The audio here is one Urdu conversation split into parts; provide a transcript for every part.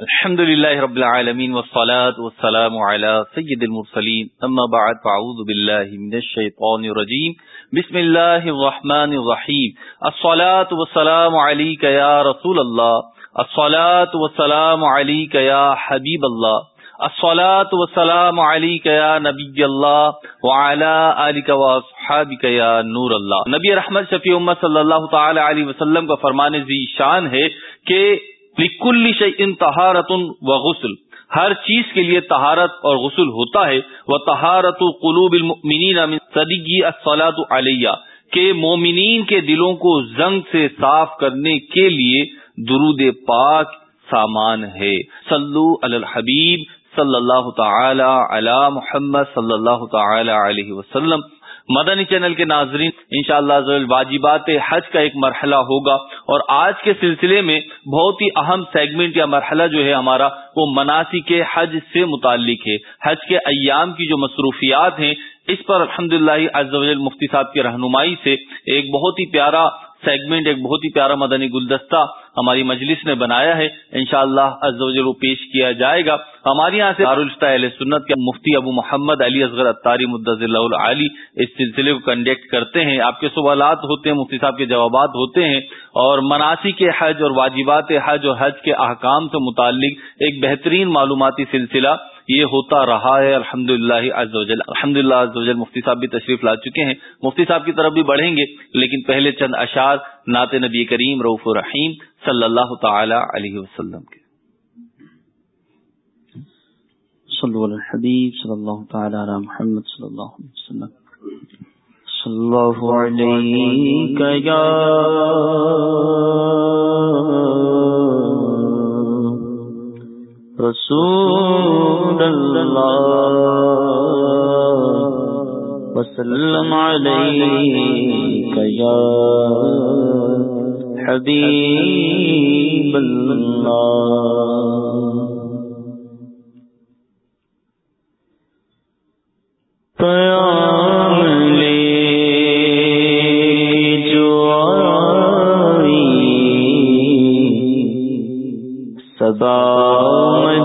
الحمد لله رب العالمين والصلاة والسلام على سيد المرسلين. أما بعد، فأعوذ بالله من الشيطان الرجيم. بسم الله الرحمن الرحيم. الصلاة والسلام عليك يا رسول الله. الصلاة والسلام عليك يا حبيب الله. الصلاة والسلام عليك يا نبي الله. وعلى آلك وأصحابك يا نور الله. نبی رحمت شفیع امت صلی اللہ تعالی علیہ وسلم کا فرمان ذی شان ہے کہ لکل شعین تہارت و غسل ہر چیز کے لیے تہارت اور غسل ہوتا ہے۔ وہ تہارت قلوب المؤمنین صدیقی الصلاۃ علیہ کہ مومنین کے دلوں کو زنگ سے صاف کرنے کے لیے درود پاک سامان ہے۔ صلو علی الحبیب صلی اللہ تعالی علی محمد صلی اللہ تعالی علیہ وسلم۔ مدنی چینل کے ناظرین، انشاءاللہ شاء اللہ واجبات حج کا ایک مرحلہ ہوگا۔ اور آج کے سلسلے میں بہت ہی اہم سیگمنٹ یا مرحلہ جو ہے ہمارا، وہ مناسی کے حج سے متعلق ہے۔ حج کے ایام کی جو مصروفیات ہیں، اس پر الحمد للہ مفتی صاحب کی رہنمائی سے ایک بہت ہی پیارا سیگمنٹ ایک بہت ہی پیارا مدنی گلدستہ ہماری مجلس نے بنایا ہے۔ انشاءاللہ شاء اللہ پیش کیا جائے گا۔ ہمارے یہاں سے علیہ سنت کے مفتی ابو محمد علی اصغر اتاری مدض اللہ علی اس سلسلے کو کنڈکٹ کرتے ہیں۔ آپ کے سوالات ہوتے ہیں، مفتی صاحب کے جوابات ہوتے ہیں۔ اور مناسی کے حج اور واجبات حج اور حج کے احکام سے متعلق ایک بہترین معلوماتی سلسلہ یہ ہوتا رہا ہے۔ الحمد للہ الحمد للہ مفتی صاحب بھی تشریف لا چکے ہیں۔ مفتی صاحب کی طرف بھی بڑھیں گے، لیکن پہلے چند اشعار نعت نبی کریم روف الرحیم صلی اللہ تعالی علیہ وسلم کے۔ صلو علی الحبیب صلی اللہ تعالی علی محمد صلی اللہ علیہ وسلم۔ صلی اللہ علیہ یا رسول اللہ وسلم علیک یا حبیب اللہ پیام سدا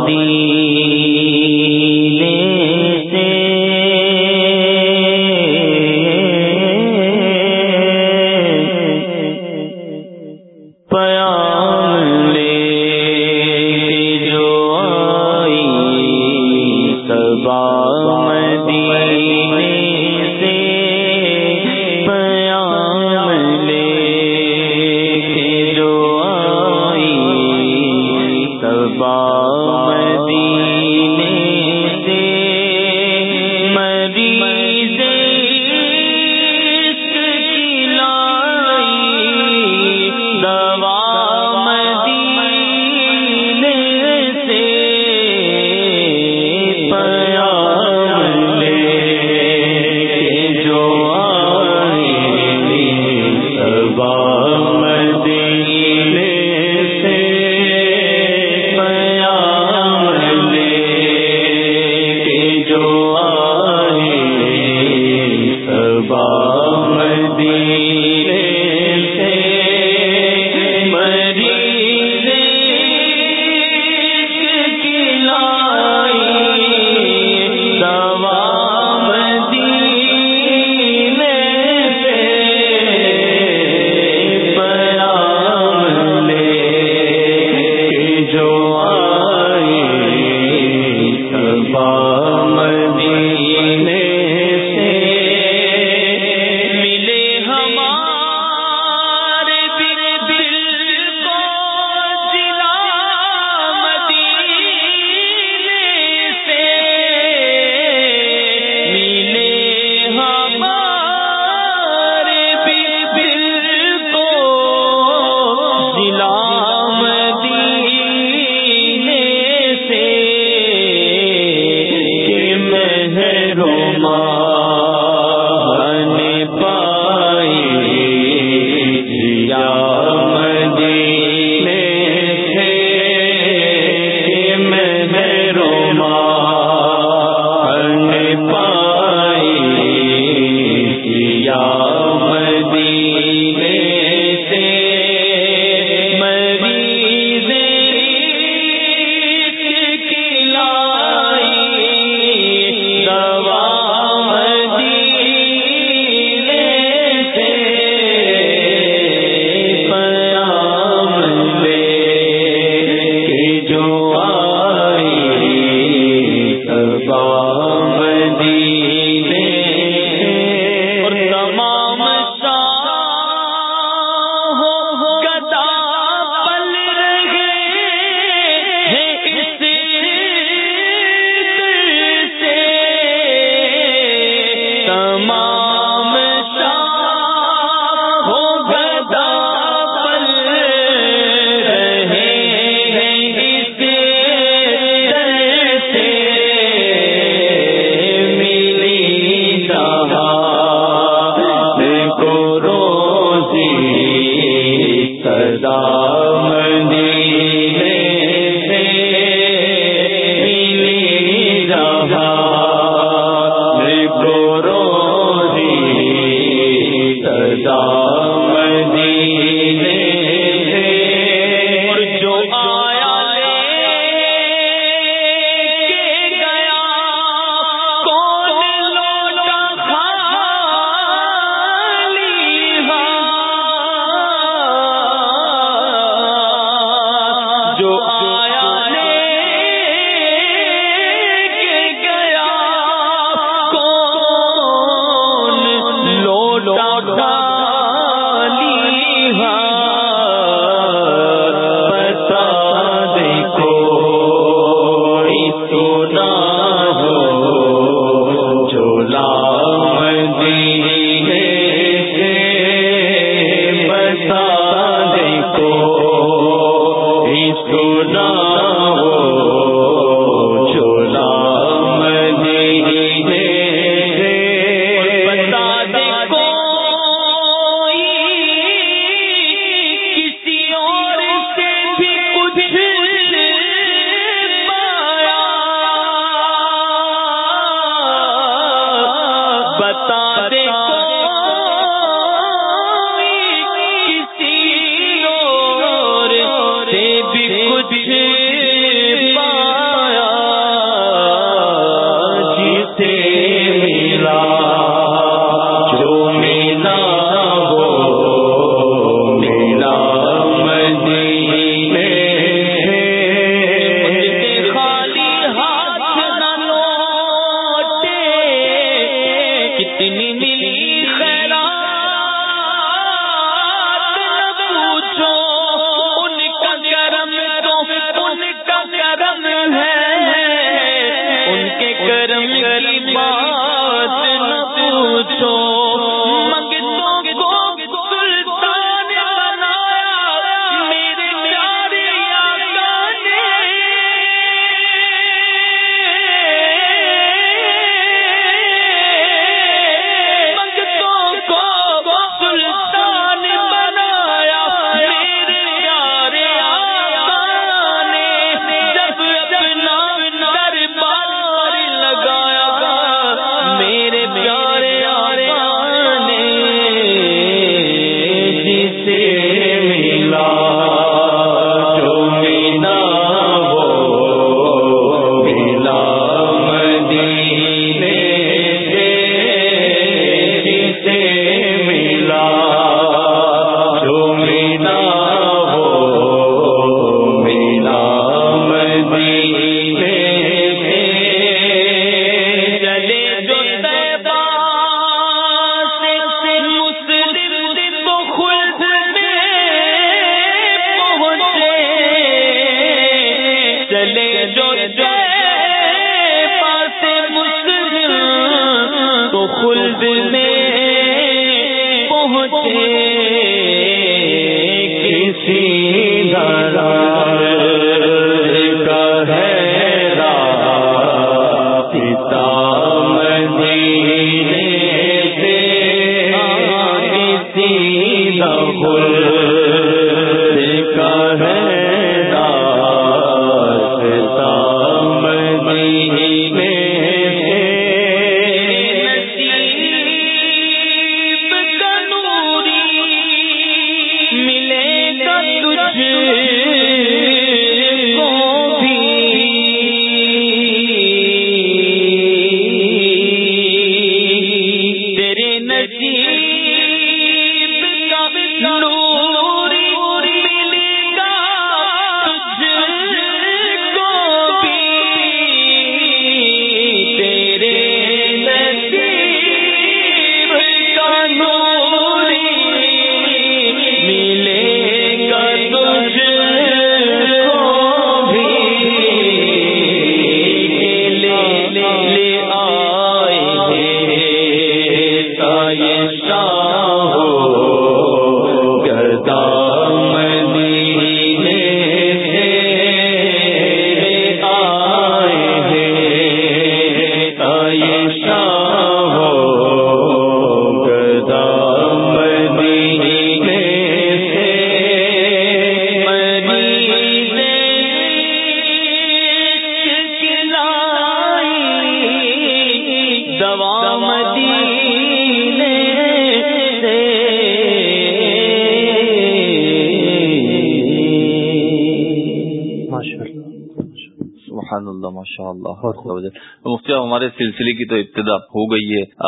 سی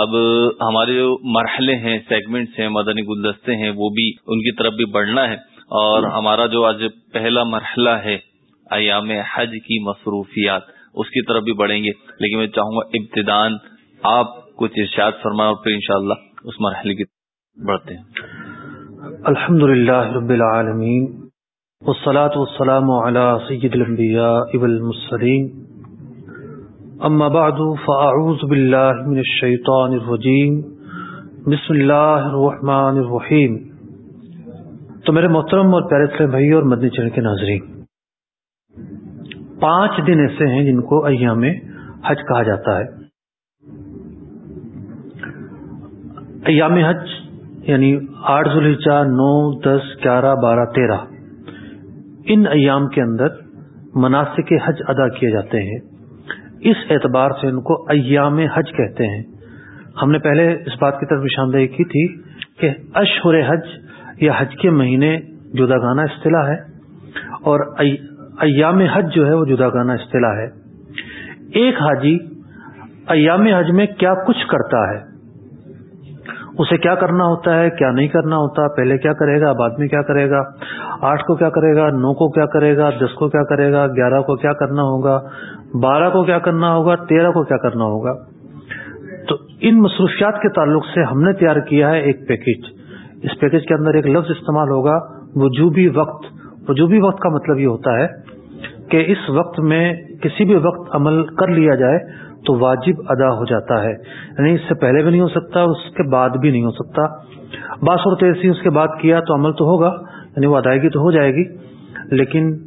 اب ہمارے جو مرحلے ہیں سیگمنٹس ہیں، مدنی گلدستے ہیں، وہ بھی ان کی طرف بھی بڑھنا ہے۔ اور ہمارا جو آج پہلا مرحلہ ہے، ایام حج کی مصروفیات، اس کی طرف بھی بڑھیں گے۔ لیکن میں چاہوں گا ابتدان آپ کچھ ارشاد فرمائیں اور پھر انشاءاللہ اس مرحلے کی بڑھتے ہیں۔ الحمد للہ رب العالمین، والصلاة والسلام على سید الانبیاء والمسلین اما بعد فاعوذ باللہ من الشیطان الرجیم بسم اللہ الرحمن الرحیم تو میرے محترم اور پیارے اسلام بھائی اور مدنی چین کے ناظرین، پانچ دن ایسے ہیں جن کو ایام حج کہا جاتا ہے۔ ایام حج یعنی آٹھ ذوالحجہ، نو، دس، گیارہ، بارہ، تیرہ، ان ایام کے اندر مناسب حج ادا کیے جاتے ہیں۔ اس اعتبار سے ان کو ایام حج کہتے ہیں۔ ہم نے پہلے اس بات کی طرف نشاندہی کی تھی کہ اشہر حج یا حج کے مہینے جدا گانا اصطلاح ہے اور ایام حج جو ہے وہ جدا گانا اصطلاح ہے۔ ایک حاجی ایام حج میں کیا کچھ کرتا ہے؟ اسے کیا کرنا ہوتا ہے، کیا نہیں کرنا ہوتا، پہلے کیا کرے گا، بعد میں کیا کرے گا، آٹھ کو کیا کرے گا، نو کو کیا کرے گا، دس کو کیا کرے گا، گیارہ کو کیا کرنا ہوگا بارہ کو کیا کرنا ہوگا؟ تیرہ کو کیا کرنا ہوگا؟ تو ان مصروفیات کے تعلق سے ہم نے تیار کیا ہے ایک پیکج اس پیکج کے اندر ایک لفظ استعمال ہوگا، وجوبی وقت۔ وجوبی وقت کا مطلب یہ ہوتا ہے کہ اس وقت میں کسی بھی وقت عمل کر لیا جائے تو واجب ادا ہو جاتا ہے۔ یعنی اس سے پہلے بھی نہیں ہو سکتا، اس کے بعد بھی نہیں ہو سکتا۔ باصورت ایسی اس کے بعد کیا تو عمل تو ہوگا یعنی وہ ادائیگی تو ہو جائے گی، لیکن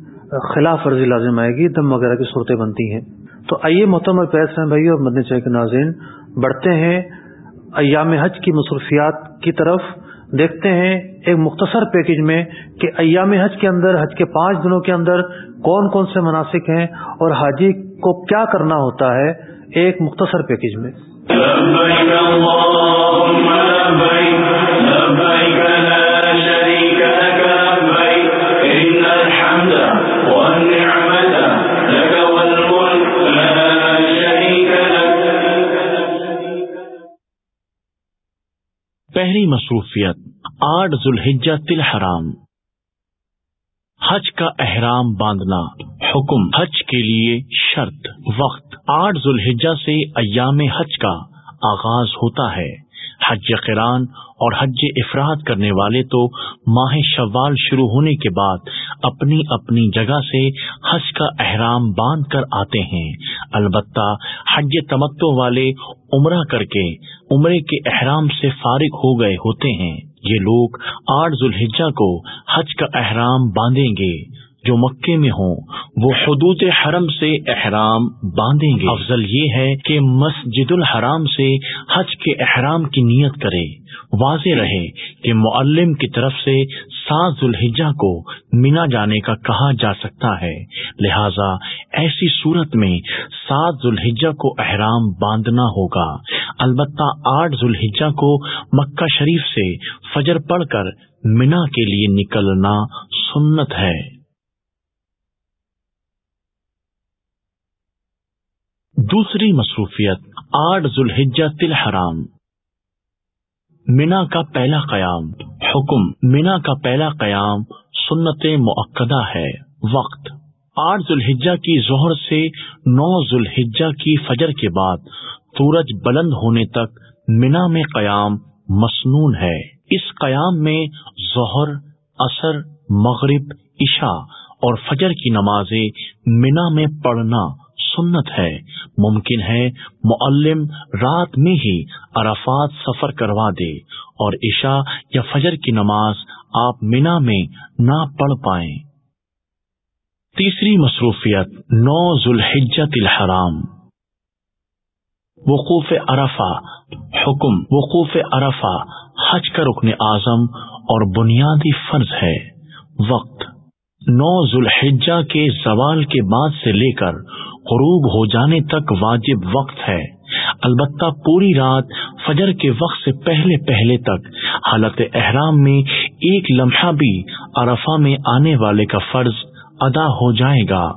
خلاف ورزی لازم آئے گی، دم وغیرہ کی صورتیں بنتی ہیں۔ تو آئیے محتمر پیس ہیں بھائی اور مدنی چاہ کے ناظرین، بڑھتے ہیں ایام حج کی مصروفیات کی طرف۔ دیکھتے ہیں ایک مختصر پیکج میں کہ ایام حج کے اندر، حج کے پانچ دنوں کے اندر کون کون سے مناسب ہیں اور حاجی کو کیا کرنا ہوتا ہے، ایک مختصر پیکج میں۔ پہلی مصروفیت آٹھ ذوالحجہ تل حرام حج کا احرام باندھنا حکم۔ حج کے لیے شرط۔ وقت۔ آٹھ ذوالحجہ سے ایام حج کا آغاز ہوتا ہے۔ حج قران اور حج افراد کرنے والے تو ماہ شوال شروع ہونے کے بعد اپنی اپنی جگہ سے حج کا احرام باندھ کر آتے ہیں۔ البتہ حج تمتو والے عمرہ کر کے عمرے کے احرام سے فارغ ہو گئے ہوتے ہیں۔ یہ لوگ آٹھ ذوالحجہ کو حج کا احرام باندھیں گے۔ جو مکے میں ہوں، وہ حدود حرم سے احرام باندھیں گے۔ افضل یہ ہے کہ مسجد الحرام سے حج کے احرام کی نیت کرے۔ واضح رہے کہ معلم کی طرف سے سات ذوالحجہ کو مینا جانے کا کہا جا سکتا ہے۔ لہذا ایسی صورت میں سات ذوالحجہ کو احرام باندھنا ہوگا۔ البتہ آٹھ ذوالحجہ کو مکہ شریف سے فجر پڑھ کر مینا کے لیے نکلنا سنت ہے۔ دوسری مصروفیت آٹھ ذوالحجہ تل حرام۔ مینا کا پہلا قیام۔ حکم مینا کا پہلا قیام سنت معقدہ ہے۔ وقت۔ آٹھ ذوالحجہ کی ظہر سے نو ذوالحجہ کی فجر کے بعد سورج بلند ہونے تک مینا میں قیام مسنون ہے۔ اس قیام میں ظہر اثر مغرب، عشاء اور فجر کی نمازیں مینا میں پڑھنا سنت ہے، ممکن ہے معلم رات میں ہی عرفات سفر کروا دے اور عشاء یا فجر کی نماز آپ مینا میں نہ پڑھ پائیں۔ تیسری مصروفیت، نو ذوالحجت الحرام۔ وقوف عرفہ، حکم وقوف عرفہ، حج کا رکن اعظم اور بنیادی فرض ہے۔ وقت، نو ذوالحجہ کے زوال کے بعد سے لے کر غروب ہو جانے تک واجب وقت ہے۔ البتہ پوری رات فجر کے وقت سے پہلے پہلے تک حالت احرام میں ایک لمحہ بھی عرفہ میں آنے والے کا فرض ادا ہو جائے گا۔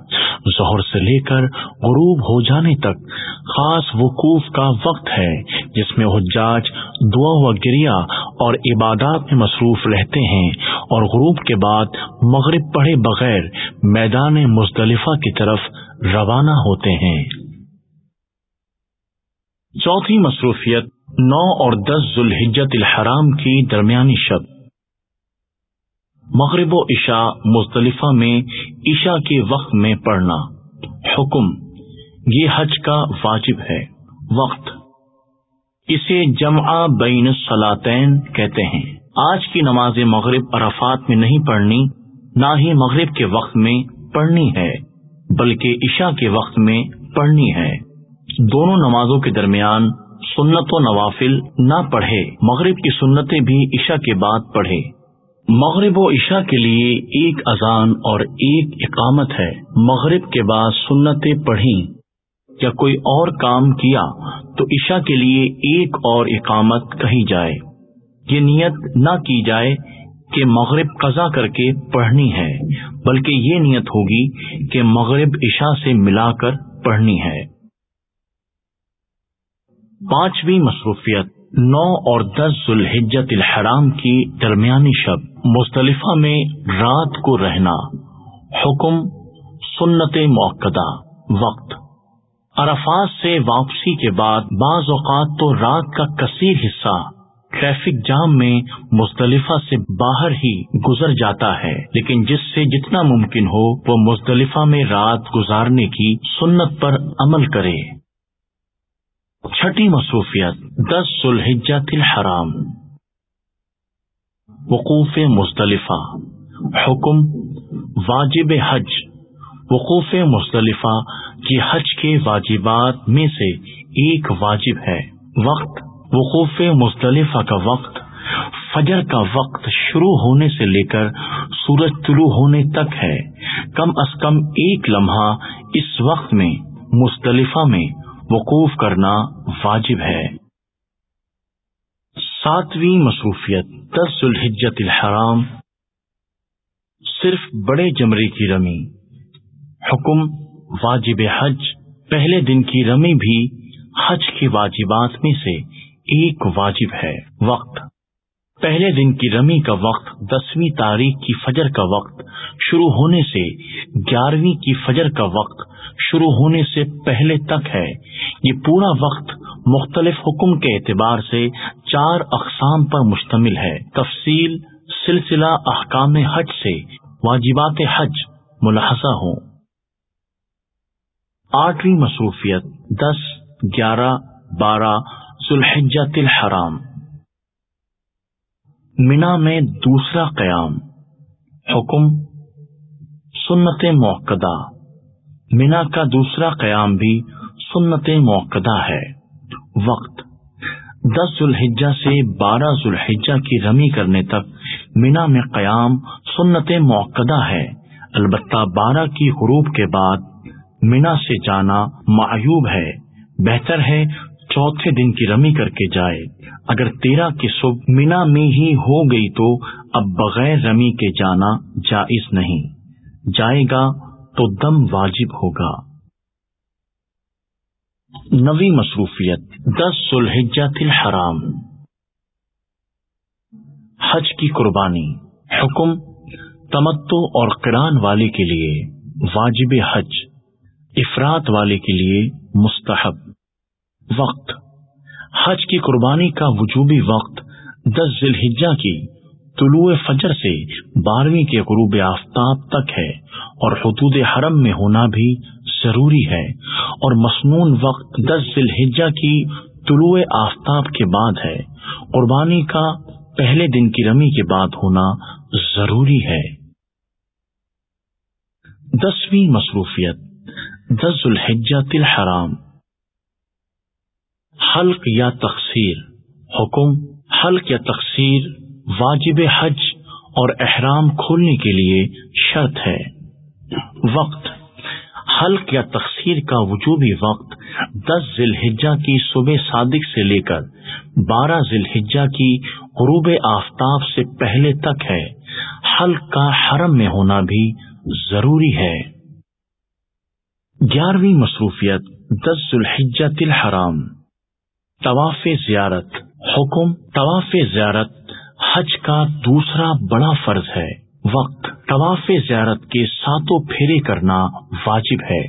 ظہر سے لے کر غروب ہو جانے تک خاص وقوف کا وقت ہے، جس میں حجاج دعا و گریا اور عبادات میں مصروف رہتے ہیں اور غروب کے بعد مغرب پڑھے بغیر میدان مزدلفہ کی طرف روانہ ہوتے ہیں۔ چوتھی مصروفیت، نو اور دس ذوالحجت الحرام کی درمیانی شب۔ مغرب و عشاء مصطلفہ میں عشاء کے وقت میں پڑھنا۔ حکم، یہ حج کا واجب ہے۔ وقت، اسے جمع بین سلاطین کہتے ہیں۔ آج کی نماز مغرب عرفات میں نہیں پڑھنی، نہ ہی مغرب کے وقت میں پڑھنی ہے۔ بلکہ عشاء کے وقت میں پڑھنی ہے۔ دونوں نمازوں کے درمیان سنت و نوافل نہ پڑھے۔ مغرب کی سنتیں بھی عشاء کے بعد پڑھے۔ مغرب و عشاء کے لیے ایک اذان اور ایک اقامت ہے۔ مغرب کے بعد سنتیں پڑھی یا کوئی اور کام کیا تو عشاء کے لیے ایک اور اقامت کہی جائے۔ یہ نیت نہ کی جائے کہ مغرب قضا کر کے پڑھنی ہے، بلکہ یہ نیت ہوگی کہ مغرب عشاء سے ملا کر پڑھنی ہے۔ پانچویں مصروفیت، نو اور دس ذوالحجت الحرام کی درمیانی شب، مصطلفہ میں رات کو رہنا۔ حکم، سنت موقع وقت۔ عرفات سے واپسی کے بعد بعض اوقات تو رات کا کثیر حصہ ٹریفک جام میں مزدلفہ سے باہر ہی گزر جاتا ہے، لیکن جس سے جتنا ممکن ہو، وہ مزدلفہ میں رات گزارنے کی سنت پر عمل کرے۔ چھٹی مصروفیت، دس سلحجت الحرام وقوف مصطلفہ حکم، واجب حج۔ وقوف مصطلفہ کی حج کے واجبات میں سے ایک واجب ہے۔ وقت وقوف مصطلفہ کا وقت، فجر کا وقت شروع ہونے سے لے کر سورج طلوع ہونے تک ہے۔ کم از کم ایک لمحہ اس وقت میں، مصطلفہ میں وقوف کرنا واجب ہے۔ ساتویں مصروفیت دس الحجت الحرام، صرف بڑے جمرے کی رمی۔ حکم، واجب حج، پہلے دن کی رمی بھی حج کی واجبات میں سے ایک واجب ہے، وقت۔ پہلے دن کی رمی کا وقت، دسویں تاریخ کی فجر کا وقت، شروع ہونے سے گیارہویں کی فجر کا وقت، شروع ہونے سے پہلے تک ہے۔ یہ پورا وقت مختلف حکم کے اعتبار سے چار اقسام پر مشتمل ہے۔ تفصیل، سلسلہ احکام حج سے واجبات حج ملاحظہ ہوں۔ آٹھویں مصروفیت، دس، گیارہ، بارہ ذوالحجت الحرام۔ مینا میں دوسرا قیام۔ حکم سنت موقع مینا کا دوسرا قیام بھی سنت موقع ہے۔ وقت دس ذوالحجہ سے بارہ ذوالحجہ کی رمی کرنے تک مینا میں قیام سنت موقع ہے۔ البتہ بارہ کی حروب کے بعد مینا سے جانا معیوب ہے۔ بہتر ہے چوتھے دن کی رمی کر کے جائے۔ اگر تیرہ کی صبح مینا میں ہی ہو گئی تو اب بغیر رمی کے جانا جائز نہیں۔ جائے گا تو دم واجب ہوگا۔ نوی مصروفیت، دس سلحجت الحرام حج کی قربانی، حکم تمتو اور کران والے کے لیے واجب حج۔ افراد والے کے لیے مستحب۔ وقت۔ حج کی قربانی کا وجوبی وقت۔ دس ذیل کی طلوع فجر سے بارہویں کے غروب آفتاب تک ہے اور حدود حرم میں ہونا بھی ضروری ہے۔ اور مصنون وقت دس ذیل کی طلوع آفتاب کے بعد ہے۔ قربانی کا پہلے دن کی رمی کے بعد ہونا ضروری ہے۔ دسویں مصروفیت۔ دس الحجت الحرام حلق یا تقسیر حکم حلق یا تقسیر واجب حج اور احرام کھولنے کے لیے شرط ہے۔ وقت حلق یا تقسیر کا وجوبی وقت دس ذیل کی صبح صادق سے لے کر بارہ ذیل کی غروب آفتاب سے پہلے تک ہے۔ حلق کا حرم میں ہونا بھی ضروری ہے۔ گیارہویں مصروفیت، دس ذوالحجت الحرام طواف زیارت، حکم طواف زیارت، حج کا دوسرا بڑا فرض ہے۔ وقت طواف زیارت کے ساتوں پھیرے کرنا واجب ہے۔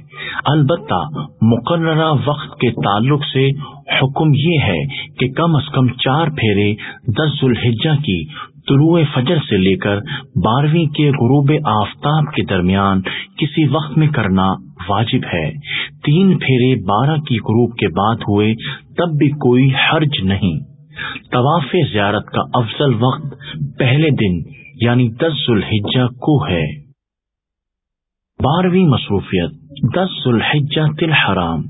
البتہ مقررہ وقت کے تعلق سے حکم یہ ہے کہ کم از کم چار پھیرے دس ذوالحجہ کی طلوع فجر سے لے کر بارہویں کے غروب آفتاب کے درمیان کسی وقت میں کرنا واجب ہے۔ تین پھیرے بارہ کی غروب کے بعد ہوئے تب بھی کوئی حرج نہیں۔ طواف زیارت کا افضل وقت پہلے دن یعنی دس ذوالحجہ کو ہے۔ بارہویں مصروفیت، دس ذوالحجہ تل حرام۔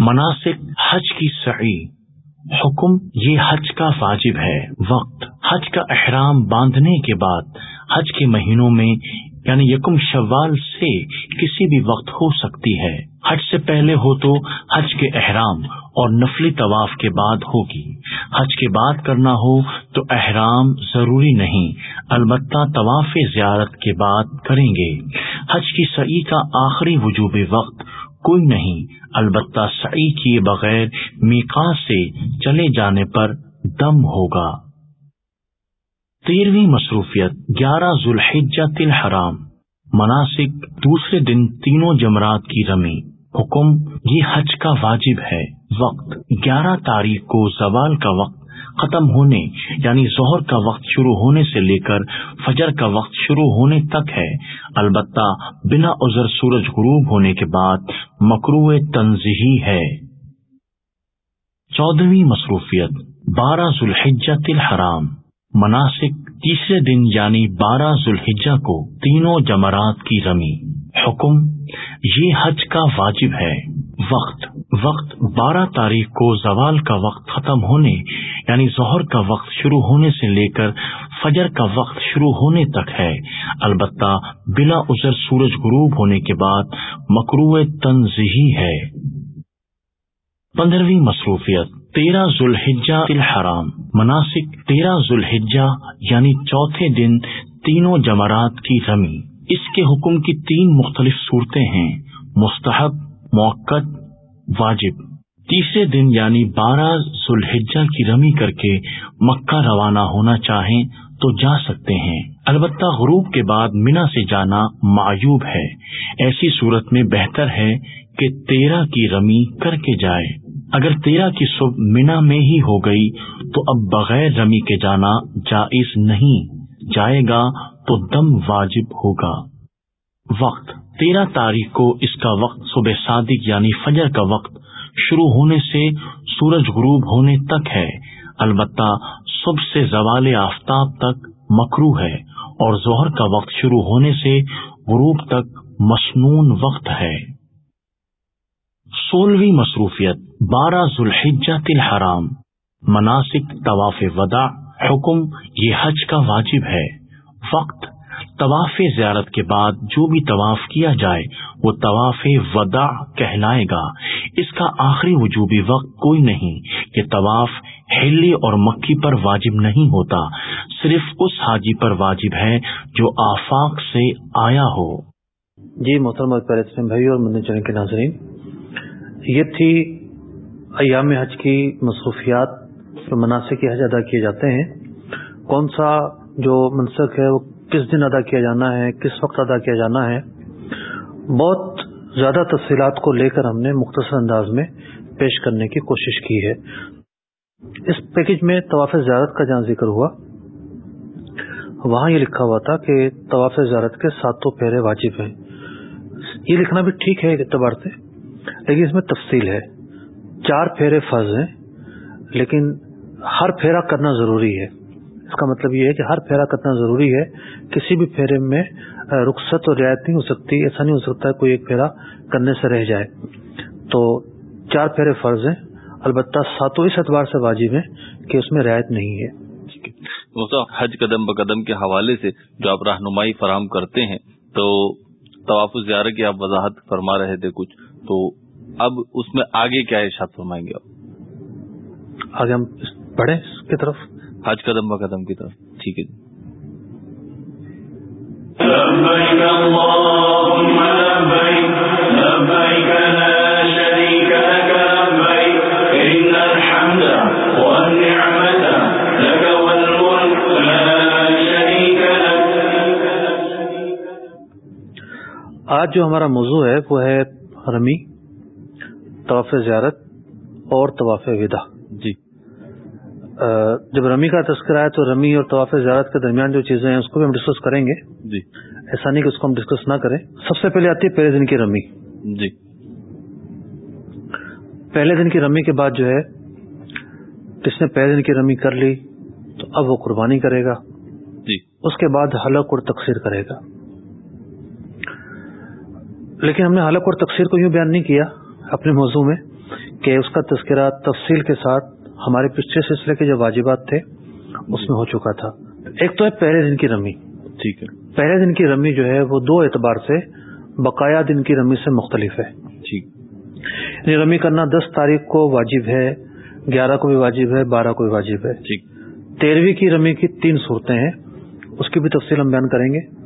مناسب حج کی سعی، حکم یہ حج کا واجب ہے، وقت۔ حج کا احرام باندھنے کے بعد، حج کے مہینوں میں یعنی یکم شوال سے کسی بھی وقت ہو سکتی ہے۔ حج سے پہلے ہو تو حج کے احرام اور نفلی طواف کے بعد ہوگی۔ حج کے بعد کرنا ہو تو احرام ضروری نہیں، البتہ طواف زیارت کے بعد کریں گے۔ حج کی سعی کا آخری وجوب وقت کوئی نہیں، البتہ سعی کیے بغیر میکا سے چلے جانے پر دم ہوگا۔ تیرہویں مصروفیت، گیارہ ذوالحجہ تل حرام مناسب دوسرے دن تینوں جمرات کی رمی، حکم، یہ حج کا واجب ہے، وقت، گیارہ تاریخ کو زوال کا وقت ختم ہونے یعنی ظہر کا وقت شروع ہونے سے لے کر فجر کا وقت شروع ہونے تک ہے، البتہ بنا عذر سورج غروب ہونے کے بعد مکرو تنظیحی ہے۔ چودہویں مصروفیت، بارہ ذوالحجت الحرام مناسک تیسرے دن یعنی بارہ ذوالحجہ کو تینوں جمرات کی رمی۔ حکم، یہ حج کا واجب ہے۔ وقت وقت بارہ تاریخ کو زوال کا وقت ختم ہونے یعنی ظہر کا وقت شروع ہونے سے لے کر فجر کا وقت شروع ہونے تک ہے۔ البتہ بلا ازر سورج غروب ہونے کے بعد مکرو تنظیحی ہے۔ پندرہویں مصروفیت۔ تیرہ ذوالحجہ الحرام۔ مناسک تیرہ ذوالحجہ یعنی چوتھے دن تینوں جمرات کی رمی۔ اس کے حکم کی تین مختلف صورتیں ہیں۔ مستحب موقع واجب۔ تیسرے دن یعنی بارہ ذوالحجہ کی رمی کر کے مکہ روانہ ہونا چاہیں تو جا سکتے ہیں۔ البتہ غروب کے بعد مینا سے جانا معیوب ہے۔ ایسی صورت میں بہتر ہے کہ تیرہ کی رمی کر کے جائے۔ اگر تیرہ کی صبح مینا میں ہی ہو گئی تو اب بغیر رمی کے جانا جائز نہیں۔ جائے گا تو دم واجب ہوگا۔ وقت۔ تیرہ تاریخ کو اس کا وقت صبح صادق یعنی فجر کا وقت شروع ہونے سے سورج غروب ہونے تک ہے۔ البتہ صبح سے زوال آفتاب تک مکرو ہے اور ظہر کا وقت شروع ہونے سے غروب تک مصنون وقت ہے۔ سولہویں مصروفیت۔ بارہ ذوالحجہ الحرام مناسک طواف ودا حکم، یہ حج کا واجب ہے۔ وقت، طواف زیارت کے بعد جو بھی طواف کیا جائے، وہ طواف ودا کہلائے گا۔ اس کا آخری وجوبی وقت کوئی نہیں کہ طواف ہلی اور مکھی پر واجب نہیں ہوتا۔ صرف اس حاجی پر واجب ہے جو آفاق سے آیا ہو۔ جی محترمہ بھائی اور مندر چین کے ناظرین، یہ تھی ایام حج کی مصروفیات مناسب حج ادا کیے جاتے ہیں۔ کون سا جو منسق ہے، وہ کس دن ادا کیا جانا ہے، کس وقت ادا کیا جانا ہے؟ بہت زیادہ تفصیلات کو لے کر ہم نے مختصر انداز میں پیش کرنے کی کوشش کی ہے۔ اس پیکج میں طواف زیارت کا جہاں ذکر ہوا، وہاں یہ لکھا ہوا تھا کہ طواف زیارت کے ساتوں پھیرے واجب ہیں۔ یہ لکھنا بھی ٹھیک ہے ایک اعتبار سے، لیکن اس میں تفصیل ہے۔ چار پھیرے فرض ہیں، لیکن ہر پھیرا کرنا ضروری ہے۔ اس کا مطلب یہ ہے کہ ہر پھیرا کرنا ضروری ہے۔ کسی بھی پھیرے میں رخصت اور رعایت نہیں ہو سکتی، ایسا نہیں ہو سکتا کوئی ایک پھیرا کرنے سے رہ جائے۔ تو چار پھیرے فرض ہیں۔ البتہ ساتوں اس اعتبار سے واجب ہیں کہ اس میں رعایت نہیں ہے۔ حج قدم بقدم کے حوالے سے جو آپ رہنمائی فراہم کرتے ہیں، تو طواف زیارہ کی آپ وضاحت فرما رہے تھے کچھ، تو اب اس میں آگے کیا ارشاد فرمائیں گے آپ؟ آگے ہم بڑھیں اس کی طرف؟ حج قدم ب قدم کی طرف۔ ٹھیک ہے جی۔ آج جو ہمارا موضوع ہے وہ ہے رمی۔ طواف زیارت اور طواف ودا۔ جی۔ جب رمی کا تذکرہ ہے تو رمی اور طواف زیارت کے درمیان جو چیزیں ہیں اس کو بھی ہم ڈسکس کریں گے۔ جی۔ ایسا نہیں کہ اس کو ہم ڈسکس نہ کریں۔ سب سے پہلے آتی ہے پہلے دن کی رمی۔ جی۔ پہلے دن کی رمی کے بعد جو ہے جس نے پہلے دن کی رمی کر لی تو اب وہ قربانی کرے گا۔ جی۔ اس کے بعد حلق اور تقسیر کرے گا۔ لیکن ہم نے حلق اور تقسیر کو یوں بیان نہیں کیا۔ اپنے موضوع میں کہ اس کا تذکرہ تفصیل کے ساتھ ہمارے پچھلے سلسلے کے جو واجبات تھے اس میں ہو چکا تھا۔ ایک تو ہے پہلے دن کی رمی۔ ٹھیک ہے۔ پہلے دن کی رمی جو ہے وہ دو اعتبار سے بقایا دن کی رمی سے مختلف ہے۔ ٹھیک۔ یعنی رمی کرنا دس تاریخ کو واجب ہے گیارہ کو بھی واجب ہے بارہ کو بھی واجب ہے۔ ٹھیک۔ تیرہویں کی رمی کی تین صورتیں ہیں اس کی بھی تفصیل ہم بیان کریں گے۔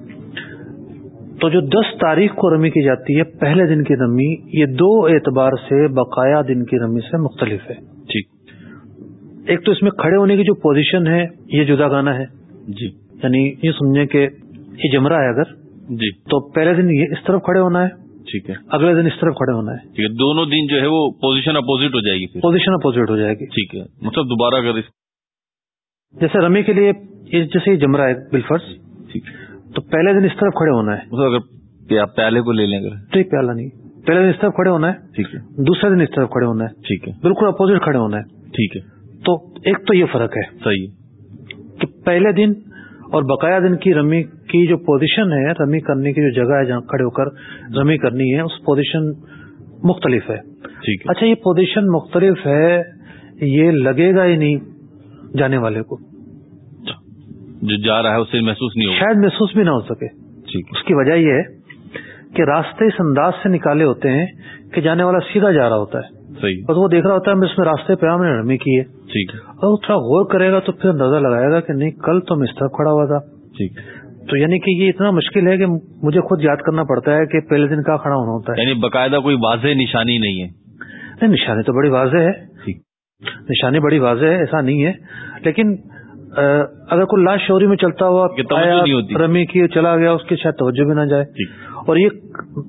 تو جو دس تاریخ کو رمی کی جاتی ہے پہلے دن کی رمی یہ دو اعتبار سے بقایا دن کی رمی سے مختلف ہے۔ ٹھیک ایک تو اس میں کھڑے ہونے کی جو پوزیشن ہے یہ جدا گانا ہے۔ جی۔ یعنی یہ سمجھے کہ یہ جمرہ ہے اگر۔ جی۔ تو پہلے دن یہ اس طرف کھڑے ہونا ہے۔ ٹھیک ہے۔ اگلے دن اس طرف کھڑے ہونا ہے۔ ٹھیک ہے۔ دونوں دن جو ہے وہ پوزیشن اپوزٹ ہو جائے گی پوزیشن اپوزٹ ہو جائے گی۔ ٹھیک ہے۔ مطلب دوبارہ اگر جیسے رمی کے لیے جیسے یہ جمرہ ہے بالفرض ٹھیک تو پہلے دن اس طرف کھڑے ہونا ہے۔ اگر پیا- پیالے کو لے لیں تو یہ پیالہ نہیں۔ پہلے دن اس طرف کھڑے ہونا ہے۔ ٹھیک ہے۔ دوسرے دن اس طرف کھڑے ہونا ہے۔ ٹھیک ہے۔ بالکل اپوزٹ کھڑے ہونا ہے۔ ٹھیک ہے۔ تو ایک تو یہ فرق ہے۔ صحیح کہ پہلے دن اور بقایا دن کی رمی کی جو پوزیشن ہے رمی کرنے کی جو جگہ ہے جہاں کھڑے ہو کر رمی کرنی ہے اس پوزیشن مختلف ہے۔ ٹھیک ہے۔ اچھا یہ پوزیشن مختلف ہے یہ لگے گا ہی نہیں جانے والے کو۔ جو جا رہا ہے اسے محسوس نہیں ہوگا۔ شاید محسوس بھی نہ ہو سکے۔ اس کی وجہ یہ ہے کہ راستے اس انداز سے نکالے ہوتے ہیں کہ جانے والا سیدھا جا رہا ہوتا ہے۔ صحیح۔ اور وہ دیکھ رہا ہوتا ہے میں اس میں راستے پہ ہم نے رمی کی ہے۔ ٹھیک اور وہ تھوڑا غور کرے گا تو پھر اندازہ لگائے گا کہ نہیں کل تو میں اس طرف کھڑا ہوا تھا۔ ٹھیک۔ تو یعنی کہ یہ اتنا مشکل ہے کہ مجھے خود یاد کرنا پڑتا ہے کہ پہلے دن کا کھڑا ہونا ہوتا ہے۔ یعنی باقاعدہ کوئی واضح نشانی نہیں ہے۔ نہیں نشانی تو بڑی واضح ہے۔ نشانی بڑی واضح ہے ایسا نہیں ہے۔ لیکن اگر کوئی لاش شوری میں چلتا ہوا۔ رمی کی چلا گیا اس کی شاید توجہ بھی نہ جائے۔ اور یہ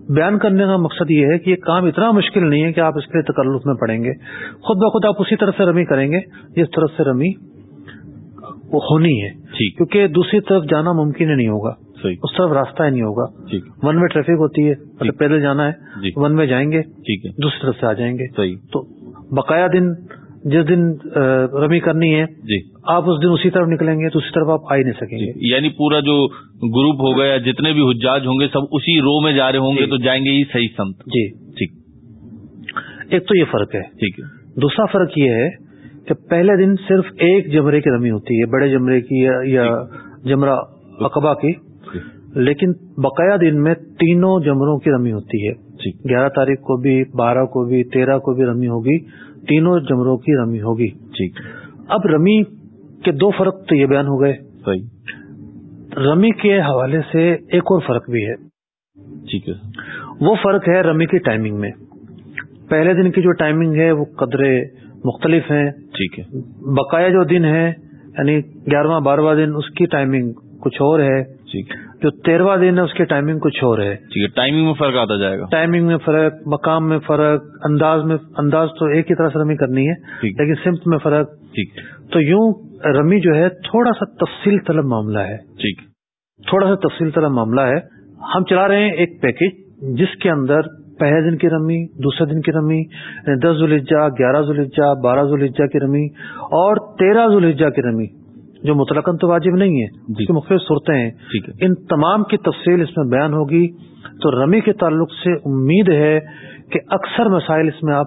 بیان کرنے کا مقصد یہ ہے کہ یہ کام اتنا مشکل نہیں ہے کہ آپ اس کے تکلف میں پڑیں گے۔ خود بخود آپ اسی طرف سے رمی کریں گے جس طرف سے رمی ہونی ہے۔ کیونکہ دوسری طرف جانا ممکن ہی نہیں ہوگا۔ اس طرف راستہ ہی نہیں ہوگا۔ ون میں ٹریفک ہوتی ہے مطلب پیدل جانا ہے جی۔ ون میں جائیں گے ٹھیک ہے۔ دوسری طرف سے آ جائیں گے۔ تو بقایا دن جس دن رمی کرنی ہے جی۔ آپ اس دن اسی طرف نکلیں گے دوسری طرف آپ آ ہی نہیں سکیں گے۔ یعنی پورا جو گروپ ہوگا یا جتنے بھی حجاج ہوں گے سب اسی رو میں جا رہے ہوں گے جی۔ تو جائیں گے ہی صحیح سمت۔ جی۔ ٹھیک۔ ایک تو یہ فرق ہے۔ ٹھیک ہے۔ دوسرا فرق یہ ہے کہ پہلے دن صرف ایک جمرے کی رمی ہوتی ہے بڑے جمرے کی یا- یا جمرہ اقبا کی۔ لیکن بقایا دن میں تینوں جمروں کی رمی ہوتی ہے۔ گیارہ تاریخ کو بھی بارہ کو بھی تیرہ کو بھی رمی ہوگی۔ تینوں جمروں کی رمی ہوگی۔ ٹھیک اب رمی کے دو فرق تو یہ بیان ہو گئے۔ صحیح۔ رمی کے حوالے سے ایک اور فرق بھی ہے۔ ٹھیک ہے۔ وہ فرق ہے رمی کی ٹائمنگ میں۔ پہلے دن کی جو ٹائمنگ ہے وہ قدرے مختلف ہیں۔ ٹھیک ہے۔ بقایا جو دن ہے یعنی گیارہواں بارہواں دن اس کی ٹائمنگ کچھ اور ہے۔ ٹھیک۔ جو تیرواں دن ہے اس کی ٹائمنگ کچھ اور ہے۔ ٹھیک ہے ٹائمنگ میں فرق آتا جائے گا۔ ٹائمنگ میں فرق مقام میں فرق انداز میں انداز تو ایک ہی طرح سے رمی کرنی ہے لیکن سمت میں فرق۔ ٹھیک۔ تو یوں رمی جو ہے تھوڑا سا تفصیل طلب معاملہ ہے۔ ٹھیک۔ تھوڑا سا تفصیل طلب معاملہ ہے۔ ہم چلا رہے ہیں ایک پیکج جس کے اندر پہلے دن کی رمی دوسرے دن کی رمی یعنی دس ذوالحجہ گیارہ ذوالحجہ بارہ ذوالحجہ کی رمی اور تیرہ ذوالحجہ کی رمی۔ جو مطلقاً تو واجب نہیں ہے جی۔ اس کی مختلف صورتیں ہیں۔ ان تمام کی تفصیل اس میں بیان ہوگی۔ تو رمی کے تعلق سے امید ہے کہ اکثر مسائل اس میں آپ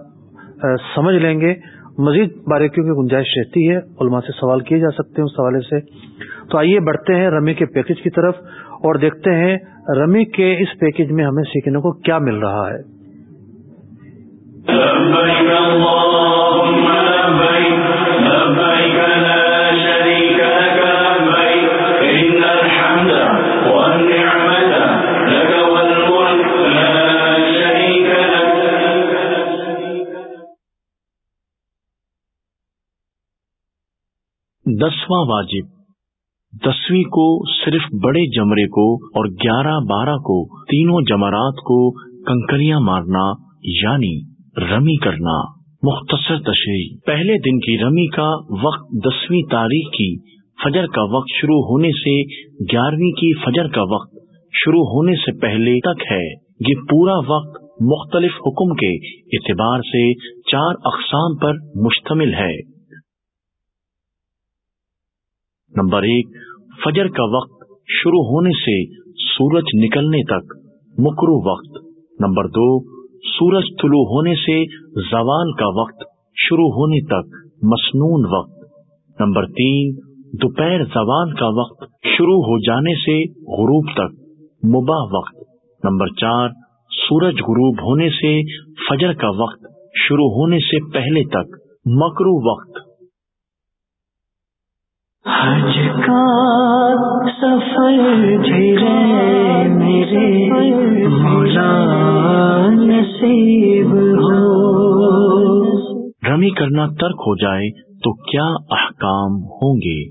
سمجھ لیں گے۔ مزید باریکیوں کی گنجائش رہتی ہے۔ علماء سے سوال کیے جا سکتے ہیں اس حوالے سے۔ تو آئیے بڑھتے ہیں رمی کے پیکج کی طرف اور دیکھتے ہیں رمی کے اس پیکج میں ہمیں سیکھنے کو کیا مل رہا ہے۔ دسواں واجب، دسویں کو صرف بڑے جمرے کو اور گیارہ بارہ کو، تینوں جمرات کو کنکریاں مارنا یعنی رمی کرنا۔ مختصر تشریح۔ پہلے دن کی رمی کا وقت دسویں تاریخ کی، فجر کا وقت شروع ہونے سے گیارہویں کی فجر کا وقت شروع ہونے سے پہلے تک ہے۔ یہ پورا وقت مختلف حکم کے اعتبار سے چار اقسام پر مشتمل ہے۔ نمبر ایک، فجر کا وقت شروع ہونے سے سورج نکلنے تک مکرو وقت۔ نمبر دو، سورج طلوع ہونے سے زوال کا وقت شروع ہونے تک مسنون وقت۔ نمبر تین، دوپہر زوال کا وقت شروع ہو جانے سے غروب تک مباح وقت۔ نمبر چار، سورج غروب ہونے سے فجر کا وقت شروع ہونے سے پہلے تک مکرو وقت۔ حج کا سفر دھیرے میرے مولا نصیب ہو۔ رمی کرنا ترک ہو جائے تو کیا احکام ہوں گے؟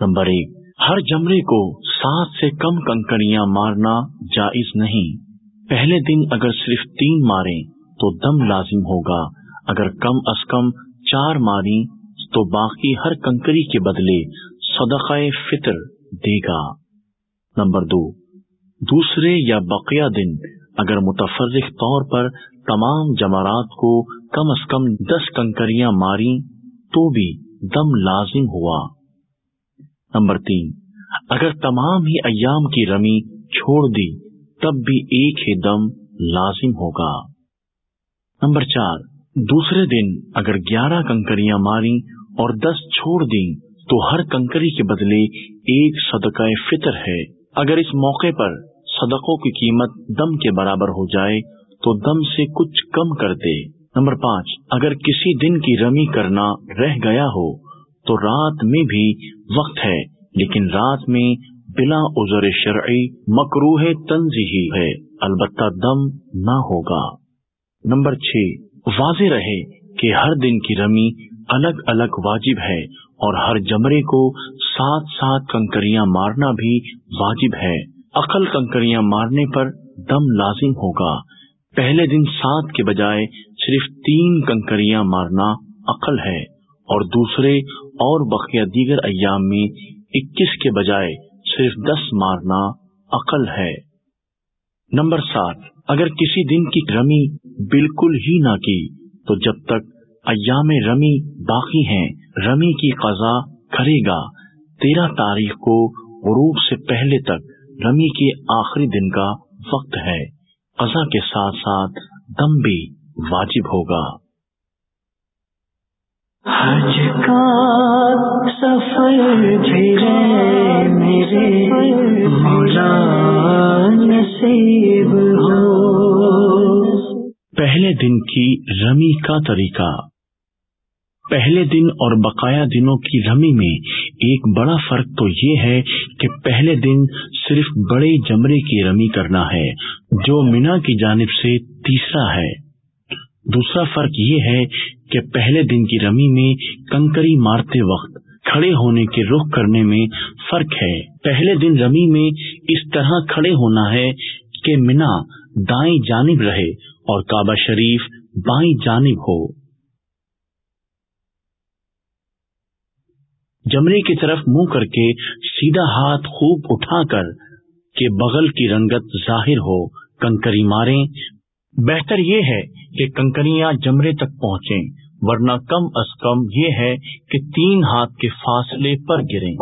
نمبر ایک، ہر جمرے کو سات سے کم کنکڑیاں مارنا جائز نہیں۔ پہلے دن اگر صرف تین ماریں تو دم لازم ہوگا۔ اگر کم از کم چار ماری تو باقی ہر کنکری کے بدلے صدقہ فطر دے گا۔ نمبر دو، دوسرے یا بقیہ دن اگر متفرق طور پر تمام جمارات کو کم از کم دس کنکریاں ماری تو بھی دم لازم ہوا۔ نمبر تین، اگر تمام ہی ایام کی رمی چھوڑ دی تب بھی ایک ہی دم لازم ہوگا۔ نمبر چار، دوسرے دن اگر گیارہ کنکریاں ماری اور دس چھوڑ دی تو ہر کنکری کے بدلے ایک صدقہ فطر ہے۔ اگر اس موقع پر صدقوں کی قیمت دم کے برابر ہو جائے تو دم سے کچھ کم کر دے۔ نمبر پانچ، اگر کسی دن کی رمی کرنا رہ گیا ہو تو رات میں بھی وقت ہے، لیکن رات میں بلا عذر شرعی مکروح تنظیحی ہے۔ البتہ دم نہ ہوگا۔ نمبر چھ، واضح رہے کہ ہر دن کی رمی الگ الگ واجب ہے اور ہر جمرے کو سات سات کنکریاں مارنا بھی واجب ہے۔ عقل کنکریاں مارنے پر دم لازم ہوگا۔ پہلے دن سات کے بجائے صرف تین کنکریاں مارنا عقل ہے اور دوسرے اور بقیہ دیگر ایام میں اکیس کے بجائے صرف دس مارنا عقل ہے۔ نمبر سات، اگر کسی دن کی رمی بالکل ہی نہ کی تو جب تک ایام رمی باقی ہیں رمی کی قضا کرے گا۔ تیرہ تاریخ کو غروب سے پہلے تک رمی کے آخری دن کا وقت ہے۔ قضا کے ساتھ ساتھ دم بھی واجب ہوگا۔ حج کا سفر میرے مولا نصیب ہو۔ پہلے دن کی رمی کا طریقہ۔ پہلے دن اور بقایا دنوں کی رمی میں ایک بڑا فرق تو یہ ہے کہ پہلے دن صرف بڑے جمرے کی رمی کرنا ہے، جو مینا کی جانب سے تیسرا ہے۔ دوسرا فرق یہ ہے کہ پہلے دن کی رمی میں کنکری مارتے وقت کھڑے ہونے کے رخ کرنے میں فرق ہے۔ پہلے دن رمی میں اس طرح کھڑے ہونا ہے کہ مینا دائیں جانب رہے اور کعبہ شریف بائیں جانب ہو۔ جمرے کی طرف منہ کر کے سیدھا ہاتھ خوب اٹھا کر کہ بغل کی رنگت ظاہر ہو، کنکری ماریں۔ بہتر یہ ہے کہ کنکریاں جمرے تک پہنچیں، ورنہ کم از کم یہ ہے کہ تین ہاتھ کے فاصلے پر گریں۔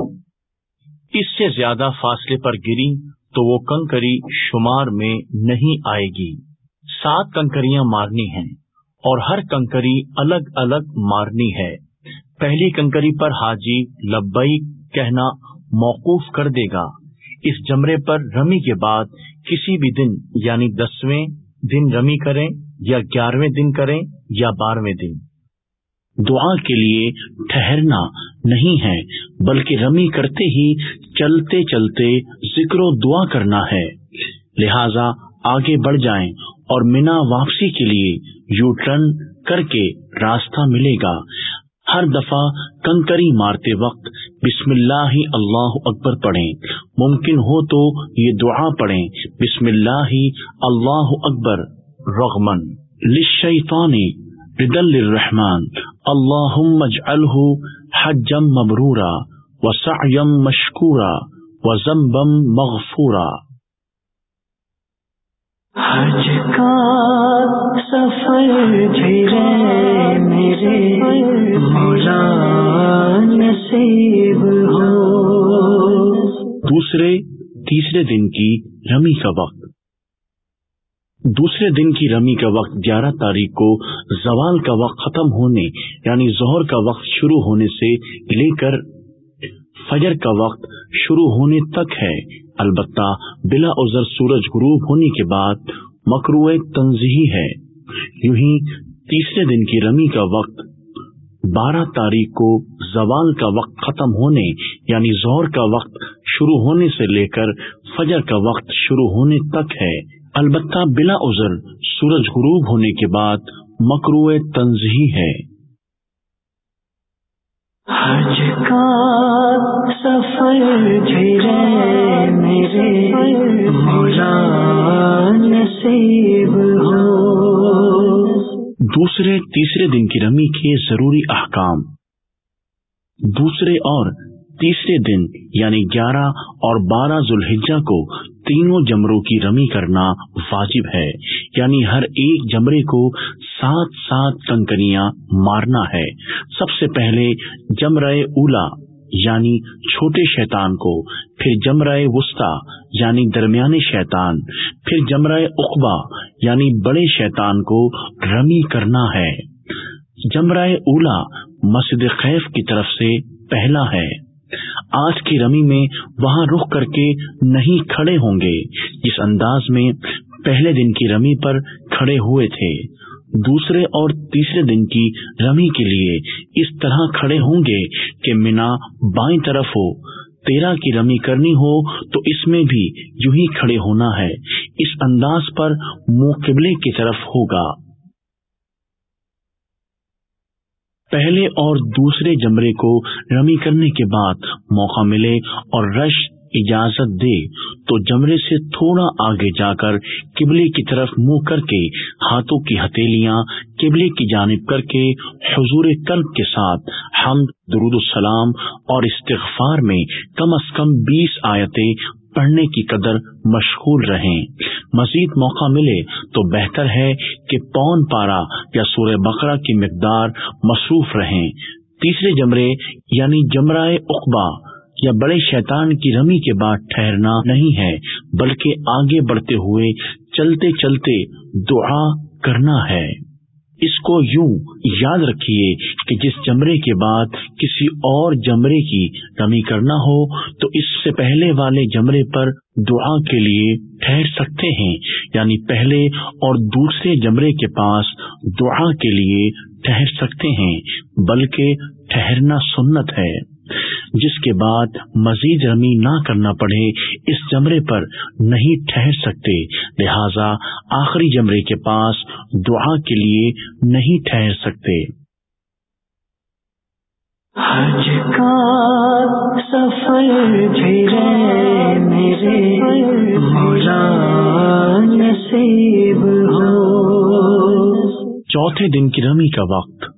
اس سے زیادہ فاصلے پر گری تو وہ کنکری شمار میں نہیں آئے گی۔ سات کنکریاں مارنی ہیں اور ہر کنکری الگ الگ مارنی ہے۔ پہلی کنکری پر حاجی لبئی کہنا موقوف کر دے گا۔ اس جمرے پر رمی کے بعد کسی بھی دن یعنی دسویں دن رمی کریں یا گیارہویں دن کریں یا بارہویں دن۔ دعا کے لیے ٹھہرنا نہیں ہے، بلکہ رمی کرتے ہی چلتے چلتے ذکر و دعا کرنا ہے۔ لہذا آگے بڑھ جائیں اور مینا واپسی کے لیے یو ٹرن کر کے راستہ ملے گا۔ ہر دفعہ کنکری مارتے وقت بسم اللہ اللہ اکبر پڑھیں۔ ممکن ہو تو یہ دعا پڑھیں۔ بسم اللہ اللہ اکبر۔ رغمن لشیطانی ردل الرحمن اللهم اجعله حجا مبرورا وسعيا مشكورا وذنبا مغفورا۔ حج کا سفر میرے مولا نصیب ہو۔ دوسرے، تیسرے دن کی رمی کا وقت۔ دوسرے دن کی رمی کا وقت گیارہ تاریخ کو زوال کا وقت ختم ہونے یعنی ظہر کا وقت شروع ہونے سے لے کر فجر کا وقت شروع ہونے تک ہے۔ البتہ بلا عذر سورج غروب ہونے کے بعد مکرو تنظیحی ہے۔ یوں ہی تیسرے دن کی رمی کا وقت، بارہ تاریخ کو زوال کا وقت ختم ہونے یعنی زہر کا وقت شروع ہونے سے لے کر فجر کا وقت شروع ہونے تک ہے۔ البتہ بلا عذر سورج غروب ہونے کے بعد مکرو تنظی ہے۔ حج کا سفر میرے مولا نصیب ہو۔ دوسرے تیسرے دن کی رمی کے ضروری احکام۔ دوسرے اور تیسرے دن یعنی گیارہ اور بارہ ذوالحجہ کو تینوں جمروں کی رمی کرنا واجب ہے۔ یعنی ہر ایک جمرے کو سات سات کنکریاں مارنا ہے۔ سب سے پہلے جمرہ اولا یعنی چھوٹے شیطان کو، پھر جمرہ وسطی یعنی درمیانے شیطان، پھر جمرہ اقبا یعنی بڑے شیطان کو رمی کرنا ہے۔ جمرہ اولا مسجد خیف کی طرف سے پہلا ہے۔ آج کی رمی میں وہاں رخ کر کے نہیں کھڑے ہوں گے۔ جس انداز میں پہلے دن کی رمی پر کھڑے ہوئے تھے، دوسرے اور تیسرے دن کی رمی کے لیے اس طرح کھڑے ہوں گے کہ مینا بائیں طرف ہو تیرہ کی رمی کرنی ہو تو اس میں بھی یوں ہی کھڑے ہونا ہے۔ اس انداز پر منہ قبلے کی طرف ہوگا۔ پہلے اور دوسرے جمرے کو رمی کرنے کے بعد موقع ملے اور رش اجازت دے، تو جمرے سے تھوڑا آگے جا کر قبلے کی طرف منہ کر کے، ہاتھوں کی ہتھیلیاں قبلے کی جانب کر کے حضور قلب کے ساتھ ہم درود السلام اور استغفار میں کم از کم بیس آیتیں پڑھنے کی قدر مشغول رہیں۔ مزید موقع ملے تو بہتر ہے کہ پون پارا یا سورہ بقرہ کی مقدار مصروف رہیں۔ تیسرے جمرے یعنی جمرہ اقبا یا بڑے شیطان کی رمی کے بعد ٹھہرنا نہیں ہے، بلکہ آگے بڑھتے ہوئے چلتے چلتے دعا کرنا ہے۔ اس کو یوں یاد رکھیے کہ جس جمرے کے بعد کسی اور جمرے کی کمی کرنا ہو، تو اس سے پہلے والے جمرے پر دعا کے لیے ٹھہر سکتے ہیں۔ یعنی پہلے اور دوسرے جمرے کے پاس دعا کے لیے ٹھہر سکتے ہیں، بلکہ ٹھہرنا سنت ہے۔ جس کے بعد مزید رمی نہ کرنا پڑے اس جمرے پر نہیں ٹھہر سکتے۔ لہذا آخری جمرے کے پاس دعا کے لیے نہیں ٹھہر سکتے۔ حج کا سفر میرے مولا نصیب ہو۔ چوتھے دن کی رمی کا وقت۔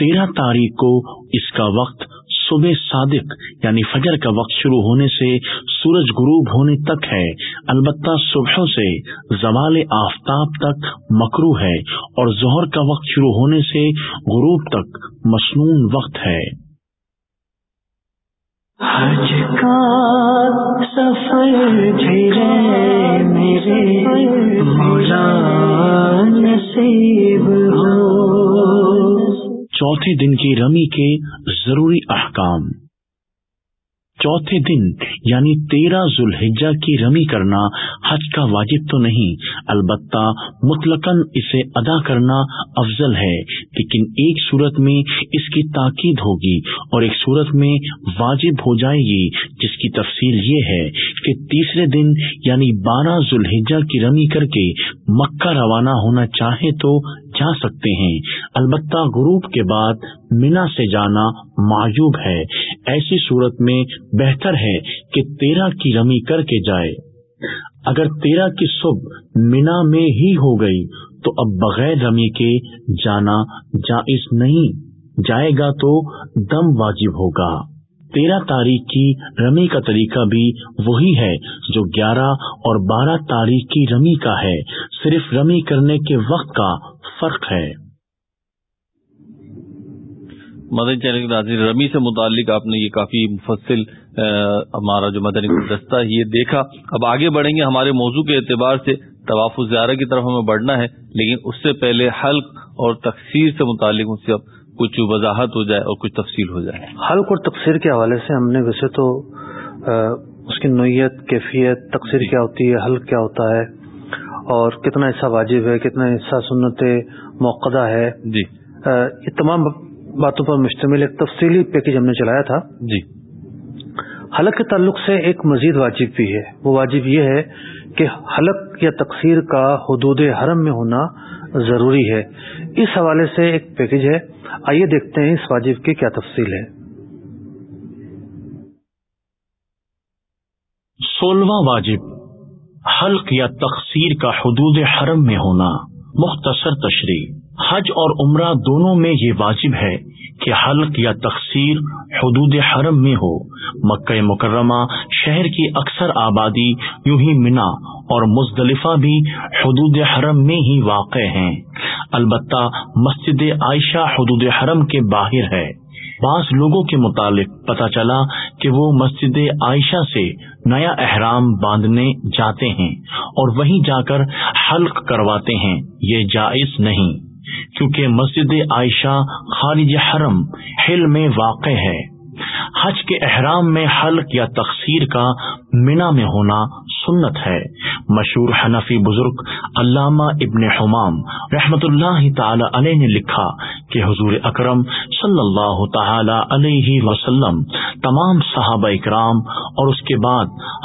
تیرہ تاریخ کو اس کا وقت صبح صادق یعنی فجر کا وقت شروع ہونے سے سورج غروب ہونے تک ہے۔ البتہ صبح سے زوال آفتاب تک مکرو ہے اور ظہر کا وقت شروع ہونے سے غروب تک مصنون وقت ہے۔ حج کا سفر میرے مولا نصیب ہو۔ چوتھے دن کی رمی کے ضروری احکام۔ چوتھے دن یعنی تیرہ ذوالحجہ کی رمی کرنا حج کا واجب تو نہیں، البتہ مطلقاً اسے ادا کرنا افضل ہے، لیکن ایک صورت میں اس کی تاکید ہوگی اور ایک صورت میں واجب ہو جائے گی، جس کی تفصیل یہ ہے کہ تیسرے دن یعنی بارہ ذوالحجہ کی رمی کر کے مکہ روانہ ہونا چاہے تو جا سکتے ہیں، البتہ غروب کے بعد مینا سے جانا معیوب ہے۔ ایسی صورت میں بہتر ہے کہ تیرہ کی رمی کر کے جائے۔ اگر تیرہ کی صبح مینا میں ہی ہو گئی، تو اب بغیر رمی کے جانا جائز نہیں۔ جائے گا تو دم واجب ہوگا۔ تیرہ تاریخ کی رمی کا طریقہ بھی وہی ہے جو گیارہ اور بارہ تاریخ کی رمی کا ہے۔ صرف رمی کرنے کے وقت کا فرق ہے۔ مدنی چینل کے ناظرین، رمی سے متعلق آپ نے یہ کافی مفصل ہمارا جو مدنی گلدستہ یہ دیکھا۔ اب آگے بڑھیں گے ہمارے موضوع کے اعتبار سے طواف زیارہ کی طرف ہمیں بڑھنا ہے لیکن اس سے پہلے حلق اور تقسیر سے متعلق اس سے کچھ وضاحت ہو جائے اور کچھ تفصیل ہو جائے۔ حلق اور تقسیر کے حوالے سے ہم نے ویسے تو اس کی نوعیت کیفیت تقسیر کیا ہوتی ہے حلق کیا ہوتا ہے اور کتنا حصہ واجب ہے کتنا حصہ سنت موقع ہے۔ جی۔ یہ تمام باتوں پر مشتمل ایک تفصیلی پیکج ہم نے چلایا تھا۔ جی۔ حلق کے تعلق سے ایک مزید واجب بھی ہے۔ وہ واجب یہ ہے کہ حلق یا تقسیر کا حدود حرم میں ہونا ضروری ہے۔ اس حوالے سے ایک پیکج ہے۔ آئیے دیکھتے ہیں اس واجب کی کیا تفصیل ہے۔ سولہواں واجب، حلق یا تقسیر کا حدود حرم میں ہونا، مختصر تشریح۔ حج اور عمرہ دونوں میں یہ واجب ہے کہ حلق یا تقسیر حدود حرم میں ہو۔ مکہ مکرمہ شہر کی اکثر آبادی یوں ہی منا اور مزدلفہ بھی حدود حرم میں ہی واقع ہیں۔ البتہ مسجد عائشہ حدود حرم کے باہر ہے۔ بعض لوگوں کے متعلق پتہ چلا کہ وہ مسجد عائشہ سے نیا احرام باندھنے جاتے ہیں اور وہیں جا کر حلق کرواتے ہیں۔ یہ جائز نہیں۔ کیونکہ مسجد عائشہ خارج حرم حل میں واقع ہے۔ حج کے احرام میں حلق یا تقسیر کا مینا میں ہونا سنت ہے۔ مشہور حنفی بزرگ علامہ ابن حمام رحمت اللہ تعالی علیہ نے لکھا کہ حضور اکرم صلی اللہ تعالی علیہ وسلم، تمام صحابہ اکرام اور اس کے بعد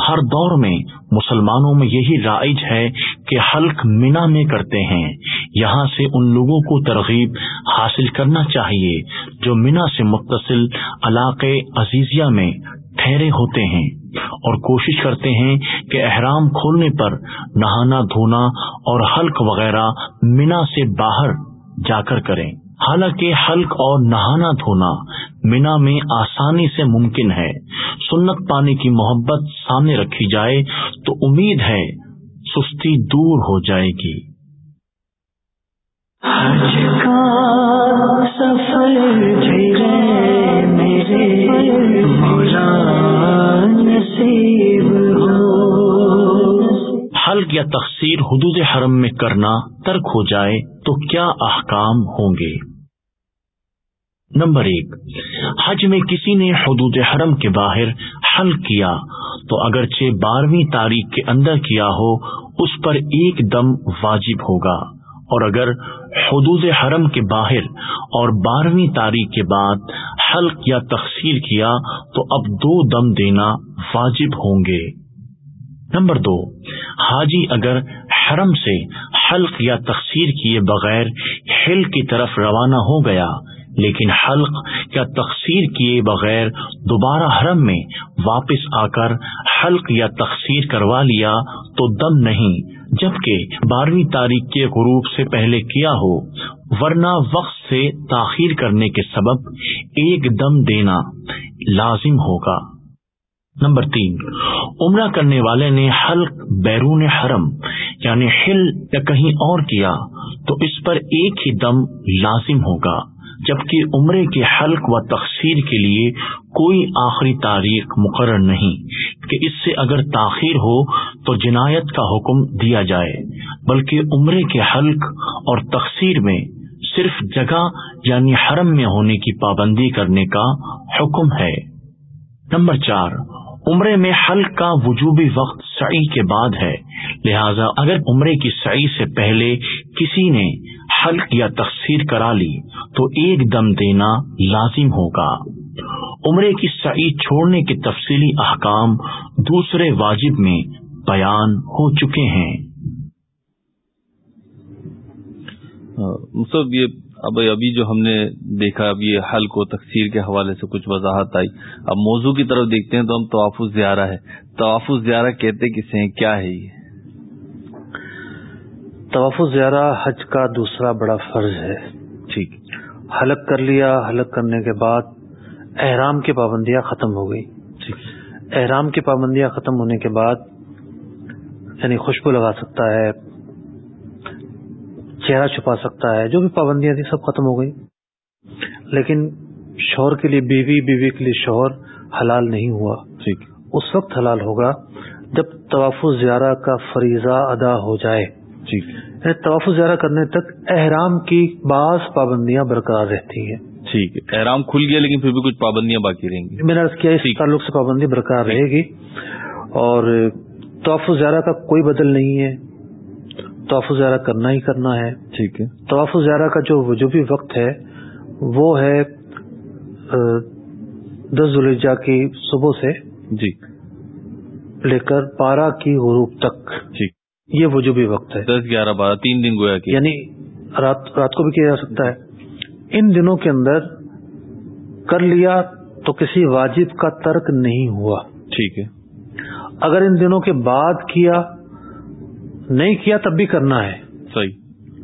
ہر دور میں مسلمانوں میں یہی رائج ہے کہ حلق مینا میں کرتے ہیں۔ یہاں سے ان لوگوں کو ترغیب حاصل کرنا چاہیے جو مینا سے متصل علاقے عزیزیہ میں ٹھہرے ہوتے ہیں۔ اور کوشش کرتے ہیں کہ احرام کھولنے پر نہانا دھونا اور حلق وغیرہ مینا سے باہر جا کر کریں۔ حالانکہ حلق اور نہانا دھونا مینا میں آسانی سے ممکن ہے۔ سنت پانے کی محبت سامنے رکھی جائے تو امید ہے سستی دور ہو جائے گی۔ حج کا سفر میرے مولا۔ حلق یا تقسیر حدود حرم میں کرنا ترک ہو جائے تو کیا احکام ہوں گے؟ نمبر ایک، حج میں کسی نے حدود حرم کے باہر حل کیا تو اگرچہ بارہویں تاریخ کے اندر کیا ہو، اس پر ایک دم واجب ہوگا۔ اور اگر حدود حرم کے باہر اور بارہویں تاریخ کے بعد حلق یا تقسیر کیا تو اب دو دم دینا واجب ہوں گے۔ نمبر دو، حاجی اگر حرم سے حلق یا تقسیر کیے بغیر ہل کی طرف روانہ ہو گیا، لیکن حلق یا تقسیر کیے بغیر دوبارہ حرم میں واپس آ کر حلق یا تقسیر کروا لیا تو دم نہیں۔ جبکہ بارہویں تاریخ کے غروب سے پہلے کیا ہو، ورنہ وقت سے تاخیر کرنے کے سبب ایک دم دینا لازم ہوگا۔ نمبر تین، عمرہ کرنے والے نے حلق بیرون حرم یعنی ہل یا کہیں اور کیا، تو اس پر ایک ہی دم لازم ہوگا۔ جبکہ عمرے کے حلق و تقسیر کے لیے کوئی آخری تاریخ مقرر نہیں کہ اس سے اگر تاخیر ہو تو جنایت کا حکم دیا جائے، بلکہ عمرے کے حلق اور تقسیر میں صرف جگہ یعنی حرم میں ہونے کی پابندی کرنے کا حکم ہے۔ نمبر چار، عمرے میں حلق کا وجوبی وقت سعی کے بعد ہے، لہذا اگر عمرے کی سعی سے پہلے کسی نے حلق یا تقسیر کرا لی تو ایک دم دینا لازم ہوگا۔ عمرے کی سعی چھوڑنے کے تفصیلی احکام دوسرے واجب میں بیان ہو چکے ہیں۔ مصب یہ اب ابھی جو ہم نے دیکھا، اب یہ حلق و تقسیر کے حوالے سے کچھ وضاحت آئی۔ اب موضوع کی طرف دیکھتے ہیں تو ہم توافظ زیارہ ہے۔ توافظ زیارہ کہتے کسے ہیں؟ کیا ہے یہ؟ طواف زیارہ حج کا دوسرا بڑا فرض ہے۔ ٹھیک۔ حلق کر لیا حلق کرنے کے بعد احرام کی پابندیاں ختم ہو گئی۔ احرام کی پابندیاں ختم ہونے کے بعد یعنی خوشبو لگا سکتا ہے چہرہ چھپا سکتا ہے جو بھی پابندیاں تھیں سب ختم ہو گئی۔ لیکن شوہر کے لیے بیوی بیوی کے لیے شوہر حلال نہیں ہوا۔ ٹھیک۔ اس وقت حلال ہوگا جب طواف زیارہ کا فریضہ ادا ہو جائے۔ طواف زیارہ کرنے تک احرام کی بعض پابندیاں برقرار رہتی ہیں۔ ٹھیک ہے۔ احرام کھل گیا لیکن پھر بھی کچھ پابندیاں باقی رہیں گی۔ میں نے کیا اس۔ تعلق سے پابندی برقرار رہے گی۔ اور طواف زیارہ کا کوئی بدل نہیں ہے۔ طواف زیارہ کرنا ہی کرنا ہے۔ ٹھیک ہے۔ طواف زیارہ کا جو وجوبی وقت ہے وہ ہے دس ذوالحجہ کی صبح سے جی۔ لے کر بارہ کی غروب تک۔ ٹھیک۔ یہ وجوبی وقت ہے۔ دس گیارہ بارہ تین دن گویا کہ۔ یعنی رات رات کو بھی کیا جا سکتا ہے۔ ان دنوں کے اندر کر لیا تو کسی واجب کا ترک نہیں ہوا۔ ٹھیک ہے۔ اگر ان دنوں کے بعد کیا نہیں کیا تب بھی کرنا ہے۔ صحیح۔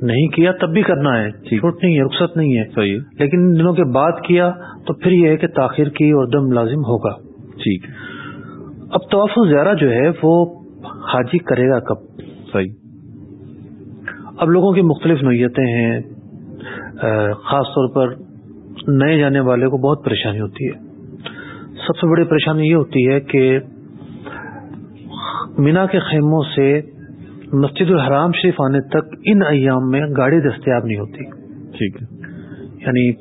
نہیں کیا تب بھی کرنا ہے۔ چھوٹ نہیں ہے رخصت نہیں ہے۔ صحیح۔ لیکن ان دنوں کے بعد کیا تو پھر یہ ہے کہ تاخیر کی اور دم لازم ہوگا۔ ٹھیک۔ اب طواف زیارہ جو ہے وہ حاجی کرے گا کب؟ صحیح؟ اب لوگوں کی مختلف نوعیتیں ہیں خاص طور پر نئے جانے والے کو بہت پریشانی ہوتی ہے۔ سب سے بڑی پریشانی یہ ہوتی ہے کہ مینا کے خیموں سے مسجد الحرام شریف آنے تک ان ایام میں گاڑی دستیاب نہیں ہوتی۔ ٹھیک ہے۔ یعنی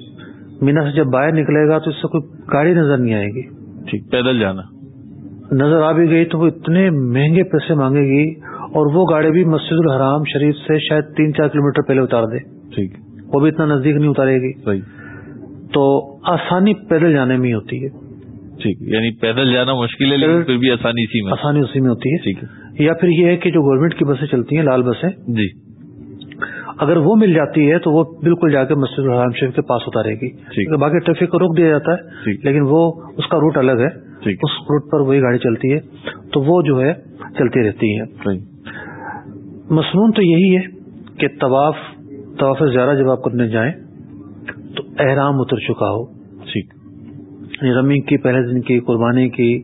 مینا سے جب باہر نکلے گا تو اس سے کوئی گاڑی نظر نہیں آئے گی۔ ٹھیک پیدل جانا۔ نظر آ بھی گئی تو وہ اتنے مہنگے پیسے مانگے گی۔ اور وہ گاڑی بھی مسجد الحرام شریف سے شاید تین چار کلومیٹر پہلے اتار دے۔ ٹھیک۔ وہ بھی اتنا نزدیک نہیں اتارے گی۔ صحیح۔ تو آسانی پیدل جانے میں ہوتی ہے۔ ٹھیک۔ یعنی پیدل جانا مشکل ہے لیکن پھر بھی آسانی اسی میں۔ آسانی اسی میں ہوتی ہے۔ ٹھیک ہے۔ یا پھر یہ ہے کہ جو گورنمنٹ کی بسیں چلتی ہیں لال بسیں جی۔ اگر وہ مل جاتی ہے تو وہ بالکل جا کے مسجد الحرام شریف کے پاس اتارے گی۔ باقی ٹریفک کو روک دیا جاتا ہے۔ لیکن وہ اس کا روٹ الگ ہے۔ اس روٹ پر وہی گاڑی چلتی ہے۔ تو وہ جو ہے چلتی رہتی ہے مصنون تو یہی ہے کہ طواف طواف زیارہ جب آپ کرنے جائیں تو احرام اتر چکا ہو۔ ٹھیک۔ یعنی رمی کی پہلے دن کی قربانی کی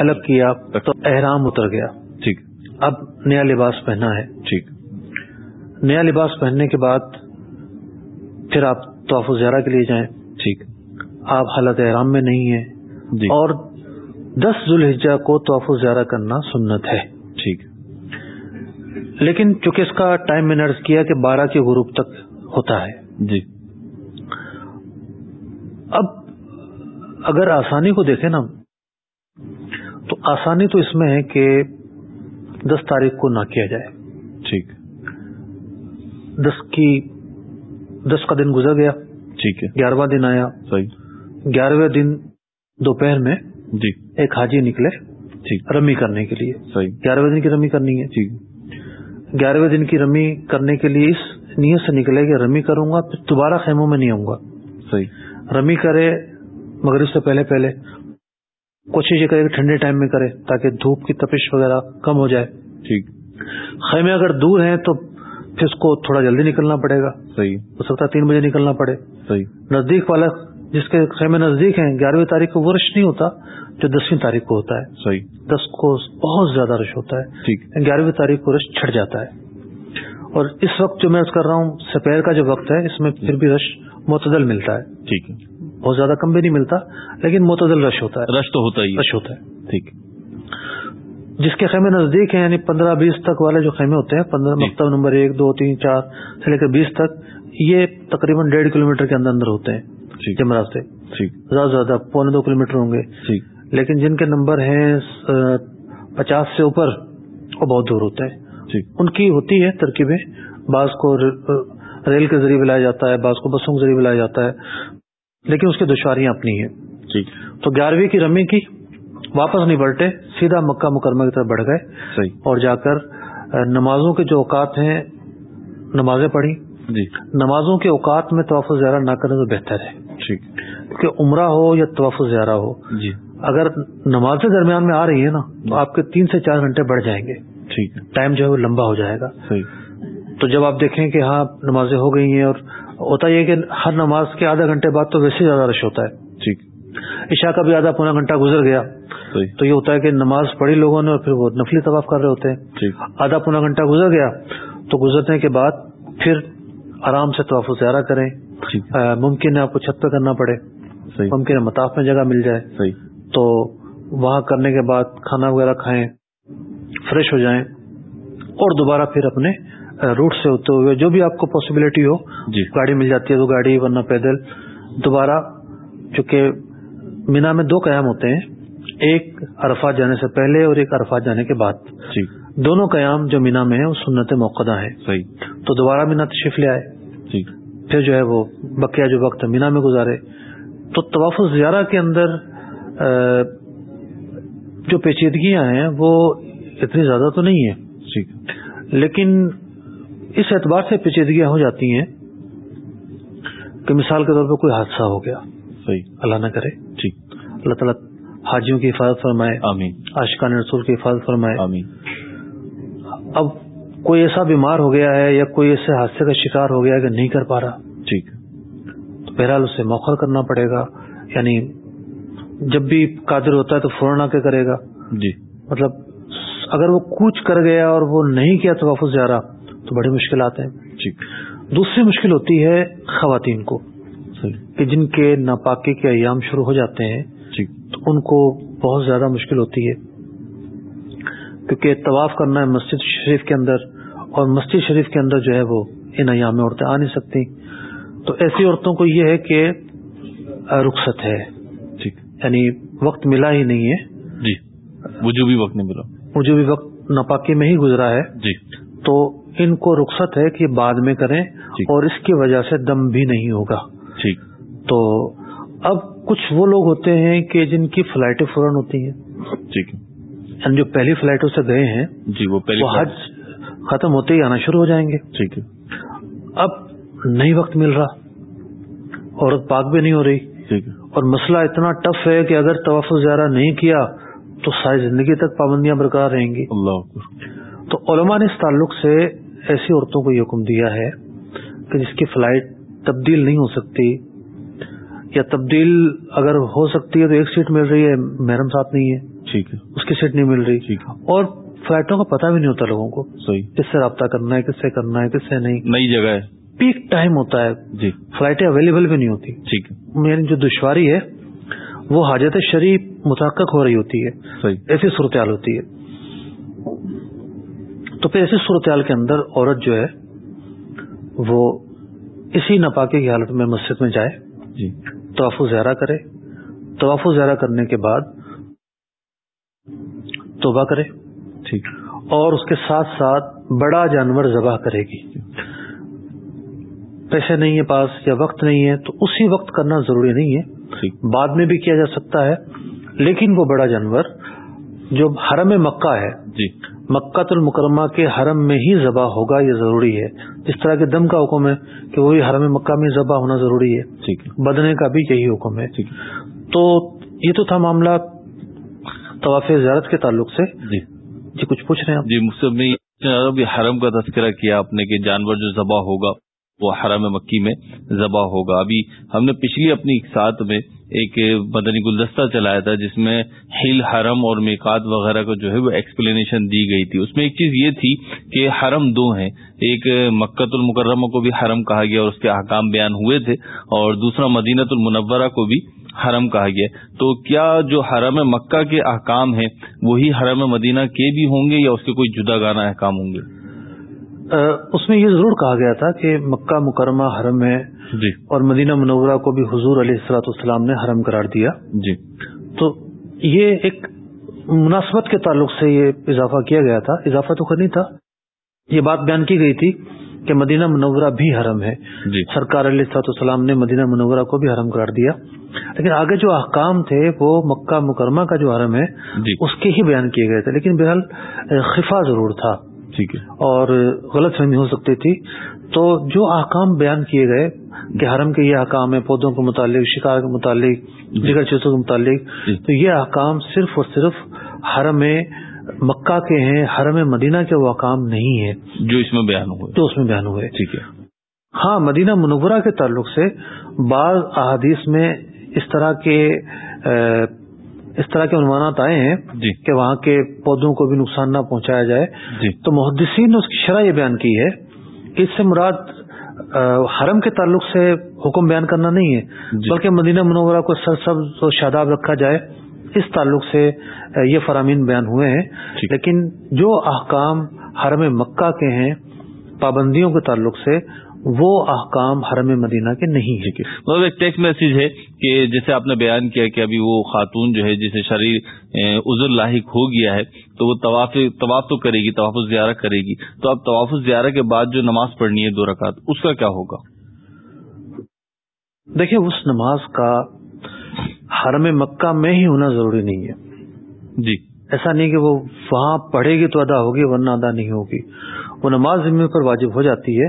حلق کیا تو احرام اتر گیا۔ ٹھیک۔ اب نیا لباس پہنا ہے۔ ٹھیک۔ نیا لباس پہننے کے بعد پھر آپ طواف زیارہ کے لیے جائیں۔ ٹھیک۔ آپ حالت احرام میں نہیں ہیں۔ جی۔ اور دس ذوالحجہ کو طواف زیارہ کرنا سنت ہے۔ لیکن چونکہ اس کا ٹائم میں عرض کیا کہ بارہ کے غروب تک ہوتا ہے۔ جی۔ اب اگر آسانی کو دیکھیں نا تو آسانی تو اس میں ہے کہ دس تاریخ کو نہ کیا جائے۔ ٹھیک۔ دس کی دس کا دن گزر گیا۔ ٹھیک ہے۔ گیارہواں دن آیا۔ صحیح۔ گیارہویں دن دوپہر میں جی۔ ایک حاجی نکلے ٹھیک۔ رمی کرنے کے لیے۔ صحیح۔ گیارہویں دن کی رمی کرنی ہے۔ ٹھیک گیارہویں دن کی رمی کرنے کے لیے اس نیت سے نکلے کہ رمی کروں گا پھر دوبارہ خیموں میں نہیں آؤں گا۔ صحیح۔ رمی کرے مغرب سے پہلے پہلے کوشش یہ کرے کہ ٹھنڈے ٹائم میں کرے تاکہ دھوپ کی تپش وغیرہ کم ہو جائے۔ ٹھیک۔ خیمے اگر دور ہیں تو پھر اس کو تھوڑا جلدی نکلنا پڑے گا۔ صحیح۔ ہو سکتا ہے تین بجے نکلنا پڑے۔ صحیح۔ نزدیک والا جس کے خیمے نزدیک ہیں گیارہویں تاریخ کو وہ رش نہیں ہوتا جو دسویں تاریخ کو ہوتا ہے۔ صحیح۔ دس کو بہت زیادہ رش ہوتا ہے۔ گیارہویں تاریخ کو رش چھٹ جاتا ہے۔ اور اس وقت جو میں اس کر رہا ہوں سپیر کا جو وقت ہے اس میں پھر بھی رش معتدل ملتا ہے۔ ٹھیک ہے۔ بہت زیادہ کم بھی نہیں ملتا لیکن معتدل رش ہوتا ہے۔ رش تو ہوتا ہی رش ہوتا ہے۔ ٹھیک۔ جس کے خیمے نزدیک ہیں یعنی پندرہ بیس تک والے جو خیمے ہوتے ہیں پندرہ جی۔ مکتب نمبر ایک دو تین چار سے لے کر بیس تک یہ تقریباً ڈیڑھ کلو میٹر کے اندر اندر ہوتے ہیں۔ ٹھیک جمرا سے ٹھیک زیادہ سے زیادہ پونے دو کلو میٹر ہوں گے۔ ٹھیک لیکن جن کے نمبر ہیں پچاس سے اوپر وہ بہت دور ہوتے ہیں۔ ان کی ہوتی ہے ترکیبیں۔ بعض کو ریل کے ذریعے بلایا جاتا ہے بعض کو بسوں کے ذریعے بلایا جاتا ہے۔ لیکن اس کی دشواریاں اپنی ہیں۔ تو گیارہویں کی رمی کی واپس نہیں پلٹے سیدھا مکہ مکرمہ کی طرف بڑھ گئے۔ اور جا کر نمازوں کے جو اوقات ہیں نمازیں پڑھی۔ جی۔ نمازوں کے اوقات میں توف زیارہ نہ کریں تو بہتر ہے۔ ٹھیک۔ کیونکہ عمرہ ہو یا توف زیارہ ہو۔ جی۔ اگر نمازیں درمیان میں آ رہی ہیں نا تو آپ کے تین سے چار گھنٹے بڑھ جائیں گے۔ ٹھیک۔ ہے ٹائم جو ہے وہ لمبا ہو جائے گا۔ تو جب آپ دیکھیں کہ ہاں نمازیں ہو گئی ہیں اور ہوتا یہ کہ ہر نماز کے آدھا گھنٹے بعد تو ویسے زیادہ رش ہوتا ہے۔ ٹھیک۔ عشاء کا بھی آدھا پونا گھنٹہ گزر گیا۔ تو یہ ہوتا ہے کہ نماز پڑھی لوگوں نے اور پھر وہ نفلی طواف کر رہے ہوتے ہیں۔ آدھا پونا گھنٹہ گزر گیا تو گزرنے کے بعد پھر آرام سے طواف زیارہ کریں۔ ممکن ہے آپ کو چھت پہ کرنا پڑے۔ ممکن ہے مطاف میں جگہ مل جائے۔ تو وہاں کرنے کے بعد کھانا وغیرہ کھائیں فریش ہو جائیں اور دوبارہ پھر اپنے روٹ سے ہوتے ہوئے جو بھی آپ کو پاسبلٹی ہو جی۔ گاڑی مل جاتی ہے تو گاڑی ورنہ پیدل۔ دوبارہ چونکہ مینا میں دو قیام ہوتے ہیں ایک عرفات جانے سے پہلے اور ایک عرفات جانے کے بعد۔ ٹھیک دونوں قیام جو مینا میں ہیں وہ سنت موقع ہیں۔ صحیح۔ تو دوبارہ مینا تشریف لے آئے۔ پھر جو ہے وہ بقیہ جو وقت مینا میں گزارے۔ تو طواف زیارہ کے اندر جو پیچیدگیاں ہیں وہ اتنی زیادہ تو نہیں ہیں۔ ٹھیک لیکن اس اعتبار سے پیچیدگیاں ہو جاتی ہیں کہ مثال کے طور پہ کوئی حادثہ ہو گیا۔ صحیح۔ اللہ نہ کرے۔ ٹھیک اللہ تعالیٰ حاجیوں کی حفاظت فرمائے۔ آمین۔ عاشقان رسول کی حفاظت فرمائے۔ آمین۔ اب کوئی ایسا بیمار ہو گیا ہے یا کوئی ایسے حادثے کا شکار ہو گیا ہے کہ نہیں کر پا رہا؟ ٹھیک۔ تو بہرحال اسے موخر کرنا پڑے گا۔ یعنی جب بھی قادر ہوتا ہے تو فوراً آ کے کرے گا۔ جی۔ مطلب اگر وہ کوچ کر گیا اور وہ نہیں کیا تو زیارہ تو بڑی مشکلات ہیں۔ ٹھیک۔ دوسری مشکل ہوتی ہے خواتین کو۔ کہ جن کے ناپاکی کے ایام شروع ہو جاتے ہیں تو ان کو بہت زیادہ مشکل ہوتی ہے۔ کیونکہ طواف کرنا ہے مسجد شریف کے اندر اور مسجد شریف کے اندر جو ہے وہ ان ایام میں عورتیں آ نہیں سکتی۔ تو ایسی عورتوں کو یہ ہے کہ رخصت ہے۔ ٹھیک۔ یعنی وقت ملا ہی نہیں ہے۔ جی۔ مجھے بھی وقت نہیں ملا۔ مجھے بھی وقت ناپاکی میں ہی گزرا ہے۔ جی۔ تو ان کو رخصت ہے کہ بعد میں کریں۔ اور اس کی وجہ سے دم بھی نہیں ہوگا۔ ٹھیک۔ تو اب کچھ وہ لوگ ہوتے ہیں کہ جن کی فلائٹیں فوراً ہوتی ہیں۔ ٹھیک۔ یعنی جو پہلی فلائٹوں سے گئے ہیں جی وہ پہلے وہ حج ختم ہوتے ہی آنا شروع ہو جائیں گے۔ ٹھیک ہے۔ اب نہیں وقت مل رہا۔ عورت پاک بھی نہیں ہو رہی۔ ٹھیک ہے۔ اور مسئلہ اتنا ٹف ہے کہ اگر توافع زیادہ نہیں کیا تو ساری زندگی تک پابندیاں برقرار رہیں گی۔ اللہ تو علماء نے اس تعلق سے ایسی عورتوں کو یہ حکم دیا ہے کہ جس کی فلائٹ تبدیل نہیں ہو سکتی یا تبدیل اگر ہو سکتی ہے تو ایک سیٹ مل رہی ہے محرم ساتھ نہیں ہے۔ ٹھیک ہے۔ اس کی سیٹ نہیں مل رہی۔ اور فلائٹوں کا پتہ بھی نہیں ہوتا لوگوں کو صحیح۔ کس سے رابطہ کرنا ہے کس سے کرنا ہے کس سے نہیں۔ نئی جگہ ہے۔ پیک ٹائم ہوتا ہے۔ جی۔ فلائٹیں اویلیبل بھی نہیں ہوتی۔ ٹھیک ہے۔ یعنی جو دشواری ہے وہ حاجت شریف متحقق ہو رہی ہوتی ہے۔ صحیح۔ ایسی صورتحال ہوتی ہے۔ تو پھر ایسی صورتحال کے اندر عورت جو ہے وہ اسی ناپاکی کی حالت میں مسجد میں جائے۔ جی۔ طواف زہرا کرے۔ طواف زہرا کرنے کے بعد توبہ کرے۔ ٹھیک۔ اور اس کے ساتھ ساتھ بڑا جانور ذبح کرے گی۔ پیسے نہیں ہے پاس یا وقت نہیں ہے تو اسی وقت کرنا ضروری نہیں ہے۔ بعد میں بھی کیا جا سکتا ہے لیکن وہ بڑا جانور جو حرم مکہ ہے۔ جی۔ مکہ المکرمہ کے حرم میں ہی ذبح ہوگا یہ ضروری ہے۔ جس طرح کے دم کا حکم ہے کہ وہی حرم مکہ میں ذبح ہونا ضروری ہے۔ بدنے کا بھی یہی حکم ہے۔ تو یہ تو تھا معاملہ۔ طواف زیارت کے تعلق سے؟ جی۔ جی کچھ پوچھ رہے ہیں جی مجھ سے حرم کا تذکرہ کیا آپ نے کہ جانور جو ذبح ہوگا وہ حرم مکی میں ذبح ہوگا۔ ابھی ہم نے پچھلی اپنی ساتھ میں ایک مدنی گلدستہ چلایا تھا جس میں ہل حرم اور میکات وغیرہ کو جو ہے وہ ایکسپلینیشن دی گئی تھی۔ اس میں ایک چیز یہ تھی کہ حرم دو ہیں۔ ایک مکت المکرمہ کو بھی حرم کہا گیا اور اس کے احکام بیان ہوئے تھے اور دوسرا مدینت المنورہ کو بھی حرم کہا گیا تو کیا جو حرم مکہ کے احکام ہیں وہی حرم مدینہ کے بھی ہوں گے یا اس کے کوئی جدا گانا احکام ہوں گے؟ اس میں یہ ضرور کہا گیا تھا کہ مکہ مکرمہ حرم ہے۔ جی۔ اور مدینہ منورہ کو بھی حضور علیہ السلاۃ والسلام نے حرم قرار دیا۔ جی۔ تو یہ ایک مناسبت کے تعلق سے یہ اضافہ کیا گیا تھا۔ اضافہ تو کرنی تھا۔ یہ بات بیان کی گئی تھی کہ مدینہ منورہ بھی حرم ہے۔ جی۔ سرکار علیہ السلاۃ والسلام نے مدینہ منورہ کو بھی حرم قرار دیا۔ لیکن آگے جو احکام تھے وہ مکہ مکرمہ کا جو حرم ہے جی۔ اس کے ہی بیان کیے گئے تھے۔ لیکن بہرحال خفا ضرور تھا۔ ٹھیک ہے۔ اور غلط فہمی ہو سکتی تھی۔ تو جو احکام بیان کیے گئے کہ حرم کے یہ احکام ہیں پودوں کے متعلق شکار کے متعلق دیگر چیزوں کے متعلق جی۔ تو یہ احکام صرف اور صرف حرم مکہ کے ہیں حرم مدینہ کے وہ احکام نہیں ہیں۔ جو اس میں بیان ہوئے۔ جو اس میں بیان ہوئے۔ ٹھیک ہے۔ ہاں مدینہ منورہ کے تعلق سے بعض احادیث میں اس طرح کے اس طرح کے عنوانات آئے ہیں جی۔ کہ وہاں کے پودوں کو بھی نقصان نہ پہنچایا جائے۔ جی۔ تو محدثین نے اس کی شرح یہ بیان کی ہے کہ اس سے مراد حرم کے تعلق سے حکم بیان کرنا نہیں ہے جی۔ بلکہ مدینہ منورہ کو سرسبز و شاداب رکھا جائے۔ اس تعلق سے یہ فرامین بیان ہوئے ہیں۔ لیکن جو احکام حرم مکہ کے ہیں پابندیوں کے تعلق سے وہ احکام حرم مدینہ کے نہیں ہے۔ مطلب ایک ٹیکسٹ میسج ہے کہ جیسے آپ نے بیان کیا کہ ابھی وہ خاتون جو ہے جسے شریر عذر لاحق ہو گیا ہے تو وہ طواف طواف تو کرے گی طواف زیارہ کرے گی۔ تو اب طواف زیارہ کے بعد جو نماز پڑھنی ہے دو رکعت اس کا کیا ہوگا؟ دیکھیں اس نماز کا حرم مکہ میں ہی ہونا ضروری نہیں ہے۔ جی۔ ایسا نہیں کہ وہ وہاں پڑھے گی تو ادا ہوگی ورنہ ادا نہیں ہوگی۔ وہ نماز ذمے پر واجب ہو جاتی ہے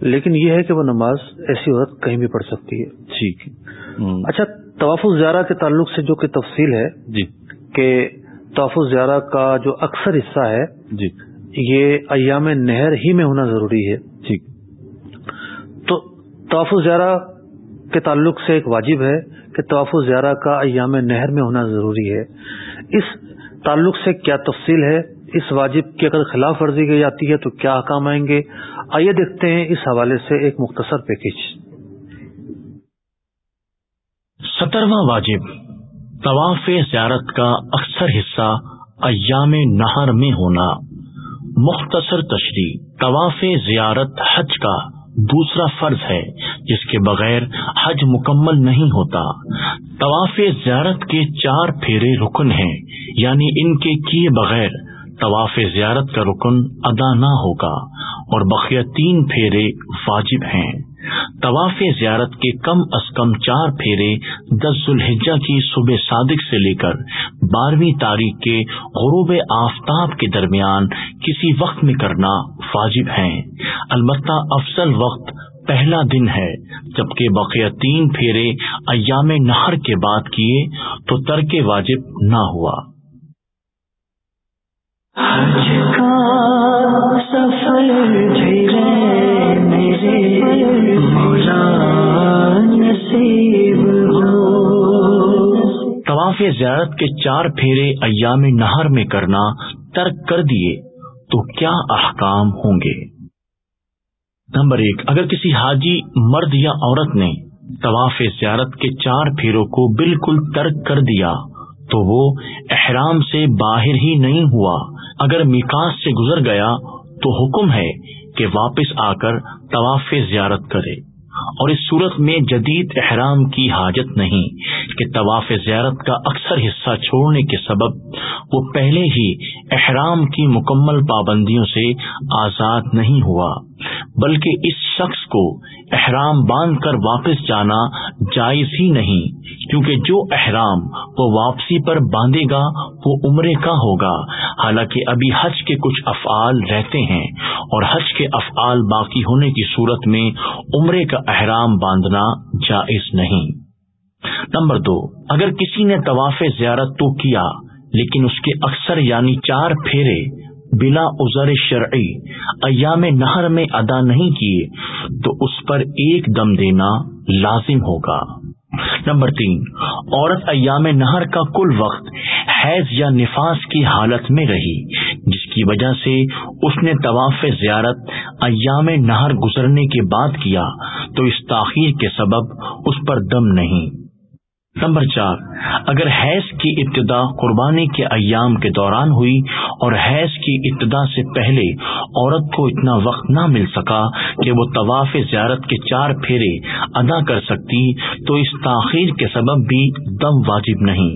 لیکن یہ ہے کہ وہ نماز ایسی عورت کہیں بھی پڑھ سکتی ہے۔ ٹھیک۔ اچھا طواف الزیارہ کے تعلق سے جو کہ تفصیل ہے جی۔ کہ طواف الزیارہ کا جو اکثر حصہ ہے جی۔ یہ ایام نہر ہی میں ہونا ضروری ہے۔ ٹھیک۔ تو طواف زیارہ کے تعلق سے ایک واجب ہے کہ طواف زیارہ کا ایام نہر میں ہونا ضروری ہے۔ اس تعلق سے کیا تفصیل ہے؟ اس واجب کی اگر خلاف ورزی کی جاتی ہے تو کیا احکام آئیں گے؟ آئیے دیکھتے ہیں اس حوالے سے ایک مختصر پیکج سترواں واجب، طواف زیارت کا اکثر حصہ ایام نہر میں ہونا۔ مختصر تشریح، طواف زیارت حج کا دوسرا فرض ہے جس کے بغیر حج مکمل نہیں ہوتا۔ طواف زیارت کے چار پھیرے رکن ہیں یعنی ان کے کیے بغیر طواف زیارت کا رکن ادا نہ ہوگا، اور بقیہ تین پھیرے واجب ہیں۔ طواف زیارت کے کم از کم چار پھیرے دس ذوالحجہ کی صبح صادق سے لے کر بارہویں تاریخ کے غروب آفتاب کے درمیان کسی وقت میں کرنا واجب ہیں۔ البتہ افضل وقت پہلا دن ہے، جبکہ بقیہ تین پھیرے ایام نہر کے بعد کیے تو ترک واجب نہ ہوا۔ حج کا سفر میرے۔ طواف زیارت کے چار پھیرے ایام نہر میں کرنا ترک کر دیے تو کیا احکام ہوں گے؟ نمبر ایک، اگر کسی حاجی، مرد یا عورت نے طواف زیارت کے چار پھیروں کو بالکل ترک کر دیا تو وہ احرام سے باہر ہی نہیں ہوا۔ اگر میکاس سے گزر گیا تو حکم ہے کہ واپس آ کر طواف زیارت کرے۔ اور اس صورت میں جدید احرام کی حاجت نہیں کہ طواف زیارت کا اکثر حصہ چھوڑنے کے سبب وہ پہلے ہی احرام کی مکمل پابندیوں سے آزاد نہیں ہوا۔ بلکہ اس شخص کو احرام باندھ کر واپس جانا جائز ہی نہیں، کیونکہ جو احرام وہ واپسی پر باندھے گا، وہ عمرے کا ہوگا۔ حالانکہ ابھی حج کے کچھ افعال رہتے ہیں اور حج کے افعال باقی ہونے کی صورت میں عمرے کا احرام باندھنا جائز نہیں۔ نمبر دو، اگر کسی نے طواف زیارت تو کیا، لیکن اس کے اکثر یعنی چار پھیرے بلا ازر شرعی، ایام نہر میں ادا نہیں کیے، تو اس پر ایک دم دینا لازم ہوگا۔ نمبر تین، عورت ایام نہر کا کل وقت حیض یا نفاس کی حالت میں رہی، جس کی وجہ سے اس نے طواف زیارت ایام نہر گزرنے کے بعد کیا، تو اس تاخیر کے سبب اس پر دم نہیں۔ نمبر چار، اگر حیض کی ابتدا قربانی کے ایام کے دوران ہوئی اور حیض کی ابتدا سے پہلے عورت کو اتنا وقت نہ مل سکا کہ وہ طواف زیارت کے چار پھیرے ادا کر سکتی، تو اس تاخیر کے سبب بھی دم واجب نہیں،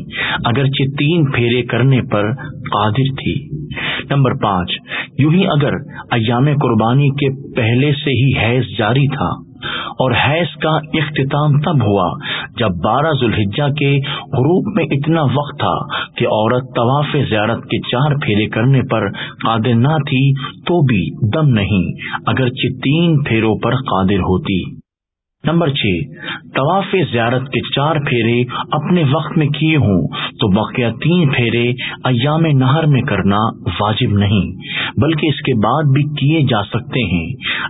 اگرچہ تین پھیرے کرنے پر قادر تھی۔ نمبر پانچ، یوں ہی اگر ایام قربانی کے پہلے سے ہی حیض جاری تھا اور حیض کا اختتام تب ہوا جب بارہ ذوالحجہ کے غروب میں اتنا وقت تھا کہ عورت طواف زیارت کے چار پھیرے کرنے پر قادر نہ تھی تو بھی دم نہیں، اگرچہ تین پھیروں پر قادر ہوتی۔ نمبر چھ، طواف زیارت کے چار پھیرے اپنے وقت میں کیے ہوں، تو بقیہ تین پھیرے ایام نہر میں کرنا واجب نہیں، بلکہ اس کے بعد بھی کیے جا سکتے ہیں۔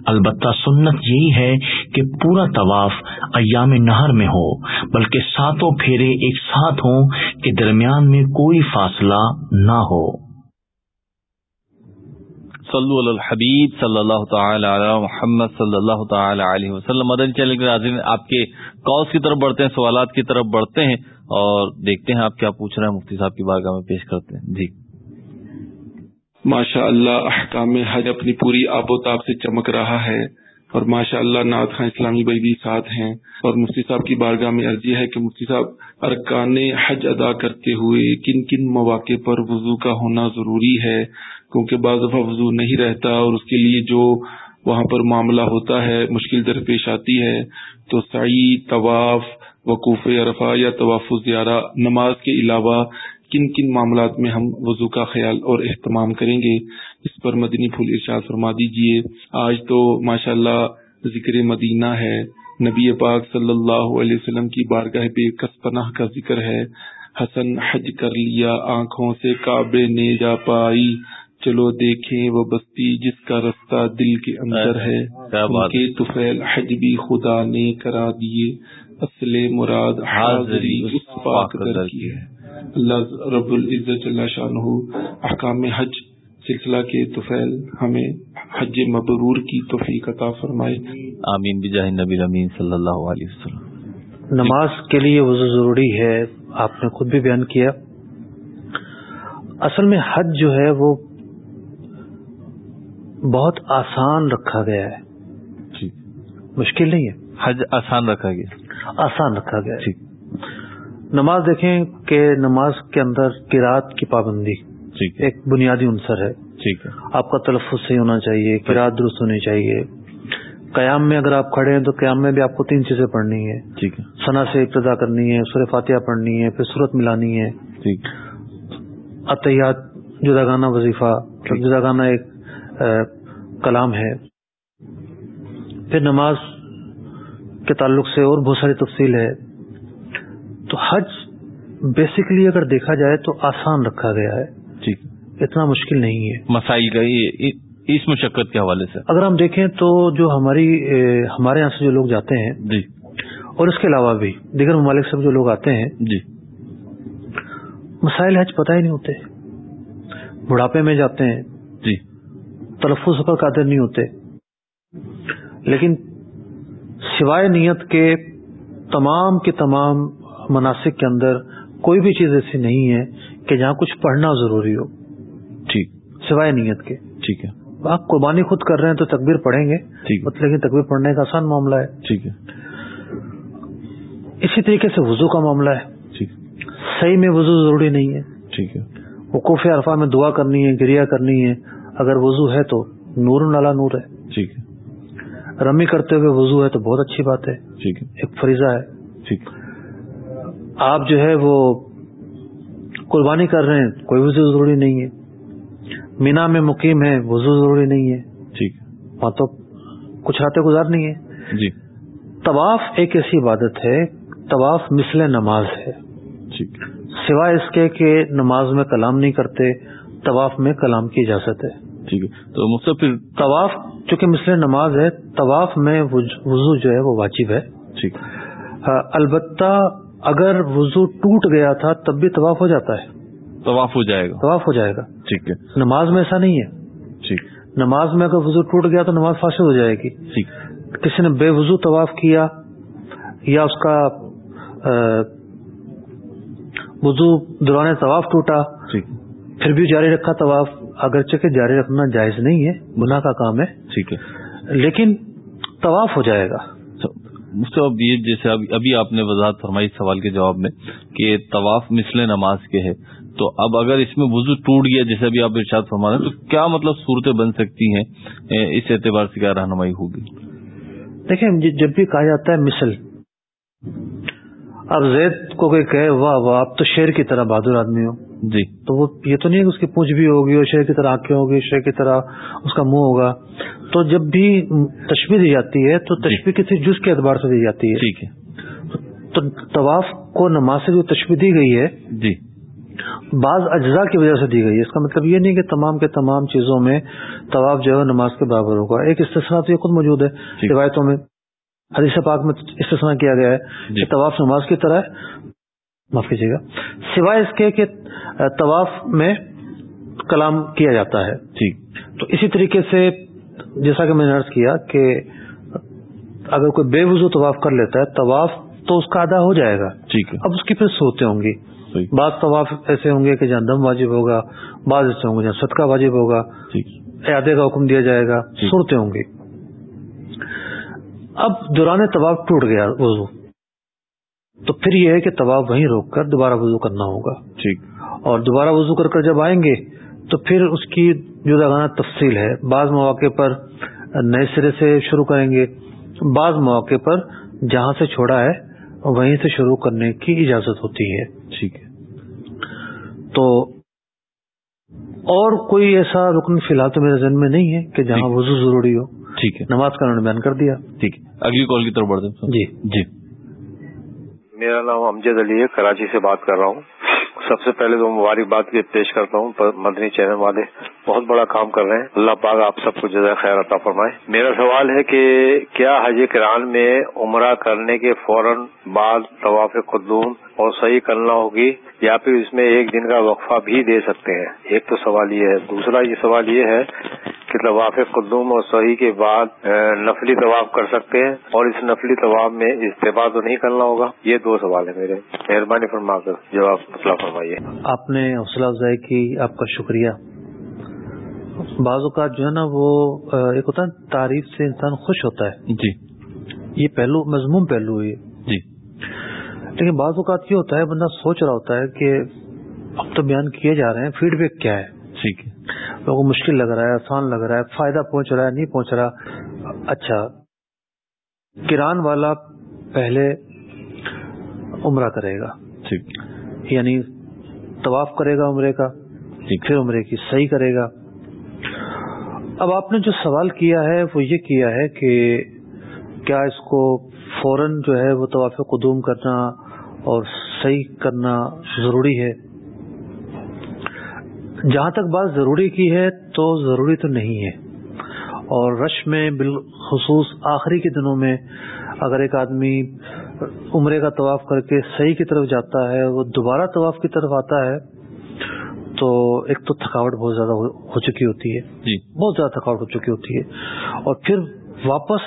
البتہ سنت یہی ہے کہ پورا طواف ایام نہر میں ہو، بلکہ ساتوں پھیرے ایک ساتھ ہوں کہ درمیان میں کوئی فاصلہ نہ ہو۔ صلو علی الحبیب صلی اللہ تعالی علی محمد صلی اللہ تعالی علیہ وسلم۔ مدن جی، چینل کے ناظرین آپ کے کالس کی طرف بڑھتے ہیں، سوالات کی طرف بڑھتے ہیں اور دیکھتے ہیں آپ کیا پوچھ رہے ہیں، مفتی صاحب کی بارگاہ میں پیش کرتے ہیں۔ جی۔ ماشاء اللہ احکام حج اپنی پوری آب و تاب سے چمک رہا ہے اور ماشاء اللہ نعت خان اسلامی بھائی بھی ساتھ ہیں۔ اور مفتی صاحب کی بارگاہ میں عرضی ہے کہ مفتی صاحب، ارکان حج ادا کرتے ہوئے کن کن مواقع پر وضو کا ہونا ضروری ہے؟ کیونکہ بعض دفعہ وضو نہیں رہتا اور اس کے لیے جو وہاں پر معاملہ ہوتا ہے، مشکل درپیش آتی ہے، تو سعی، طواف، وقوف عرفہ یا طواف زیارہ، نماز کے علاوہ کن کن معاملات میں ہم وضو کا خیال اور اہتمام کریں گے، اس پر مدنی پھول ارشاد فرما دیجیے آج تو ماشاء اللہ ذکر مدینہ ہے، نبی پاک صلی اللہ علیہ وسلم کی بارگاہ بے کس پناہ کا ذکر ہے۔ حسن حج کر لیا، آنکھوں سے کعبے نے جا پائی۔ چلو دیکھیں وہ بستی جس کا رستہ دل کے اندر ہے ان کے طفیل حج بھی خدا نے کرا دیے۔ اصل مراد حاضری اس پاک در کی ہے۔ اللہ رب العزت اللہ شاہ احکام حج سلسلہ کے طفیل ہمیں حج مبرور کی توفیق عطا فرمائے۔ آمین۔ بجاہ نبی امین صلی اللہ علیہ وسلم۔ نماز کے لیے وضو ضروری ہے آپ نے خود بھی بیان کیا۔ اصل میں حج جو ہے وہ بہت آسان رکھا گیا ہے۔ جی۔ مشکل نہیں ہے؟ حج آسان رکھا گیا۔ آسان رکھا گیا ٹھیک نماز دیکھیں کہ نماز کے اندر قرات کی پابندی ہے ایک بنیادی عنصر ہے۔ ٹھیک ہے آپ کا تلفظ صحیح ہونا چاہیے قرات درست ہونی چاہیے۔ قیام میں اگر آپ کھڑے ہیں تو قیام میں بھی آپ کو تین چیزیں پڑھنی ہے ٹھیک ہے ثنا سے ابتدا کرنی ہے سورہ فاتحہ پڑھنی ہے پھر صورت ملانی ہے۔ ٹھیک عطیات جدا گانا وظیفہ جدا گانا ایک کلام ہے۔ پھر نماز کے تعلق سے اور بہت ساری تفصیل ہے۔ تو حج بیسیکلی اگر دیکھا جائے تو آسان رکھا گیا ہے۔ ٹھیک اتنا مشکل نہیں ہے۔ مسائل کا اس مشقت کے حوالے سے۔ اگر ہم دیکھیں تو جو ہماری ہمارے یہاں سے جو لوگ جاتے ہیں جی۔ اور اس کے علاوہ بھی دیگر ممالک سے جو لوگ آتے ہیں جی۔ مسائل حج پتہ ہی نہیں ہوتے۔ بڑھاپے میں جاتے ہیں۔ جی۔ تلفظ پر قادر نہیں ہوتے۔ لیکن سوائے نیت کے تمام کے تمام مناسب کے اندر کوئی بھی چیز ایسی نہیں ہے کہ جہاں کچھ پڑھنا ضروری ہو۔ ٹھیک۔ سوائے نیت کے۔ ٹھیک ہے۔ آپ قربانی خود کر رہے ہیں تو تکبیر پڑھیں گے۔ ٹھیک۔ ہے لیکن تکبیر پڑھنے کا آسان معاملہ ہے۔ ٹھیک ہے۔ اسی طریقے سے وضو کا معاملہ ہے۔ ٹھیک۔ صحیح میں وضو ضروری نہیں ہے۔ ٹھیک ہے۔ وقوف عرفہ میں دعا کرنی ہے گریا کرنی ہے۔ اگر وضو ہے تو نور نالا نور ہے۔ ٹھیک ہے۔ رمی کرتے ہوئے وضو ہے تو بہت اچھی بات ہے۔ ٹھیک ہے۔ ایک فریضہ ہے۔ ٹھیک۔ آپ جو ہے وہ قربانی کر رہے ہیں کوئی وضو ضروری نہیں ہے۔ مینا میں مقیم ہے وضو ضروری نہیں ہے۔ ٹھیک۔ وہاں تو کچھ راتیں گزارنی ہے۔ جی۔ طواف ایک ایسی عبادت ہے طواف مثل نماز ہے۔ سوائے اس کے کہ نماز میں کلام نہیں کرتے طواف میں کلام کی اجازت ہے۔ ٹھیک ہے۔ تو مجھ سے پھر طواف چونکہ مثل نماز ہے طواف میں وضو جو ہے وہ واجب ہے۔ ٹھیک۔ ہاں، البتہ اگر وضو ٹوٹ گیا تھا تب بھی طواف ہو جاتا ہے۔ طواف ہو جائے گا۔ طواف ہو جائے گا۔ ٹھیک ہے۔ نماز میں ایسا نہیں ہے۔ ٹھیک۔ نماز میں اگر وضو ٹوٹ گیا تو نماز فاسد ہو جائے گی۔ ٹھیک۔ کسی نے بے وضو طواف کیا یا اس کا وضو دوران طواف ٹوٹا پھر بھی جاری رکھا طواف۔ اگرچہ کہ جاری رکھنا جائز نہیں ہے گناہ کا کام ہے۔ ٹھیک ہے۔ لیکن طواف ہو جائے گا۔ اب یہ جیسے ابھی آپ نے وضاحت فرمائی سوال کے جواب میں کہ طواف مثل نماز کے ہے۔ تو اب اگر اس میں وضو ٹوٹ گیا جیسے ابھی آپ ارشاد فرما رہے ہیں تو کیا مطلب صورتیں بن سکتی ہیں؟ اس اعتبار سے کیا رہنمائی ہوگی؟ دیکھیں ج- جب بھی کہا جاتا ہے مثل اب زید کو کوئی کہے واہ واہ آپ تو شیر کی طرح بہادر آدمی ہو۔ جی۔ تو وہ یہ تو نہیں کہ اس کی پونچھ بھی ہوگی اور شیر کی طرح آنکھیں ہوگی شیر کی طرح اس کا منہ ہوگا۔ تو جب بھی تشبیح دی جاتی ہے تو تشبیح کسی جز کے اعتبار سے دی جاتی ہے۔ ٹھیک ہے۔ تو طواف کو نماز سے جو تشبیح دی گئی ہے جی۔ بعض اجزاء کی وجہ سے دی گئی ہے۔ اس کا مطلب یہ نہیں کہ تمام کے تمام چیزوں میں طواف جو ہے نماز کے برابر ہوگا۔ ایک استثنا تو یہ خود موجود ہے۔ روایتوں میں حدیث پاک میں استثنا کیا گیا ہے جی۔ کہ طواف نماز کی طرح ہے۔ معاف کیجیے گا۔ سوائے اس کے کہ طواف میں کلام کیا جاتا ہے۔ ٹھیک تو اسی طریقے سے جیسا کہ میں نے عرض کیا کہ اگر کوئی بے وضو طواف کر لیتا ہے طواف تو اس کا ادا ہو جائے گا۔ ٹھیک ہے۔ اب اس کی پھر صورتیں ہوں گی۔ بعض طواف ایسے ہوں گے کہ جہاں دم واجب ہوگا بعض ایسے ہوں گے جہاں صدقہ واجب ہوگا۔ اعادے کا حکم دیا جائے گا۔ جی۔ صورتیں ہوں گی۔ اب دوران طواف ٹوٹ گیا وضو۔ تو پھر یہ ہے کہ طواف وہیں روک کر دوبارہ وضو کرنا ہوگا۔ ٹھیک۔ اور دوبارہ وضو کر کر جب آئیں گے تو پھر اس کی جدا گانا تفصیل ہے بعض مواقع پر نئے سرے سے شروع کریں گے بعض مواقع پر جہاں سے چھوڑا ہے وہیں سے شروع کرنے کی اجازت ہوتی ہے۔ ٹھیک ہے۔ تو اور کوئی ایسا رکن فی الحال تو میرے ذہن میں نہیں ہے کہ جہاں۔ وضو ضروری ہو۔ ٹھیک ہے۔ نماز کا انہوں نے بیان کر دیا۔ ٹھیک ہے۔ اگلی کال کی طرف بڑھتے ہیں۔ جی۔ جی۔ میرا نام امجد علی ہے کراچی سے بات کر رہا ہوں۔ سب سے پہلے تو مبارکباد کی پیش کرتا ہوں مدنی چینل والے بہت بڑا کام کر رہے ہیں۔ اللہ پاک آپ سب کو جزائے خیر عطا فرمائے۔ میرا سوال ہے کہ کیا حج کران میں عمرہ کرنے کے فوراً بعد طواف قدوم اور صحیح کرنا ہوگی یا پھر اس میں ایک دن کا وقفہ بھی دے سکتے ہیں؟ ایک تو سوال یہ ہے۔ دوسرا یہ سوال یہ ہے کہ طواف قدوم اور صحیح کے بعد نفلی طواف کر سکتے ہیں اور اس نفلی طواف میں استفاع تو نہیں کرنا ہوگا؟ یہ دو سوال ہیں میرے۔ مہربانی فرما کر جواب مسئلہ فرمائیے۔ آپ نے حوصلہ افزائی کی آپ کا شکریہ۔ بعض اوقات جو ہے نا وہ ایک ہوتا ہے تعریف سے انسان خوش ہوتا ہے۔ جی۔ یہ پہلو مضمون پہلو ہے جی۔ لیکن بعض اوقات یہ ہوتا ہے بندہ سوچ رہا ہوتا ہے کہ اب تو بیان کیے جا رہے ہیں فیڈ بیک کیا ہے؟ ٹھیک ہے۔ لوگوں کو مشکل لگ رہا ہے آسان لگ رہا ہے فائدہ پہنچ رہا ہے نہیں پہنچ رہا۔ اچھا۔ کران والا پہلے عمرہ کرے گا۔ ٹھیک۔ یعنی طواف کرے گا عمرے کا، پھر عمرے کی صحیح کرے گا۔ اب آپ نے جو سوال کیا ہے، وہ یہ کیا ہے کہ کیا اس کو فوراً جو ہے وہ طواف قدوم کرنا اور صحیح کرنا ضروری ہے؟ جہاں تک بات ضروری کی ہے تو ضروری تو نہیں ہے۔ اور رش میں بالخصوص آخری کے دنوں میں اگر ایک آدمی عمرے کا طواف کر کے صحیح کی طرف جاتا ہے وہ دوبارہ طواف کی طرف آتا ہے تو ایک تو تھکاوٹ بہت زیادہ ہو چکی ہوتی ہے۔ جی۔ بہت زیادہ تھکاوٹ ہو چکی ہوتی ہے۔ اور پھر واپس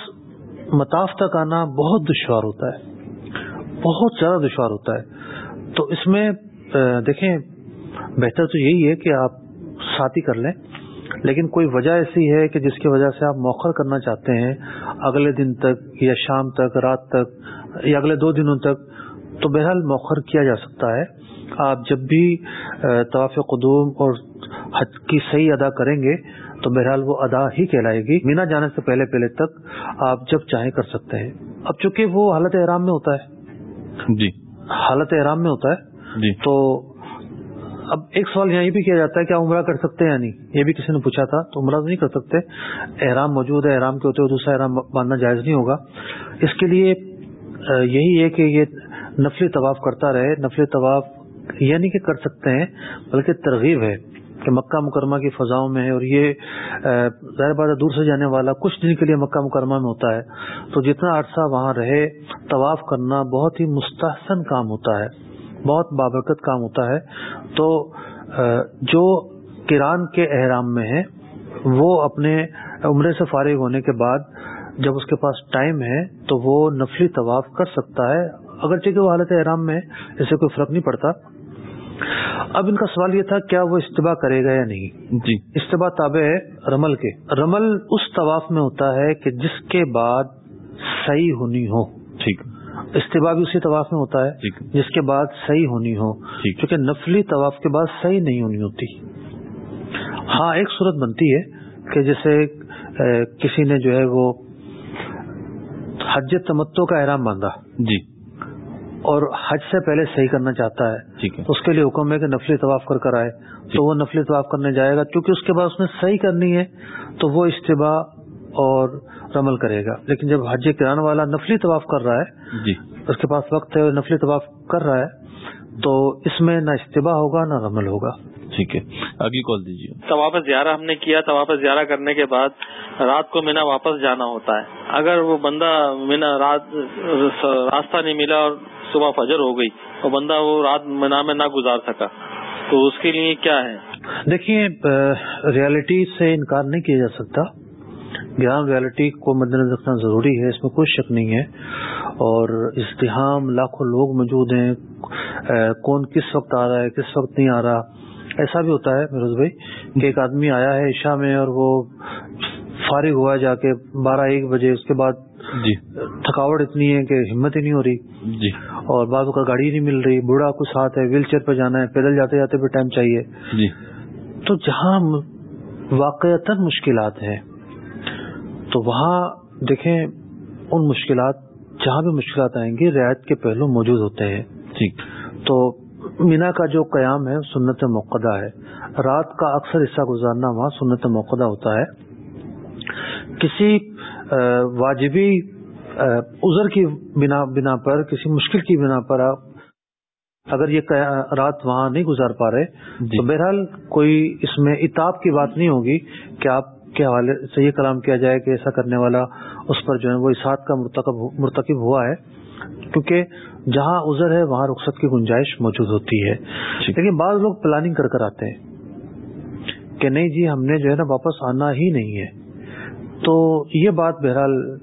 مطاف تک آنا بہت دشوار ہوتا ہے۔ بہت زیادہ دشوار ہوتا ہے۔ تو اس میں دیکھیں بہتر تو یہی ہے کہ آپ ساتھی کر لیں لیکن کوئی وجہ ایسی ہے کہ جس کی وجہ سے آپ موخر کرنا چاہتے ہیں اگلے دن تک یا شام تک رات تک یا اگلے دو دنوں تک تو بہرحال موخر کیا جا سکتا ہے۔ آپ جب بھی طواف قدوم اور حج کی صحیح ادا کریں گے تو بہرحال وہ ادا ہی کہلائے گی۔ مینا جانے سے پہلے پہلے تک آپ جب چاہیں کر سکتے ہیں۔ اب چونکہ وہ حالت احرام میں ہوتا ہے۔ جی۔ حالت احرام میں ہوتا ہے۔ جی۔ تو اب ایک سوال یہاں یہ بھی کیا جاتا ہے کیا عمرہ کر سکتے ہیں یا نہیں؟ یہ بھی کسی نے پوچھا تھا تو عمرہ نہیں کر سکتے۔ احرام موجود ہے احرام کے ہوتے ہوئے دوسرا احرام باندھنا جائز نہیں ہوگا۔ اس کے لیے یہی ہے کہ یہ نفلی طواف کرتا رہے نفلی طواف یعنی کہ کر سکتے ہیں، بلکہ ترغیب ہے کہ مکہ مکرمہ کی فضاؤں میں ہے اور یہ ظاہر بات دور سے جانے والا کچھ دن کے لیے مکہ مکرمہ میں ہوتا ہے۔ تو جتنا عرصہ وہاں رہے، طواف کرنا بہت ہی مستحسن کام ہوتا ہے، بہت بابرکت کام ہوتا ہے۔ تو جو کران کے احرام میں ہے وہ اپنے عمرے سے فارغ ہونے کے بعد جب اس کے پاس ٹائم ہے تو وہ نفلی طواف کر سکتا ہے۔ اگرچہ کہ وہ حالت احرام میں اس سے کوئی فرق نہیں پڑتا۔ اب ان کا سوال یہ تھا کیا وہ استباع کرے گا یا نہیں؟ جی۔ استباع تابع ہے رمل کے۔ رمل اس طواف میں ہوتا ہے کہ جس کے بعد صحیح ہونی ہو۔ ٹھیک۔ استباع بھی اسی طواف میں ہوتا ہے جس کے بعد صحیح ہونی ہو۔ کیونکہ نفلی طواف کے بعد صحیح نہیں ہونی ہوتی۔ ہاں ایک صورت بنتی ہے کہ جیسے کسی نے جو ہے وہ حج تمتو کا احرام باندھا۔ جی۔ اور حج سے پہلے صحیح کرنا چاہتا ہے۔ اس کے لیے حکم ہے کہ نفلی طواف کر کر آئے۔ تو وہ نفلی طواف کرنے جائے گا۔ کیونکہ اس کے بعد اس نے صحیح کرنی ہے تو وہ استباع اور رمل کرے گا۔ لیکن جب حج کران والا نفلی طواف کر رہا ہے جی۔ اس کے پاس وقت ہے اور نفلی طواف کر رہا ہے تو اس میں نہ استباع ہوگا نہ رمل ہوگا۔ ٹھیک ہے۔ اگلی کال دیجیے۔ طواف زیارہ ہم نے کیا طواف زیارہ کرنے کے بعد رات کو مینا واپس جانا ہوتا ہے۔ اگر وہ بندہ مینا رات راستہ نہیں ملا اور صبح فجر ہو گئی اور بندہ وہ رات مینا میں نہ گزار سکا تو اس کے لیے کیا ہے؟ دیکھیے ریالٹی سے انکار نہیں کیا جا سکتا۔ گران ریالٹی کو مد نظر رکھنا ضروری ہے اس میں کوئی شک نہیں ہے۔ اور ازدحام لاکھوں لوگ موجود ہیں۔ کون کس وقت آ رہا ہے کس وقت نہیں آ رہا۔ ایسا بھی ہوتا ہے میروز بھائی کہ ایک آدمی آیا ہے عشاء میں اور وہ فارغ ہوا جا کے بارہ ایک بجے اس کے بعد جی۔ تھکاوٹ اتنی ہے کہ ہمت ہی نہیں ہو رہی۔ جی۔ اور بعض کا گاڑی نہیں مل رہی بوڑھا کچھ ساتھ ہے ویل چیئر پہ جانا ہے پیدل جاتے جاتے بھی ٹائم چاہیے۔ جی۔ تو جہاں واقعات مشکلات ہیں تو وہاں دیکھیں ان مشکلات جہاں بھی مشکلات آئیں گی رعایت کے پہلو موجود ہوتے ہیں۔ ٹھیک تو مینا کا جو قیام ہے سنت موقع ہے۔ رات کا اکثر حصہ گزارنا وہاں سنت موقع ہوتا ہے۔ کسی واجبی عذر کی بنا بنا پر کسی مشکل کی بنا پر آپ اگر یہ رات وہاں نہیں گزار پا رہے جی۔ تو بہرحال کوئی اس میں اتاب کی بات نہیں ہوگی کہ آپ کے حوالے سے یہ کلام کیا جائے کہ ایسا کرنے والا اس پر جو ہے وہ اسات کا مرتکب ہوا ہے۔ کیونکہ جہاں ازر ہے وہاں رخصت کی گنجائش موجود ہوتی ہے۔ جی۔ لیکن بعض لوگ پلاننگ کر کر آتے ہیں کہ نہیں جی ہم نے جو ہے نا واپس آنا ہی نہیں ہے۔ تو یہ بات بہرحال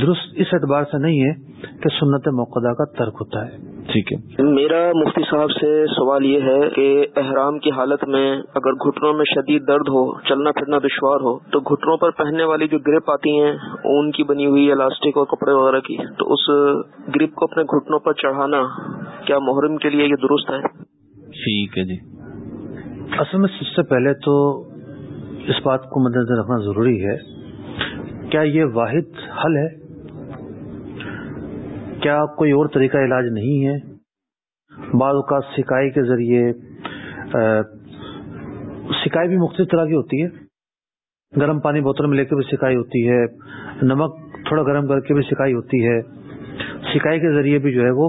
درست اس اعتبار سے نہیں ہے۔ کہ سنت موقع کا ترک ہوتا ہے۔ ٹھیک ہے۔ میرا مفتی صاحب سے سوال یہ ہے کہ احرام کی حالت میں اگر گھٹنوں میں شدید درد ہو چلنا پھرنا دشوار ہو تو گھٹنوں پر پہننے والی جو گرپ آتی ہیں اون کی بنی ہوئی الاسٹک اور کپڑے وغیرہ کی تو اس گرپ کو اپنے گھٹنوں پر چڑھانا کیا محرم کے لیے یہ درست ہے؟ ٹھیک ہے جی۔ اصل میں سب سے پہلے تو اس بات کو مد نظر رکھنا ضروری ہے۔ کیا یہ واحد حل ہے؟ کیا کوئی اور طریقہ علاج نہیں ہے؟ بعض اوقات سکائی کے ذریعے سکائی بھی مختلف طرح کی ہوتی ہے۔ گرم پانی بوتل میں لے کے بھی سکائی ہوتی ہے، نمک تھوڑا گرم کر کے بھی سکائی ہوتی ہے۔ سکائی کے ذریعے بھی جو ہے وہ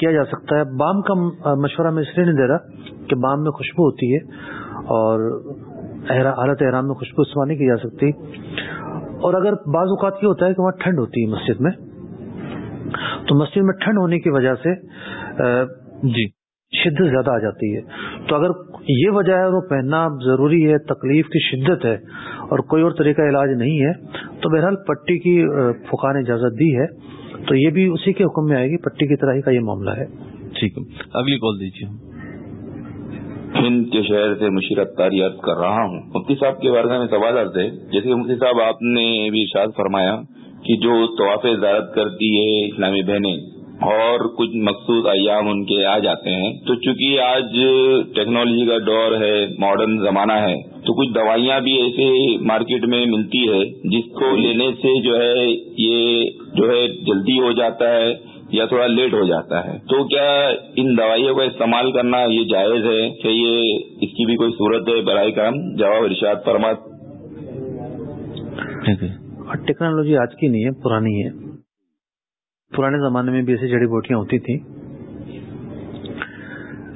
کیا جا سکتا ہے۔ بام کا مشورہ میں اس لیے نہیں دے رہا کہ بام میں خوشبو ہوتی ہے اور حالت احرام میں خوشبو استعمال نہیں کی جا سکتی۔ اور اگر بعض اوقات یہ ہوتا ہے کہ وہاں ٹھنڈ ہوتی ہے مسجد میں تو مسجد میں ٹھنڈ ہونے کی وجہ سے جی۔ شدت زیادہ آ جاتی ہے۔ تو اگر یہ وجہ ہے وہ پہننا ضروری ہے تکلیف کی شدت ہے اور کوئی اور طریقہ علاج نہیں ہے تو بہرحال پٹی کی فقا نے اجازت دی ہے۔ تو یہ بھی اسی کے حکم میں آئے گی پٹی کی طرح ہی کا یہ معاملہ ہے۔ ٹھیک ہے۔ اگلی کال دیجیے۔ ہند کے شہر سے مشیرت تاری عرض کر رہا ہوں۔ مفتی صاحب کے بارے میں سوال عرض ہے۔ جیسے مفتی صاحب آپ نے بھی ارشاد فرمایا کہ جو طواف زیارت کرتی ہے اسلامی بہنیں اور کچھ مخصوص ایام ان کے آ جاتے ہیں، تو چونکہ آج ٹیکنالوجی کا دور ہے، ماڈرن زمانہ ہے، تو کچھ دوائیاں بھی ایسے مارکیٹ میں ملتی ہے جس کو لینے سے جو ہے یہ جو ہے جلدی ہو جاتا ہے یا تھوڑا لیٹ ہو جاتا ہے۔ تو کیا ان دوائیوں کا استعمال کرنا یہ جائز ہے؟ کہ یہ اس کی بھی کوئی صورت ہے؟ برائے کام جواب ارشاد فرمات ٹیکنالوجی آج کی نہیں ہے، پرانی ہے۔ پرانے زمانے میں بھی ایسی جڑی بوٹیاں ہوتی تھیں۔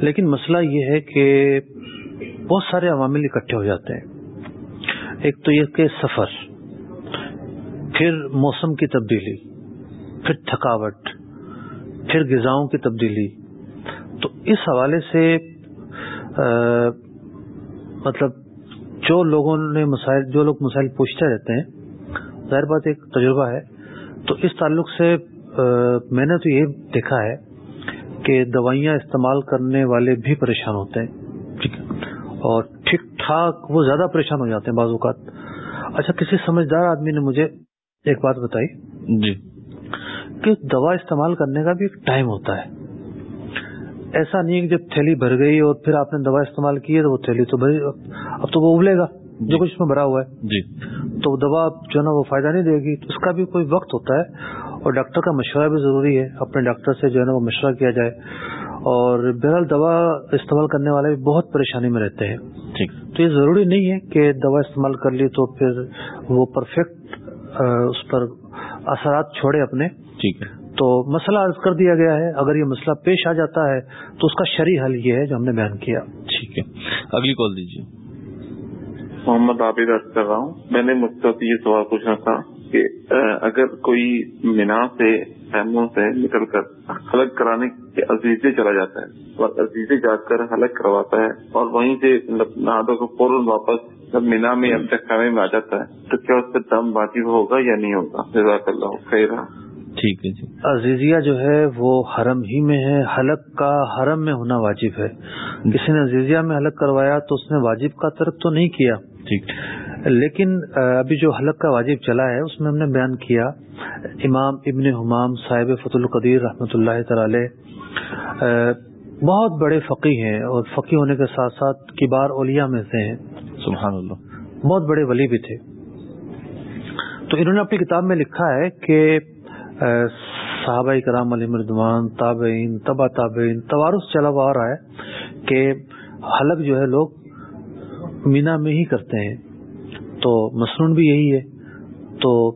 لیکن مسئلہ یہ ہے کہ بہت سارے عوامل اکٹھے ہو جاتے ہیں۔ ایک تو یہ کہ سفر، پھر موسم کی تبدیلی، پھر تھکاوٹ، پھر غذاؤں کی تبدیلی۔ تو اس حوالے سے مطلب جو لوگوں نے مسائل، جو لوگ مسائل پوچھتے رہتے ہیں ظاہر بات ایک تجربہ ہے۔ تو اس تعلق سے میں نے تو یہ دیکھا ہے کہ دوائیاں استعمال کرنے والے بھی پریشان ہوتے ہیں۔ اور ٹھیک ٹھاک وہ زیادہ پریشان ہو جاتے ہیں بعض اوقات۔ اچھا کسی سمجھدار آدمی نے مجھے ایک بات بتائی۔ جی۔ کہ دوا استعمال کرنے کا بھی ایک ٹائم ہوتا ہے۔ ایسا نہیں کہ جب تھیلی بھر گئی اور پھر آپ نے دوا استعمال کی ہے تو وہ تھیلی تو بھری اب تو وہ ابلے گا۔ جو کچھ میں بھرا ہوا ہے. جی. تو دوا جو ہے نا وہ فائدہ نہیں دے گی. تو اس کا بھی کوئی وقت ہوتا ہے اور ڈاکٹر کا مشورہ بھی ضروری ہے. اپنے ڈاکٹر سے جو ہے نا وہ مشورہ کیا جائے. اور بہرحال دوا استعمال کرنے والے بھی بہت پریشانی میں رہتے ہیں. ٹھیک. تو یہ ضروری نہیں ہے کہ دوا استعمال کر لی تو پھر وہ پرفیکٹ اس پر اثرات چھوڑے اپنے. ٹھیک ہے. تو مسئلہ عرض کر دیا گیا ہے. اگر یہ مسئلہ پیش آ جاتا ہے تو اس کا شرعی حل یہ ہے جو ہم نے بیان کیا. ٹھیک ہے. اگلی کال دیجیے. محمد عابد عرض کر رہا ہوں۔ میں نے مجھ سے یہ سوال پوچھنا تھا کہ اگر کوئی مینا سے خیموں سے نکل کر حلق کرانے کے عزیزے چلا جاتا ہے اور عزیزے جا کر حلق کرواتا ہے اور وہیں سے نہادوں کو فوراً واپس جب مینا میں اب تک خیمے میں آ جاتا ہے تو کیا اس پہ دم واجب ہوگا یا نہیں ہوگا؟ جزاک اللہ خیر۔ ٹھیک ہے جی۔ عزیزیہ جو ہے وہ حرم ہی میں ہے۔ حلق کا حرم میں ہونا واجب ہے۔ کسی نے عزیزیہ میں حلق کروایا تو اس نے واجب کا ترک تو نہیں کیا۔ ٹھیک۔ لیکن ابھی جو حلق کا واجب چلا ہے اس میں ہم نے بیان کیا امام ابن حمام صاحب فت القدیر رحمۃ اللہ تعالی بہت بڑے فقی ہیں اور فقی ہونے کے ساتھ ساتھ کبار اولیاء میں سے ہیں۔ سبحان اللہ۔ بہت بڑے ولی بھی تھے۔ تو انہوں نے اپنی کتاب میں لکھا ہے کہ صحابہ کرام علی مردوان تابعین تبا تابعین توارس چلا ہوا رہا ہے کہ حلق جو ہے لوگ مینا میں ہی کرتے ہیں۔ تو مصنون بھی یہی ہے۔ تو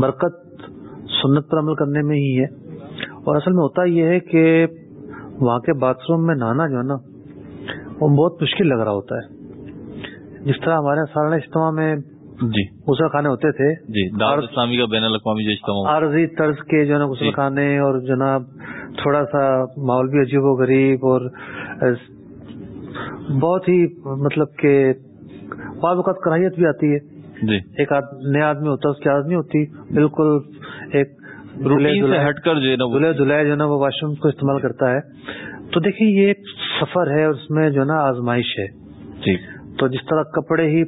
برکت سنت پر عمل کرنے میں ہی ہے۔ اور اصل میں ہوتا یہ ہے کہ وہاں کے باتھ روم میں نہانا جو ہے نا وہ بہت مشکل لگ رہا ہوتا ہے۔ جس طرح ہمارے سالانہ اجتماع میں جی۔ غسل خانے ہوتے تھے۔ جی دعوت اسلامی کا بین الاقوامی جو اجتماع۔ ہوا۔ عارضی طرز کے جو ہے نا غسل جی۔ خانے اور جناب تھوڑا سا ماحول بھی عجیب و غریب اور بہت ہی مطلب کہ بعض اوقات کراہیت بھی آتی ہے۔ جی۔ ایک آد- نیا آدمی ہوتا ہے اس کی عادت نہیں ہوتی۔ بالکل ایک سے ہٹ کر جو ہے نا وہ دلہے دلہے جو ہے نا وہ واش روم کو استعمال کرتا ہے۔ تو دیکھیے یہ ایک سفر ہے اور اس میں جو ہے نا آزمائش ہے۔ جی۔ تو جس طرح کپڑے ہی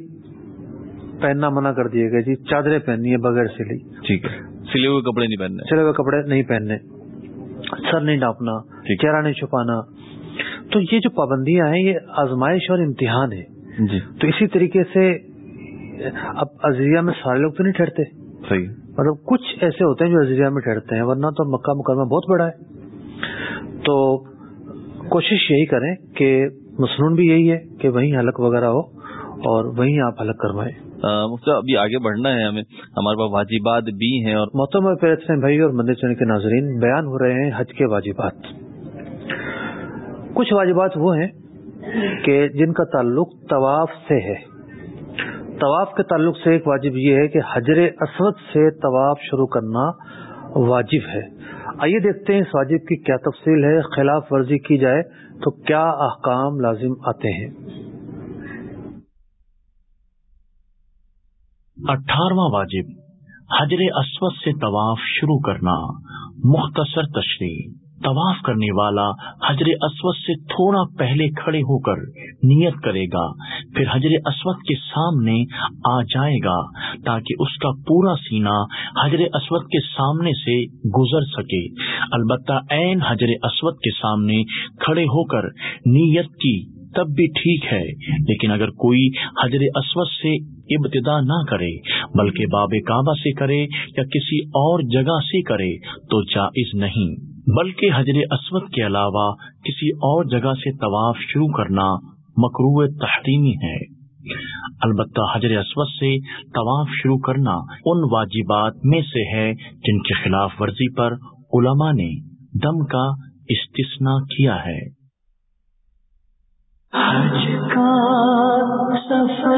پہننا منع کر دیے گئے جی چادریں پہننی ہے بغیر سلی ٹھیک ہے۔ سلے ہوئے کپڑے نہیں پہننے۔ چلے ہوئے کپڑے نہیں پہننے۔ سر نہیں ڈانپنا۔ چہرہ نہیں چھپانا۔ تو یہ جو پابندیاں ہیں یہ آزمائش اور امتحان ہے جی۔ تو اسی طریقے سے اب عزیزیہ میں سارے لوگ تو نہیں ٹھہرتے۔ صحیح۔ مطلب کچھ ایسے ہوتے ہیں جو عزیزیہ میں ٹھہرتے ہیں ورنہ تو مکہ مکرمہ بہت بڑا ہے۔ تو کوشش یہی کریں کہ مصنون بھی یہی ہے کہ وہیں حلق وغیرہ ہو اور وہیں آپ حلق کروائیں۔ مفتی ابھی آگے بڑھنا ہے ہمیں۔ ہمارے پاس واجبات بھی ہیں اور محترمہ پیرسن بھائی اور مندر چین کے ناظرین بیان ہو رہے ہیں حج کے واجبات۔ کچھ واجبات وہ ہیں کہ جن کا تعلق طواف سے ہے۔ طواف کے تعلق سے ایک واجب یہ ہے کہ حجر اسود سے طواف شروع کرنا واجب ہے۔ آئیے دیکھتے ہیں اس واجب کی کیا تفصیل ہے۔ خلاف ورزی کی جائے تو کیا احکام لازم آتے ہیں۔ اٹھارواں واجب، حجر اسود سے طواف شروع کرنا مختصر تشریح۔ طواف کرنے والا حجر اسود سے تھوڑا پہلے کھڑے ہو کر نیت کرے گا۔ پھر حجر اسود کے سامنے آ جائے گا تاکہ اس کا پورا سینہ حجر اسود کے سامنے سے گزر سکے۔ البتہ عین حجر اسود کے سامنے کھڑے ہو کر نیت کی تب بھی ٹھیک ہے، لیکن اگر کوئی حجر اسود سے ابتدا نہ کرے، بلکہ باب کعبہ سے کرے یا کسی اور جگہ سے کرے تو جائز نہیں۔ بلکہ حجر اسود کے علاوہ کسی اور جگہ سے طواف شروع کرنا مکرو تحریمی ہے۔ البتہ حجر اسود سے طواف شروع کرنا ان واجبات میں سے ہے جن کی خلاف ورزی پر علماء نے دم کا استثناء کیا ہے۔ حجر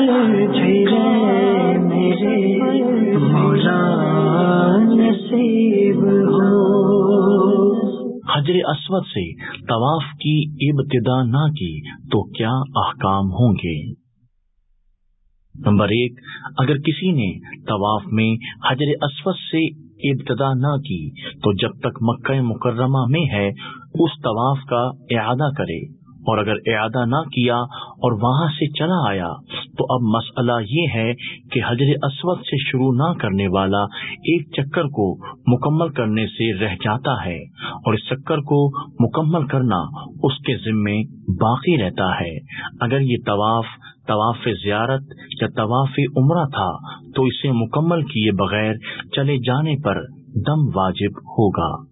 اسود سے طواف کی ابتدا نہ کی تو کیا احکام ہوں گے؟ نمبر ایک، اگر کسی نے طواف میں حجر اسود سے ابتدا نہ کی تو جب تک مکہ مکرمہ میں ہے، اس طواف کا اعادہ کرے۔ اور اگر اعادہ نہ کیا اور وہاں سے چلا آیا، تو اب مسئلہ یہ ہے کہ حجر اسود سے شروع نہ کرنے والا ایک چکر کو مکمل کرنے سے رہ جاتا ہے اور اس چکر کو مکمل کرنا اس کے ذمے باقی رہتا ہے۔ اگر یہ طواف طواف زیارت یا طواف عمرہ تھا، تو اسے مکمل کیے بغیر چلے جانے پر دم واجب ہوگا۔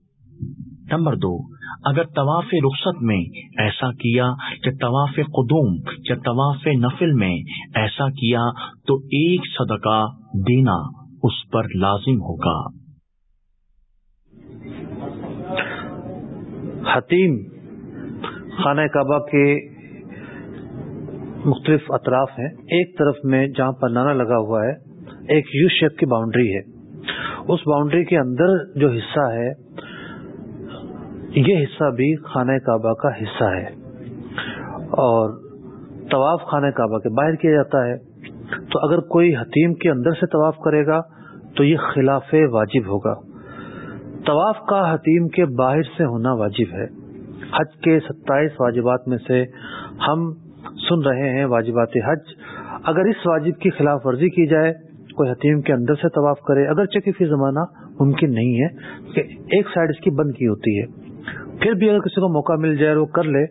نمبر دو اگر طواف رخصت میں ایسا کیا یا طواف قدوم یا طواف نفل میں ایسا کیا تو ایک صدقہ دینا اس پر لازم ہوگا۔ حتیم خانہ کعبہ کے مختلف اطراف ہیں۔ ایک طرف میں جہاں پر نانا لگا ہوا ہے، ایک یو شیپ کی باؤنڈری ہے۔ اس باؤنڈری کے اندر جو حصہ ہے یہ حصہ بھی خانہ کعبہ کا حصہ ہے۔ اور طواف خانہ کعبہ کے باہر کیا جاتا ہے۔ تو اگر کوئی حتیم کے اندر سے طواف کرے گا، تو یہ خلاف واجب ہوگا۔ طواف کا حتیم کے باہر سے ہونا واجب ہے۔ حج کے ستائیس واجبات میں سے ہم سن رہے ہیں واجبات حج۔ اگر اس واجب کی خلاف ورزی کی جائے، کوئی حتیم کے اندر سے طواف کرے، اگرچہ کسی زمانہ ممکن نہیں ہے، کہ ایک سائڈ اس کی بند کی ہوتی ہے۔ پھر بھی اگر کسی کو موقع مل جائے اور وہ کر لے،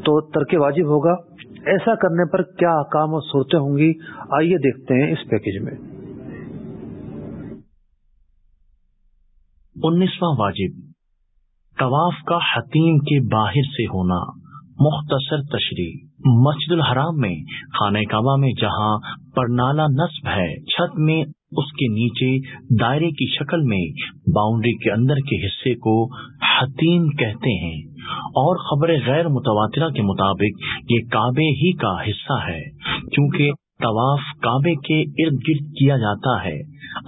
تو ترک واجب ہوگا۔ ایسا کرنے پر کیا احکام اور صورتیں ہوں گی؟ آئیے دیکھتے ہیں اس پیکج میں۔ انیسواں واجب، طواف کا حتیم کے باہر سے ہونا۔ مختصر تشریح۔ مسجد الحرام میں، خانہ کعبہ میں جہاں پرنالا نصب ہے، چھت میں اس کے نیچے دائرے کی شکل میں باؤنڈری کے اندر کے حصے کو حتیم کہتے ہیں اور خبر غیر متواترہ کے مطابق یہ کعبے ہی کا حصہ ہے کیونکہ طواف کعبے کے ارد گرد کیا جاتا ہے۔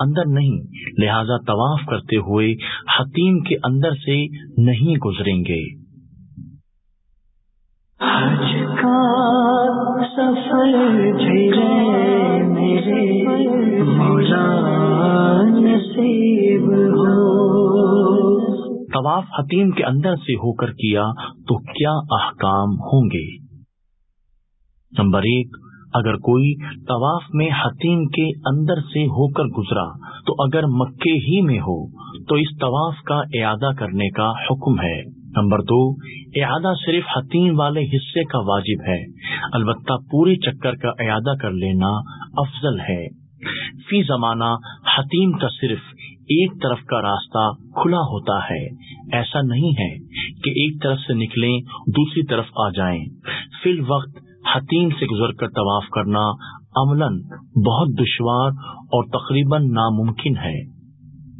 اندر نہیں، لہذا طواف کرتے ہوئے حتیم کے اندر سے نہیں گزریں گے۔ حج کا سفر میرے۔ طواف حتیم کے اندر سے ہو کر کیا تو کیا احکام ہوں گے؟ نمبر ایک، اگر کوئی طواف میں حتیم کے اندر سے ہو کر گزرا تو اگر مکے ہی میں ہو تو اس طواف کا اعادہ کرنے کا حکم ہے۔ نمبر دو، اعادہ صرف حتیم والے حصے کا واجب ہے۔ البتہ پورے چکر کا اعادہ کر لینا افضل ہے۔ فی زمانہ حتیم کا صرف ایک طرف کا راستہ کھلا ہوتا ہے۔ ایسا نہیں ہے کہ ایک طرف سے نکلیں، دوسری طرف آ جائیں۔ فی الوقت حتیم سے گزر کر طواف کرنا عملاً بہت دشوار اور تقریباً ناممکن ہے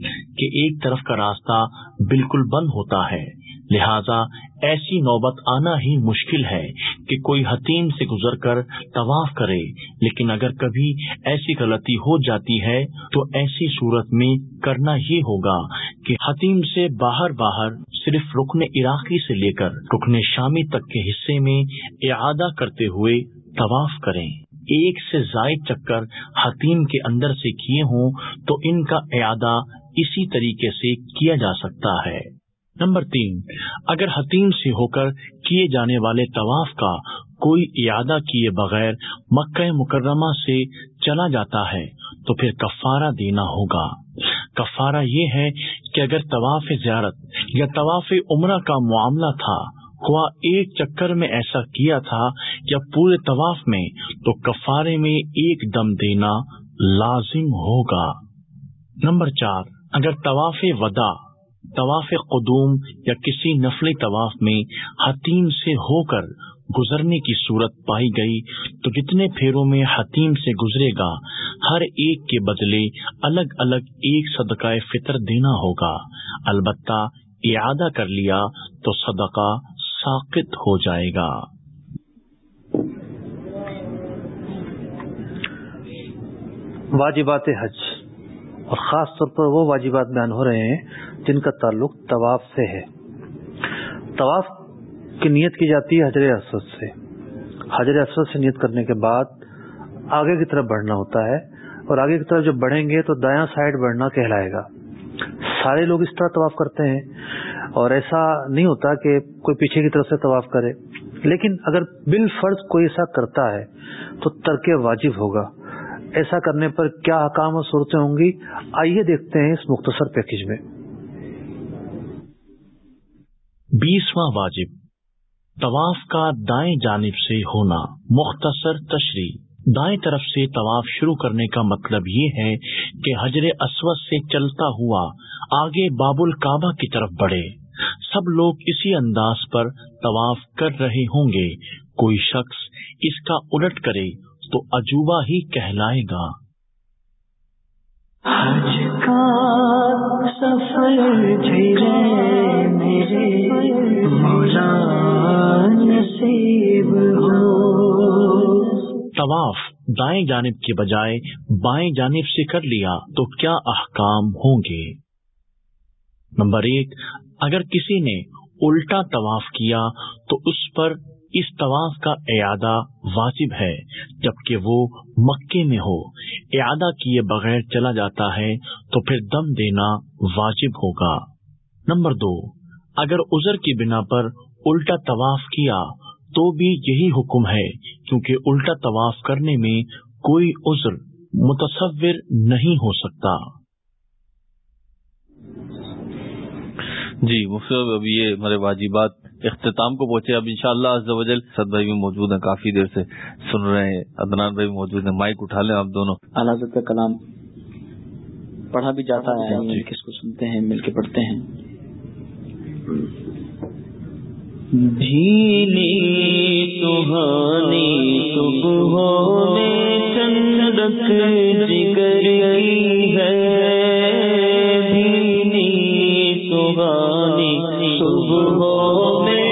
کہ ایک طرف کا راستہ بالکل بند ہوتا ہے۔ لہذا ایسی نوبت آنا ہی مشکل ہے کہ کوئی حتیم سے گزر کر طواف کرے، لیکن اگر کبھی ایسی غلطی ہو جاتی ہے تو ایسی صورت میں کرنا ہی ہوگا کہ حتیم سے باہر باہر صرف رکن عراقی سے لے کر رکن شامی تک کے حصے میں اعادہ کرتے ہوئے طواف کریں۔ ایک سے زائد چکر حتیم کے اندر سے کیے ہوں تو ان کا اعادہ اسی طریقے سے کیا جا سکتا ہے۔ نمبر تین، اگر حتیم سے ہو کر کیے جانے والے طواف کا کوئی اعادہ کیے بغیر مکہ مکرمہ سے چلا جاتا ہے، تو پھر کفارہ دینا ہوگا۔ کفارہ یہ ہے کہ اگر طواف زیارت یا طواف عمرہ کا معاملہ تھا، ہوا ایک چکر میں ایسا کیا تھا یا پورے طواف میں، تو کفارے میں ایک دم دینا لازم ہوگا۔ نمبر چار، اگر طواف ودا طواف قدوم یا کسی نفلی طواف میں حتیم سے ہو کر گزرنے کی صورت پائی گئی، تو جتنے پھیروں میں حتیم سے گزرے گا، ہر ایک کے بدلے الگ الگ ایک صدقہ فطر دینا ہوگا۔ البتہ اعادہ کر لیا تو صدقہ ساقط ہو جائے گا۔ واجبات حج۔ اور خاص طور پر وہ واجبات بیان ہو رہے ہیں جن کا تعلق طواف سے ہے۔ طواف کی نیت کی جاتی ہے حجر اسود سے۔ حجر اسود سے نیت کرنے کے بعد آگے کی طرف بڑھنا ہوتا ہے اور آگے کی طرف جب بڑھیں گے تو دایاں سائڈ بڑھنا کہلائے گا۔ سارے لوگ اس طرح طواف کرتے ہیں اور ایسا نہیں ہوتا کہ کوئی پیچھے کی طرف سے طواف کرے، لیکن اگر بال فرض کوئی ایسا کرتا ہے تو ترک واجب ہوگا۔ ایسا کرنے پر کیا حکام اور صورتیں ہوں گی؟ آئیے دیکھتے ہیں اس مختصر پیکج میں۔ بیسواں واجب، طواف کا دائیں جانب سے ہونا مختصر تشریح۔ دائیں طرف سے طواف شروع کرنے کا مطلب یہ ہے کہ حجر اسود سے چلتا ہوا آگے باب الکعبہ کی طرف بڑھے۔ سب لوگ اسی انداز پر طواف کر رہے ہوں گے۔ کوئی شخص اس کا الٹ کرے تو عجوبہ ہی کہلائے گا۔ حج کا سفر میرے مولا نصیب ہو۔ طواف دائیں جانب کے بجائے بائیں جانب سے کر لیا تو کیا احکام ہوں گے؟ نمبر ایک اگر کسی نے الٹا طواف کیا تو اس پر اس طواف کا اعادہ واجب ہے، جبکہ وہ مکے میں ہو۔ اعادہ کیے بغیر چلا جاتا ہے تو پھر دم دینا واجب ہوگا۔ نمبر دو، اگر ازر کی بنا پر الٹا طواف کیا تو بھی یہی حکم ہے، کیونکہ الٹا طواف کرنے میں کوئی عذر متصور نہیں ہو سکتا۔ جی مفت اب یہ ہمارے واجبات اختتام کو پہنچے اب انشاءاللہ شاء اللہ سد بھائی بھی موجود ہیں کافی دیر سے سن رہے ہیں عدنان بھائی موجود ہیں مائک اٹھا لیں آپ دونوں۔ اللہ کا کلام پڑھا بھی جاتا ہے جی۔ مل کس کو سنتے ہیں مل کے پڑھتے ہیں۔ بھیلی صبح چند ہے۔ دیوانی صبح میں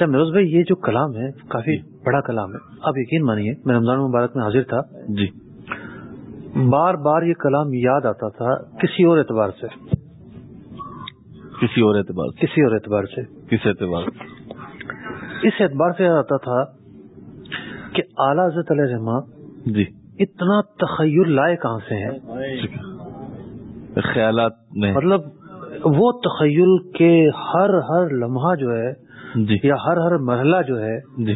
اچھا میروز بھائی یہ جو کلام ہے کافی جی۔ بڑا کلام ہے۔ آپ یقین مانیے میں رمضان مبارک میں حاضر تھا۔ جی۔ بار بار یہ کلام یاد آتا تھا کسی اور اعتبار سے۔ کسی اور اعتبار کسی اور اعتبار سے۔ کس اعتبار اس اعتبار سے یاد آتا تھا کہ اعلیٰ حضرت علیہ رحمان جی۔ اتنا تخیل لائے کہاں سے ہیں؟ خیالات مطلب وہ تخیل کے ہر ہر لمحہ جو ہے جی۔ یا ہر ہر مرحلہ جو ہے جی۔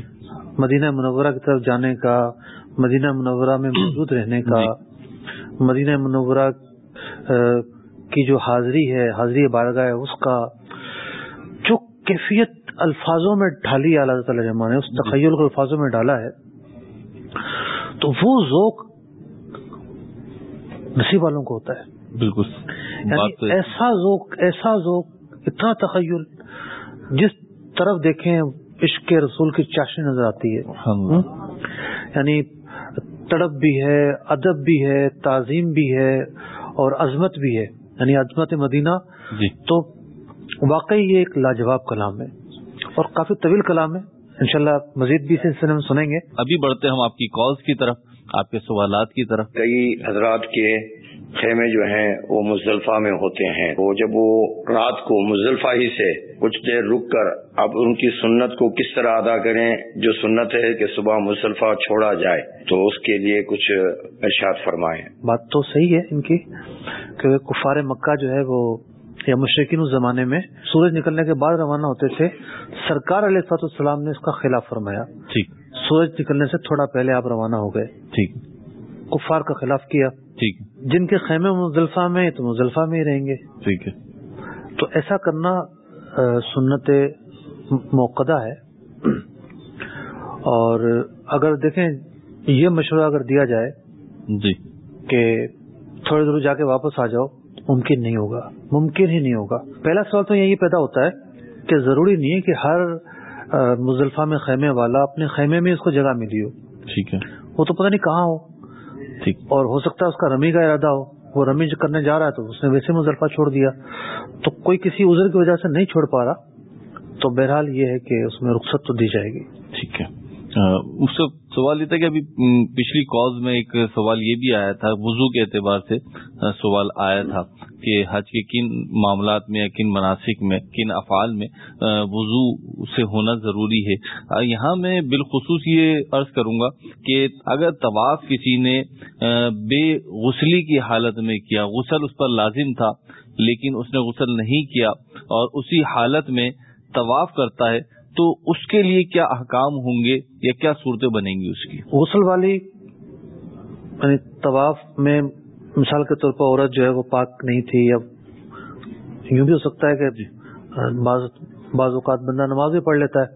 مدینہ منورہ کی طرف جانے کا مدینہ منورہ میں موجود رہنے کا مدینہ منورہ کی جو حاضری ہے حاضری بارگاہ ہے اس کا جو کیفیت الفاظوں میں ڈھالی اللہ تعالی رحمان نے اس تخیل کو الفاظوں میں ڈالا ہے تو وہ ذوق نصیب والوں کو ہوتا ہے۔ بالکل۔ یعنی ایسا ذوق ایسا ذوق اتنا تخیل جس طرف دیکھیں عشق رسول کی چاشنی نظر آتی ہے۔ یعنی تڑپ بھی ہے ادب بھی ہے تعظیم بھی ہے اور عظمت بھی ہے۔ یعنی عظمت مدینہ۔ جی۔ تو واقعی یہ ایک لاجواب کلام ہے اور کافی طویل کلام ہے۔ انشاءاللہ مزید بھی سلسلے میں سنیں گے۔ ابھی بڑھتے ہم آپ کی کالز کی طرف آپ کے سوالات کی طرف۔ کئی حضرات کے خیمے جو ہیں وہ مزدلفہ میں ہوتے ہیں۔ وہ جب وہ رات کو مزدلفہ ہی سے کچھ دیر رک کر اب ان کی سنت کو کس طرح ادا کریں جو سنت ہے کہ صبح مزدلفہ چھوڑا جائے تو اس کے لیے کچھ ارشاد فرمائیں بات تو صحیح ہے ان کی کہ کفار مکہ جو ہے وہ یا مشرقین اس زمانے میں سورج نکلنے کے بعد روانہ ہوتے تھے۔ سرکار علیہ فات السلام نے اس کا خلاف فرمایا۔ ٹھیک سورج نکلنے سے تھوڑا پہلے آپ روانہ ہو گئے۔ ٹھیک کفار کا خلاف کیا۔ ٹھیک جن کے خیمے مزدلفہ میں تو مزدلفہ میں ہی رہیں گے۔ ٹھیک ہے۔ تو ایسا کرنا سنت موقع ہے۔ اور اگر دیکھیں یہ مشورہ اگر دیا جائے جی۔ کہ تھوڑی دور جا کے واپس آ جاؤ ممکن نہیں ہوگا۔ ممکن ہی نہیں ہوگا۔ پہلا سوال تو یہی پیدا ہوتا ہے کہ ضروری نہیں ہے کہ ہر مزدلفہ میں خیمے والا اپنے خیمے میں اس کو جگہ ملی ہو۔ ٹھیک ہے۔ وہ تو پتہ نہیں کہاں ہو۔ اور ہو سکتا ہے اس کا رمی کا ارادہ ہو وہ رمی کرنے جا رہا ہے تو اس نے ویسے مزدلفہ چھوڑ دیا۔ تو کوئی کسی عذر کی وجہ سے نہیں چھوڑ پا رہا تو بہرحال یہ ہے کہ اس میں رخصت تو دی جائے گی۔ ٹھیک ہے۔ اس سے سوال یہ تھا کہ ابھی پچھلی کاز میں ایک سوال یہ بھی آیا تھا وضو کے اعتبار سے سوال آیا تھا۔ کہ حج کے کن معاملات میں کن مناسب میں، کن افعال میں وضو سے ہونا ضروری ہے۔ یہاں میں بالخصوص یہ عرض کروں گا کہ اگر طواف کسی نے بے غسلی کی حالت میں کیا، غسل اس پر لازم تھا لیکن اس نے غسل نہیں کیا اور اسی حالت میں طواف کرتا ہے، تو اس کے لیے کیا احکام ہوں گے یا کیا صورتیں بنیں گی اس کی؟ غسل والی یعنی طواف میں مثال کے طور پر عورت جو ہے وہ پاک نہیں تھی یا یوں بھی ہو سکتا ہے کہ بعض بعض اوقات بندہ نماز بھی پڑھ لیتا ہے۔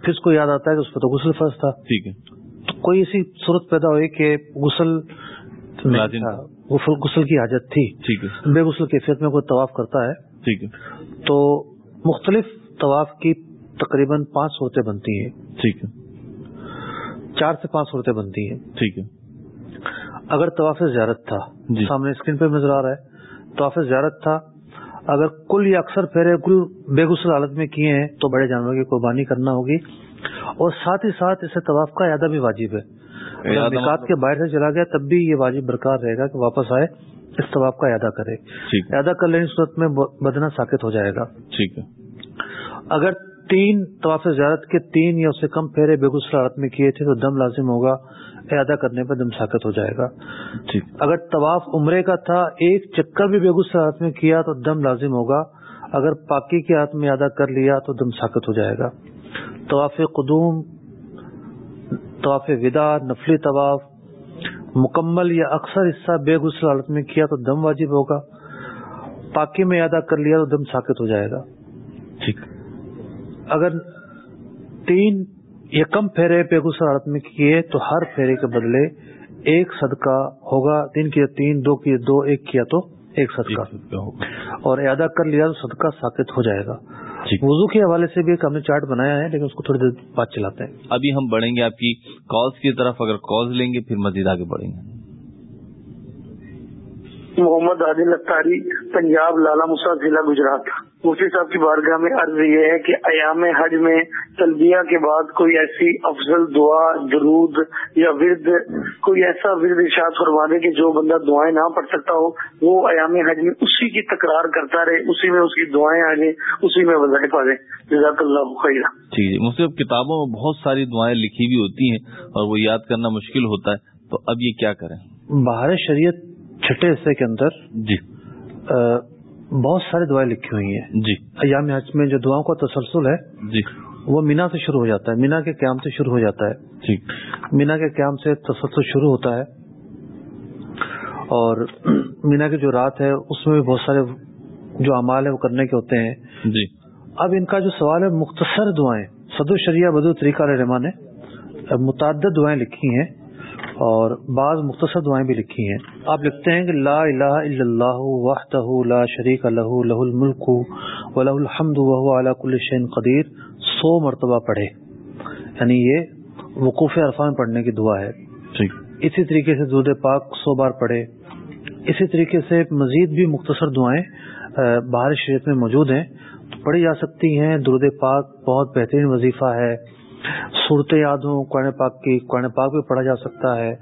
پھر اس کو یاد آتا ہے کہ اس پہ تو غسل فرض تھا۔ ٹھیک ہے۔ تو کوئی ایسی صورت پیدا ہوئی کہ غسل غسل کی حاجت تھی۔ ٹھیک ہے۔ بے غسل کیفیت میں کوئی طواف کرتا ہے۔ ٹھیک ہے۔ تو مختلف طواف کی تقریباً پانچ صورتیں بنتی ہیں۔ ٹھیک ہے۔ چار سے پانچ صورتیں بنتی ہیں۔ ٹھیک ہے۔ اگر طواف زیارت تھا جی۔ سامنے اسکرین پہ نظر آ رہا ہے طواف زیارت تھا اگر کل یا اکثر پھیرے کل بے غسل حالت میں کیے ہیں تو بڑے جانوروں کی قربانی کرنا ہوگی۔ اور ساتھ ہی ساتھ اسے طواف کا اعادہ بھی واجب ہے۔ نکات کے باہر سے چلا گیا تب بھی یہ واجب برقرار رہے گا کہ واپس آئے اس طواف کا اعادہ کرے۔ اعادہ کر لینے صورت میں بدنا ساکت ہو جائے گا۔ ٹھیک ہے۔ اگر تین طواف زیارت کے تین یا اس سے کم پھیرے بے غسل حالت میں کیے تھے تو دم لازم ہوگا۔ اعادہ کرنے پر دم ساکت ہو جائے گا۔ اگر طواف عمرے کا تھا ایک چکر بھی بے غسل حالت میں کیا تو دم لازم ہوگا۔ اگر پاکی کے ہاتھ میں ادا کر لیا تو دم ساکت ہو جائے گا۔ طواف قدوم طواف ودا نفلی طواف مکمل یا اکثر حصہ بے غسل حالت میں کیا تو دم واجب ہوگا۔ پاکی میں ادا کر لیا تو دم ساکت ہو جائے گا۔ ٹھیک۔ اگر تین یا کم پھیرے بے غسل حالت میں کیے تو ہر پھیرے کے بدلے ایک صدقہ ہوگا تین کیا تین دو کیا دو ایک کیا تو ایک صدقہ۔ اور اعادہ کر لیا تو صدقہ ساکت ہو جائے گا۔ وضو کے حوالے سے بھی ایک ہم نے چارٹ بنایا ہے لیکن اس کو تھوڑی دیر بعد چلاتے ہیں۔ ابھی ہم بڑھیں گے آپ کی کالز کی طرف اگر کالز لیں گے پھر مزید آگے بڑھیں گے۔ محمد عادل اختاری پنجاب لالا مسا ضلع گجرات۔ مفتی صاحب کی بارگاہ میں عرض یہ ہے کہ ایام حج میں تلبیہ کے بعد کوئی ایسی افضل دعا درود یا ورد کوئی ایسا ورد ارشاد فرما دے کہ جو بندہ دعائیں نہ پڑھ سکتا ہو وہ ایام حج میں اسی کی تکرار کرتا رہے اسی میں اس کی دعائیں آ جائیں اسی میں وظائف آ جائیں۔ جزاک اللہ خیر جی۔ جی مجھ کتابوں میں بہت ساری دعائیں لکھی بھی ہوتی ہیں اور وہ یاد کرنا مشکل ہوتا ہے۔ تو اب یہ کیا کریں؟ باہر شریعت چھٹے حصے کے اندر جی۔ بہت ساری دعائیں لکھی ہوئی ہیں۔ جی۔ ایام حج میں جو دعاؤں کا تسلسل ہے جی۔ وہ مینا سے شروع ہو جاتا ہے مینا کے قیام سے شروع ہو جاتا ہے۔ ٹھیک مینا کے قیام سے تسلسل شروع ہوتا ہے۔ اور مینا کی جو رات ہے اس میں بھی بہت سارے جو اعمال ہیں وہ کرنے کے ہوتے ہیں۔ جی۔ اب ان کا جو سوال ہے مختصر دعائیں۔ صدر شریعہ بدو طریقہ رحمان نے متعدد دعائیں لکھی ہیں۔ اور بعض مختصر دعائیں بھی لکھی ہیں۔ آپ لکھتے ہیں کہ لا الہ الا اللہ وحدہ لا شریک لہ لہ الملک و لہ الحمد وهو على كل شيء قدیر۔ سو مرتبہ پڑھے۔ یعنی یہ وقوف عرفہ میں پڑھنے کی دعا ہے۔ اسی طریقے سے دودھ پاک سو بار پڑھے۔ اسی طریقے سے مزید بھی مختصر دعائیں باہر شریعت میں موجود ہیں۔ پڑھی جا سکتی ہیں۔ درود پاک بہت بہترین وظیفہ ہے۔ صورت یاد ہوں، قرآن پاک کی، قرآن پاک بھی پڑھا جا سکتا ہے۔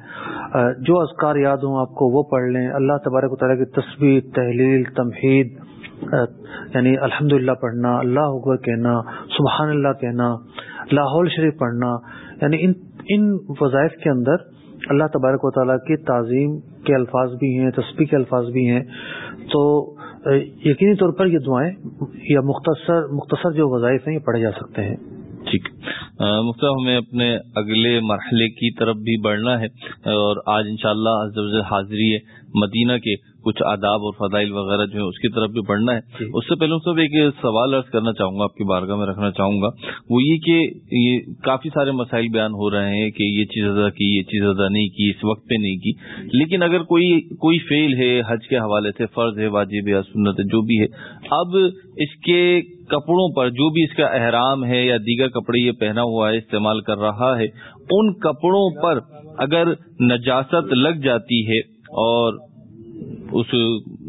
جو اذکار یاد ہوں، آپ کو وہ پڑھ لیں۔ اللہ تبارک و تعالیٰ کی تصویر تحلیل، تمہید یعنی الحمد للہ پڑھنا، اللہ اکبر کہنا سبحان اللہ کہنا، لاہور شریف پڑھنا یعنی ان ان وظائف کے اندر اللہ تبارک و تعالیٰ کی تعظیم کے الفاظ بھی ہیں، تسبیح کے الفاظ بھی ہیں۔ تو یقینی طور پر یہ دعائیں یا مختصر مختصر جو وظائف ہیں، یہ پڑھے جا سکتے ہیں۔ ٹھیک۔ مختار ہمیں اپنے اگلے مرحلے کی طرف بھی بڑھنا ہے اور آج انشاءاللہ شاء اللہ حاضری ہے۔ مدینہ کے کچھ آداب اور فضائل وغیرہ جو ہے اس کی طرف بھی بڑھنا ہے۔ اس سے پہلے سب ایک سوال عرض کرنا چاہوں گا آپ کی بارگاہ میں رکھنا چاہوں گا۔ وہ یہ کہ یہ کافی سارے مسائل بیان ہو رہے ہیں کہ یہ چیز ادا کی یہ چیز ادا نہیں کی اس وقت پہ نہیں کی۔ لیکن اگر کوئی کوئی فیل ہے حج کے حوالے سے فرض ہے واجب یا سنت جو بھی ہے اب اس کے کپڑوں پر جو بھی اس کا احرام ہے یا دیگر کپڑے یہ پہنا ہوا ہے استعمال کر رہا ہے ان کپڑوں پر اگر نجاست لگ جاتی ہے اور اس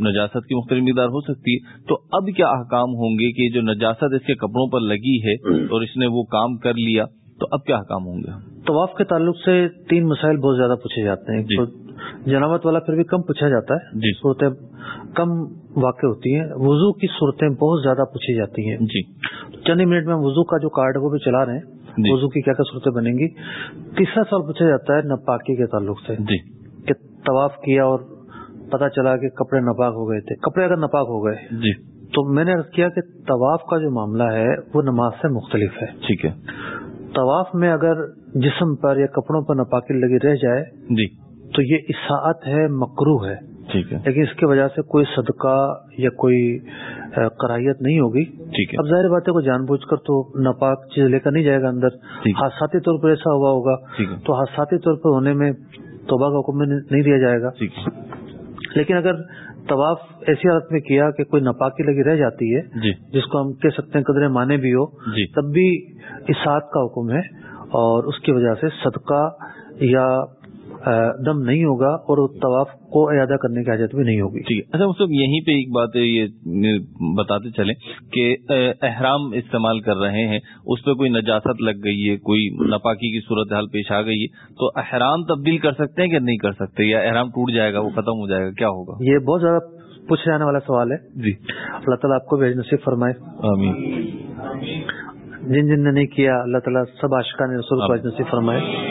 نجاست کی مختلف مقدار ہو سکتی ہے۔ تو اب کیا احکام ہوں گے کہ جو نجاست اس کے کپڑوں پر لگی ہے اور اس نے وہ کام کر لیا تو اب کیا احکام ہوں گے؟ طواف کے تعلق سے تین مسائل بہت زیادہ پوچھے جاتے ہیں۔ جی۔ جنابت والا پھر بھی کم پوچھا جاتا ہے۔ جی۔ صورتیں کم واقع ہوتی ہیں۔ وضو کی صورتیں بہت زیادہ پوچھی جاتی ہیں۔ جی۔ چند منٹ میں وضو کا جو کارڈ ہے وہ بھی چلا رہے ہیں۔ جی۔ وضو کی کیا کیا صورتیں بنیں گی؟ تیسرا سوال پوچھا جاتا ہے نپاکی کے تعلق سے۔ جی۔ طواف کیا اور پتا چلا کہ کپڑے نپاک ہو گئے تھے۔ کپڑے اگر نپاک ہو گئے جی۔ تو میں نے کیا کہ طواف کا جو معاملہ ہے وہ نماز سے مختلف ہے۔ ٹھیک ہے۔ طواف میں اگر جسم پر یا کپڑوں پر نپاکی لگی رہ جائے جی۔ تو یہ اساعت ہے مکرو ہے۔ ٹھیک ہے۔ لیکن اس کی وجہ سے کوئی صدقہ یا کوئی کرائیت نہیں ہوگی۔ ٹھیک ہے۔ اب ظاہر بات ہے کوئی جان بوجھ کر تو ناپاک چیز لے کر نہیں جائے گا اندر۔ حادثاتی طور پر ایسا ہوا ہوگا۔ تو حادثاتی طور پر ہونے میں توبہ کا حکم نہیں دیا جائے گا۔ لیکن اگر طواف ایسی حالت میں کیا کہ کوئی نپاکی لگی رہ جاتی ہے جی۔ جس کو ہم کہہ سکتے ہیں قدرے مانے بھی ہو جی۔ تب بھی اسات کا حکم ہے اور اس کی وجہ سے صدقہ یا دم نہیں ہوگا اور طواف کو ادا کرنے کی حاجت بھی نہیں ہوگی۔ ٹھیک ہے اچھا مطلب یہیں پہ ایک بات یہ بتاتے چلیں کہ احرام استعمال کر رہے ہیں اس پہ کوئی نجاست لگ گئی ہے کوئی نپاکی کی صورت حال پیش آ گئی ہے تو احرام تبدیل کر سکتے ہیں کہ نہیں کر سکتے؟ یا احرام ٹوٹ جائے گا وہ ختم ہو جائے گا کیا ہوگا؟ یہ بہت زیادہ پوچھنے جانے والا سوال ہے۔ جی۔ اللہ تعالیٰ آپ کو بھی نصیب فرمائے۔ آمین۔ جن جن نے نہیں کیا اللہ تعالیٰ سب عاشقہ نے رسول کو نصیب فرمائے۔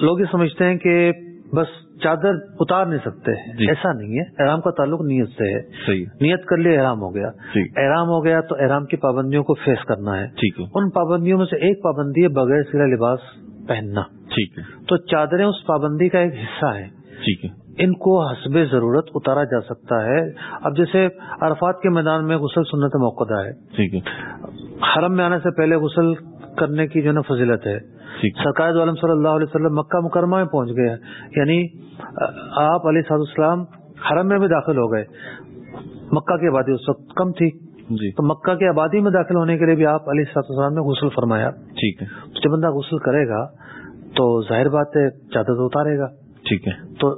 لوگ یہ سمجھتے ہیں کہ بس چادر اتار نہیں سکتے۔ جی۔ ایسا نہیں ہے۔ احرام کا تعلق نیت سے ہے۔ صحیح۔ نیت کر لیے احرام ہو گیا۔ احرام ہو گیا تو احرام کی پابندیوں کو فیس کرنا ہے۔ ٹھیک ہے۔ ان پابندیوں میں سے ایک پابندی ہے بغیر سیرا لباس پہننا۔ ٹھیک ہے۔ تو چادریں اس پابندی کا ایک حصہ ہے ٹھیک ہے۔ ان کو حسب ضرورت اتارا جا سکتا ہے۔ اب جیسے عرفات کے میدان میں غسل سنت موقع ہے۔ ٹھیک ہے۔ حرم میں آنے سے پہلے غسل کرنے کی جو نا فضیلت ہے۔ سرکار عالم صلی اللہ علیہ وسلم مکہ مکرمہ میں پہنچ گئے۔ یعنی آپ علیہ صاحب السلام حرم میں بھی داخل ہو گئے۔ مکہ کی آبادی اس وقت کم تھی۔ جی۔ تو مکہ کی آبادی میں داخل ہونے کے لیے بھی آپ علیہ صاحب السلام نے غسل فرمایا۔ ٹھیک ہے۔ جب بندہ غسل کرے گا تو ظاہر بات ہے زیادہ تو اتارے گا۔ ٹھیک ہے۔ تو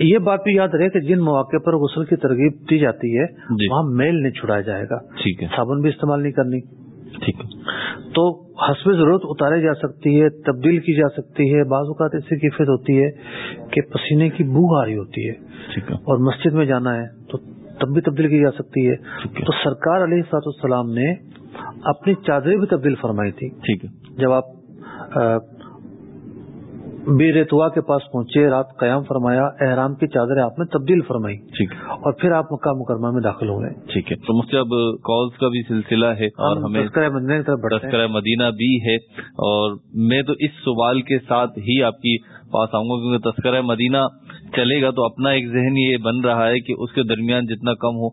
یہ بات بھی یاد رہے کہ جن مواقع پر غسل کی ترغیب دی جاتی ہے جی۔ وہاں میل نہیں چھڑایا جائے گا۔ ٹھیک ہے۔ صابن بھی استعمال نہیں کرنی۔ ٹھیک تو حسب ضرورت اتارے جا سکتی ہے تبدیل کی جا سکتی ہے۔ بعض اوقات ایسی کیفیت ہوتی ہے کہ پسینے کی بو آ رہی ہوتی ہے اور مسجد میں جانا ہے تو تب بھی تبدیل کی جا سکتی ہے۔ تو سرکار علیہ سات السلام نے اپنی چادریں بھی تبدیل فرمائی تھی۔ ٹھیک ہے۔ جب آپ ریتوا کے پاس پہنچے رات قیام فرمایا احرام کی چادر آپ نے تبدیل فرمائی۔ ٹھیک اور پھر آپ مکہ مکرمہ میں داخل ہو گئے ٹھیک ہے۔ تو سے اب کالز کا بھی سلسلہ ہے اور ہمیں تذکرہ مدینہ بھی ہے اور میں تو اس سوال کے ساتھ ہی آپ کی پاس آؤں گا کیونکہ تذکرہ مدینہ چلے گا تو اپنا ایک ذہن یہ بن رہا ہے کہ اس کے درمیان جتنا کم ہو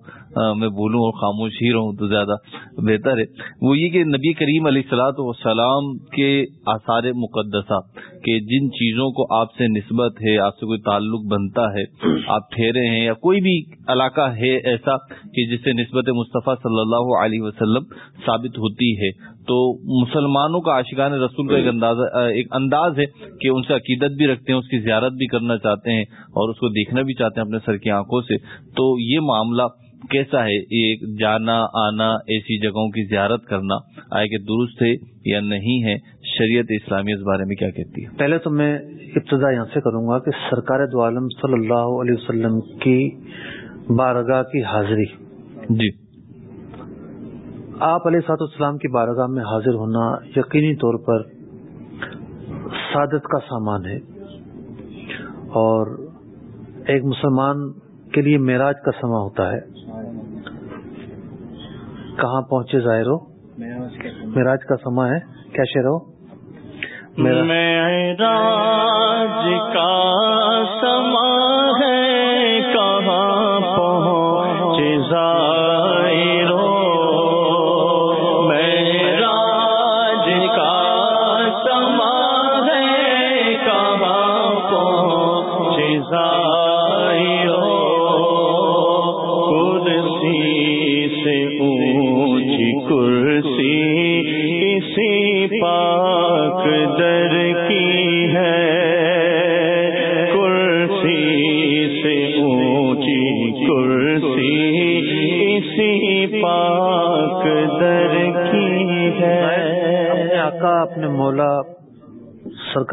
میں بولوں اور خاموش ہی رہوں تو زیادہ بہتر ہے۔ وہ یہ کہ نبی کریم علیہ السلاۃ والسلام کے آثار مقدسہ کہ جن چیزوں کو آپ سے نسبت ہے، آپ سے کوئی تعلق بنتا ہے، آپ ٹھہرے ہیں یا کوئی بھی علاقہ ہے ایسا کہ جس سے نسبت مصطفیٰ صلی اللہ علیہ وسلم ثابت ہوتی ہے۔ تو مسلمانوں کا عاشقان رسول کا ایک انداز ایک انداز ہے کہ ان سے عقیدت بھی رکھتے ہیں، اس کی زیارت بھی کرنا چاہتے ہیں۔ اور اس کو دیکھنا بھی چاہتے ہیں اپنے سر کی آنکھوں سے۔ تو یہ معاملہ کیسا ہے؟ ایک جانا آنا ایسی جگہوں کی زیارت کرنا آئے کہ درست ہے یا نہیں ہے؟ شریعت اسلامی اس بارے میں کیا کہتی ہے؟ پہلے تو میں ابتدا یہاں سے کروں گا کہ سرکار دو عالم صلی اللہ علیہ وسلم کی بارگاہ کی حاضری۔ جی۔ آپ علیہ سات اسلام کی بارگاہ میں حاضر ہونا یقینی طور پر سعادت کا سامان ہے۔ اور ایک مسلمان کے لیے معراج کا سما ہوتا ہے۔ کہاں پہنچے ظاہر ہو معراج کا سما ہے۔ کیا شعر ہو معراج کا سما ہے۔ کہاں پہنچے ظاہر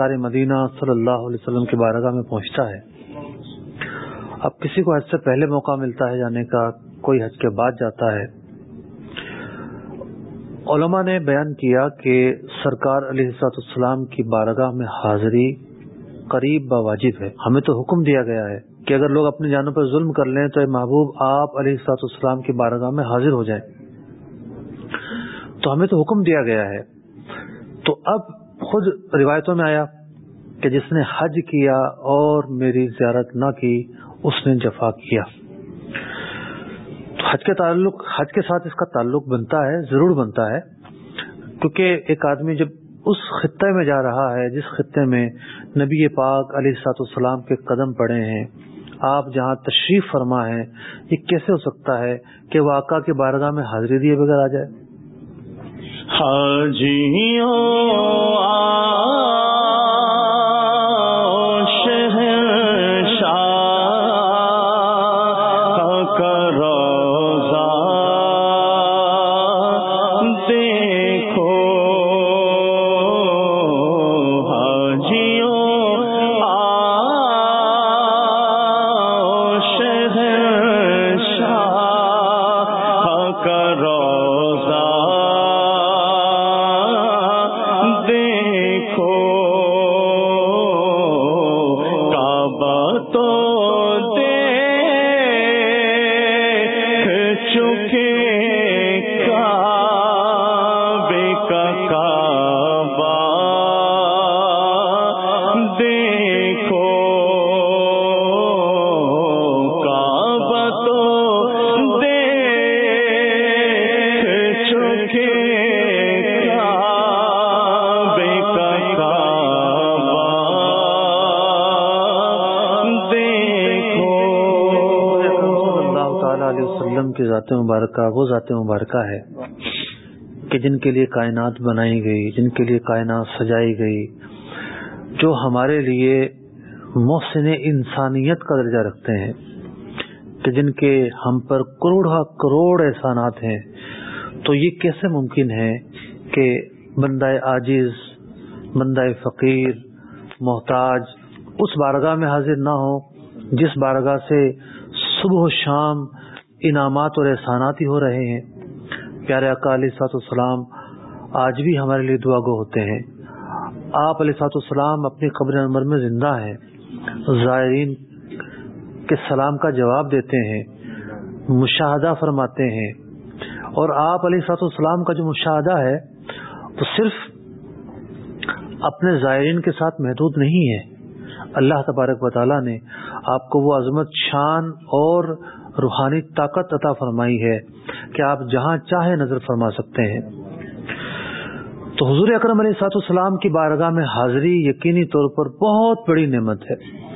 سرکار مدینہ صلی اللہ علیہ وسلم کی بارگاہ میں پہنچتا ہے۔ اب کسی کو حج سے پہلے موقع ملتا ہے جانے کا، کوئی حج کے بعد جاتا ہے۔ علماء نے بیان کیا کہ سرکار علیہ السلاط السلام کی بارگاہ میں حاضری قریب واجب ہے۔ ہمیں تو حکم دیا گیا ہے کہ اگر لوگ اپنی جانوں پر ظلم کر لیں تو اے محبوب آپ علیہ السلاط السلام کی بارگاہ میں حاضر ہو جائیں۔ تو ہمیں تو حکم دیا گیا ہے۔ تو اب خود روایتوں میں آیا کہ جس نے حج کیا اور میری زیارت نہ کی، اس نے جفا کیا۔ حج کے تعلق، حج کے ساتھ اس کا تعلق بنتا ہے، ضرور بنتا ہے، کیونکہ ایک آدمی جب اس خطے میں جا رہا ہے، جس خطے میں نبی پاک علیہ سات السلام کے قدم پڑے ہیں، آپ جہاں تشریف فرما ہے یہ کیسے ہو سکتا ہے کہ وہ آقا کی بارگاہ میں حاضری دیے بغیر آ جائے؟ حاجیوں مبارکہ وہ ذات مبارکہ ہے کہ جن کے لیے کائنات بنائی گئی، جن کے لیے کائنات سجائی گئی، جو ہمارے لیے محسن انسانیت کا درجہ رکھتے ہیں، کہ جن کے ہم پر کروڑا کروڑ احسانات ہیں، تو یہ کیسے ممکن ہے کہ بندہ عاجز، بندہ فقیر، محتاج اس بارگاہ میں حاضر نہ ہو جس بارگاہ سے صبح و شام انعامات اور احسانات ہی ہو رہے ہیں۔ پیارے اکالی سات السلام آج بھی ہمارے لیے دعا گو ہوتے ہیں۔ آپ علیہ سات السلام اپنی قبر عمر میں زندہ ہیں۔ زائرین کے سلام کا جواب دیتے ہیں، مشاہدہ فرماتے ہیں۔ اور آپ علیہ سات السلام کا جو مشاہدہ ہے، وہ صرف اپنے زائرین کے ساتھ محدود نہیں ہے۔ اللہ تبارک و تعالیٰ نے آپ کو وہ عظمت، شان اور روحانی طاقت عطا فرمائی ہے کہ آپ جہاں چاہے نظر فرما سکتے ہیں۔ تو حضور اکرم علیہ سات السلام کی بارگاہ میں حاضری یقینی طور پر بہت بڑی نعمت ہے۔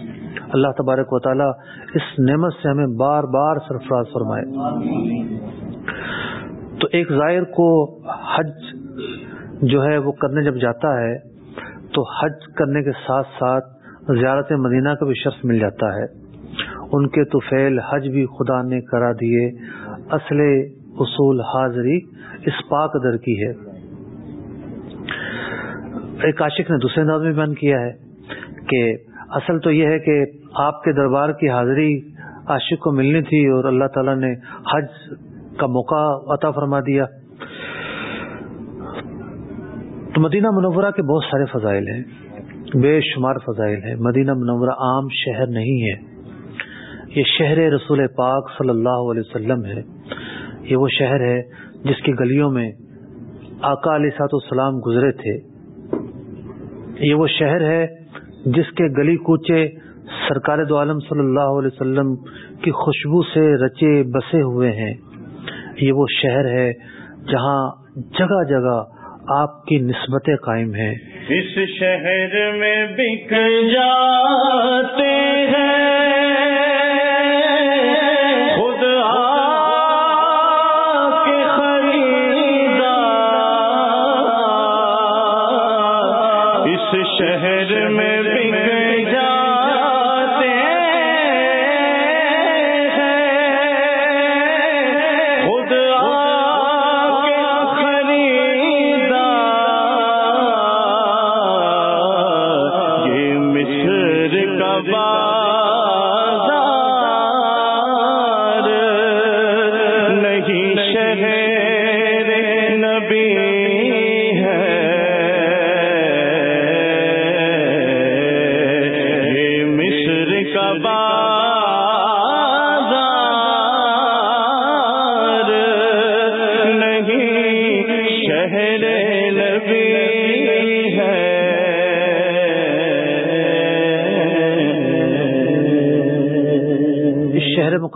اللہ تبارک و تعالیٰ اس نعمت سے ہمیں بار بار سرفراز فرمائے۔ تو ایک ظاہر کو حج جو ہے وہ کرنے جب جاتا ہے، تو حج کرنے کے ساتھ ساتھ زیارت مدینہ کا بھی شرف مل جاتا ہے۔ ان کے تو فیل حج بھی خدا نے کرا دیے، اصل اصول حاضری اس پاک در کی ہے۔ ایک عاشق نے دوسرے انداز میں بیان کیا ہے کہ اصل تو یہ ہے کہ آپ کے دربار کی حاضری عاشق کو ملنی تھی اور اللہ تعالیٰ نے حج کا موقع عطا فرما دیا۔ تو مدینہ منورہ کے بہت سارے فضائل ہیں، بے شمار فضائل ہیں۔ مدینہ منورہ عام شہر نہیں ہے۔ یہ شہر رسول پاک صلی اللہ علیہ وسلم ہے۔ یہ وہ شہر ہے جس کی گلیوں میں آقا علیہ سات السلام گزرے تھے۔ یہ وہ شہر ہے جس کے گلی کوچے سرکار دو عالم صلی اللہ علیہ وسلم کی خوشبو سے رچے بسے ہوئے ہیں۔ یہ وہ شہر ہے جہاں جگہ جگہ آپ کی نسبتیں قائم ہیں۔ اس شہر میں بک جاتے ہیں۔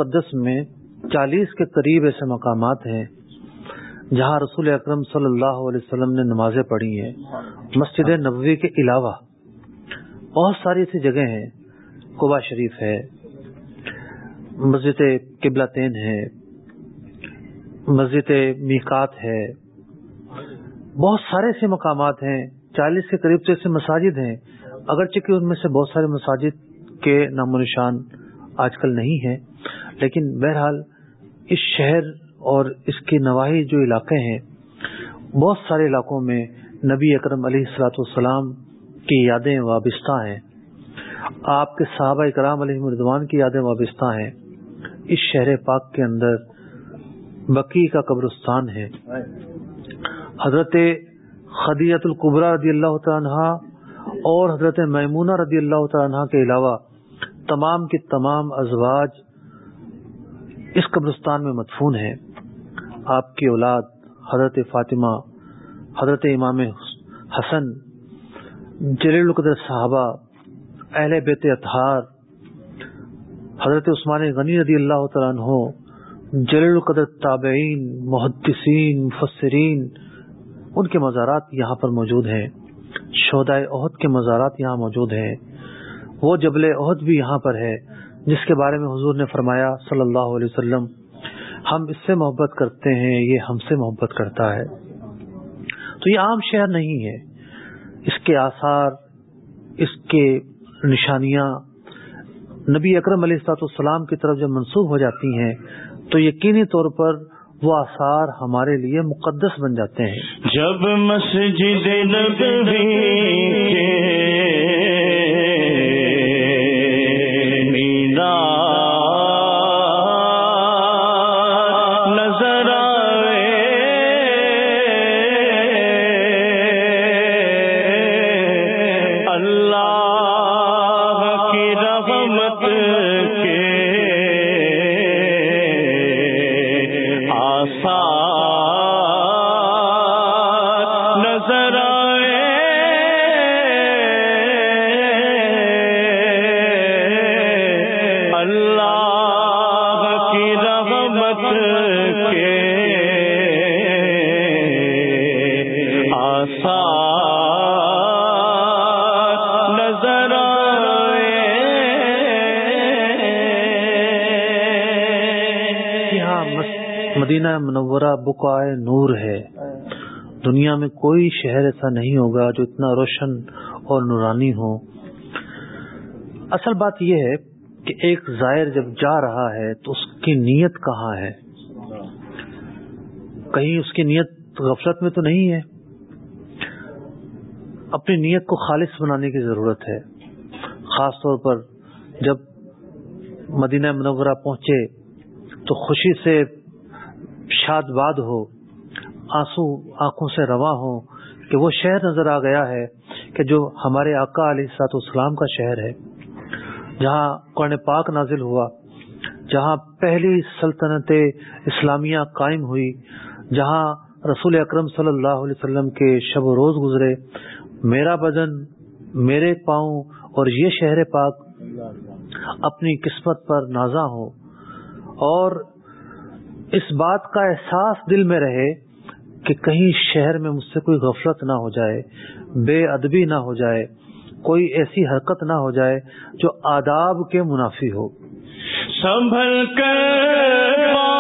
مقدس میں چالیس کے قریب ایسے مقامات ہیں جہاں رسول اکرم صلی اللہ علیہ وسلم نے نمازیں پڑھی ہیں۔ مسجد نبوی کے علاوہ بہت ساری ایسی جگہ ہیں۔ قبا شریف ہے، مسجد قبلہ تین ہے، مسجد میکات ہے۔ بہت سارے ایسے مقامات ہیں، چالیس کے قریب تو ایسے مساجد ہیں، اگرچہ کہ ان میں سے بہت سارے مساجد کے نام و نشان آج کل نہیں ہے لیکن بہرحال اس شہر اور اس کے نواحی جو علاقے ہیں، بہت سارے علاقوں میں نبی اکرم علیہ السلاۃ والسلام کی یادیں وابستہ ہیں۔ آپ کے صحابہ کرام علیہ مردوان کی یادیں وابستہ ہیں۔ اس شہر پاک کے اندر بقی کا قبرستان ہے۔ حضرت خدیت القبرہ رضی اللہ تعالیٰ اور حضرت میمونہ رضی اللہ تعالیٰ کے علاوہ تمام کے تمام ازواج اس قبرستان میں مدفون ہیں۔ آپ کی اولاد حضرت فاطمہ، حضرت امام حسن، جلیل القدر صحابہ، اہل بیت اطہار، حضرت عثمان غنی رضی اللہ تعالیٰ عنہ، جلیل القدر تابعین، محدثین، مفسرین، ان کے مزارات یہاں پر موجود ہیں۔ شہدائے عہد کے مزارات یہاں موجود ہیں۔ وہ جبل عہد بھی یہاں پر ہے۔ جس کے بارے میں حضور نے فرمایا، صلی اللہ علیہ وسلم، ہم اس سے محبت کرتے ہیں، یہ ہم سے محبت کرتا ہے۔ تو یہ عام شہر نہیں ہے۔ اس کے آثار، اس کے نشانیاں نبی اکرم علیہ السلاط السلام کی طرف جب منسوخ ہو جاتی ہیں، تو یقینی طور پر وہ آثار ہمارے لیے مقدس بن جاتے ہیں۔ جب مسجد نبوی کے کوئی شہر ایسا نہیں ہوگا جو اتنا روشن اور نورانی ہو۔ اصل بات یہ ہے کہ ایک زائر جب جا رہا ہے تو اس کی نیت کہاں ہے؟ کہیں اس کی نیت غفلت میں تو نہیں ہے۔ اپنی نیت کو خالص بنانے کی ضرورت ہے۔ خاص طور پر جب مدینہ منورہ پہنچے تو خوشی سے شاد باد ہو، آنسو آنکھوں سے رواں ہو کہ وہ شہر نظر آ گیا ہے کہ جو ہمارے آقا علیہ سات اسلام کا شہر ہے، جہاں قرآن پاک نازل ہوا، جہاں پہلی سلطنت اسلامیہ قائم ہوئی، جہاں رسول اکرم صلی اللہ علیہ وسلم کے شب و روز گزرے، میرا بدن، میرے پاؤں اور یہ شہر پاک اپنی قسمت پر نازا ہو اور اس بات کا احساس دل میں رہے کہ کہیں شہر میں مجھ سے کوئی غفلت نہ ہو جائے، بے ادبی نہ ہو جائے، کوئی ایسی حرکت نہ ہو جائے جو آداب کے منافی ہو۔ سنبھل کر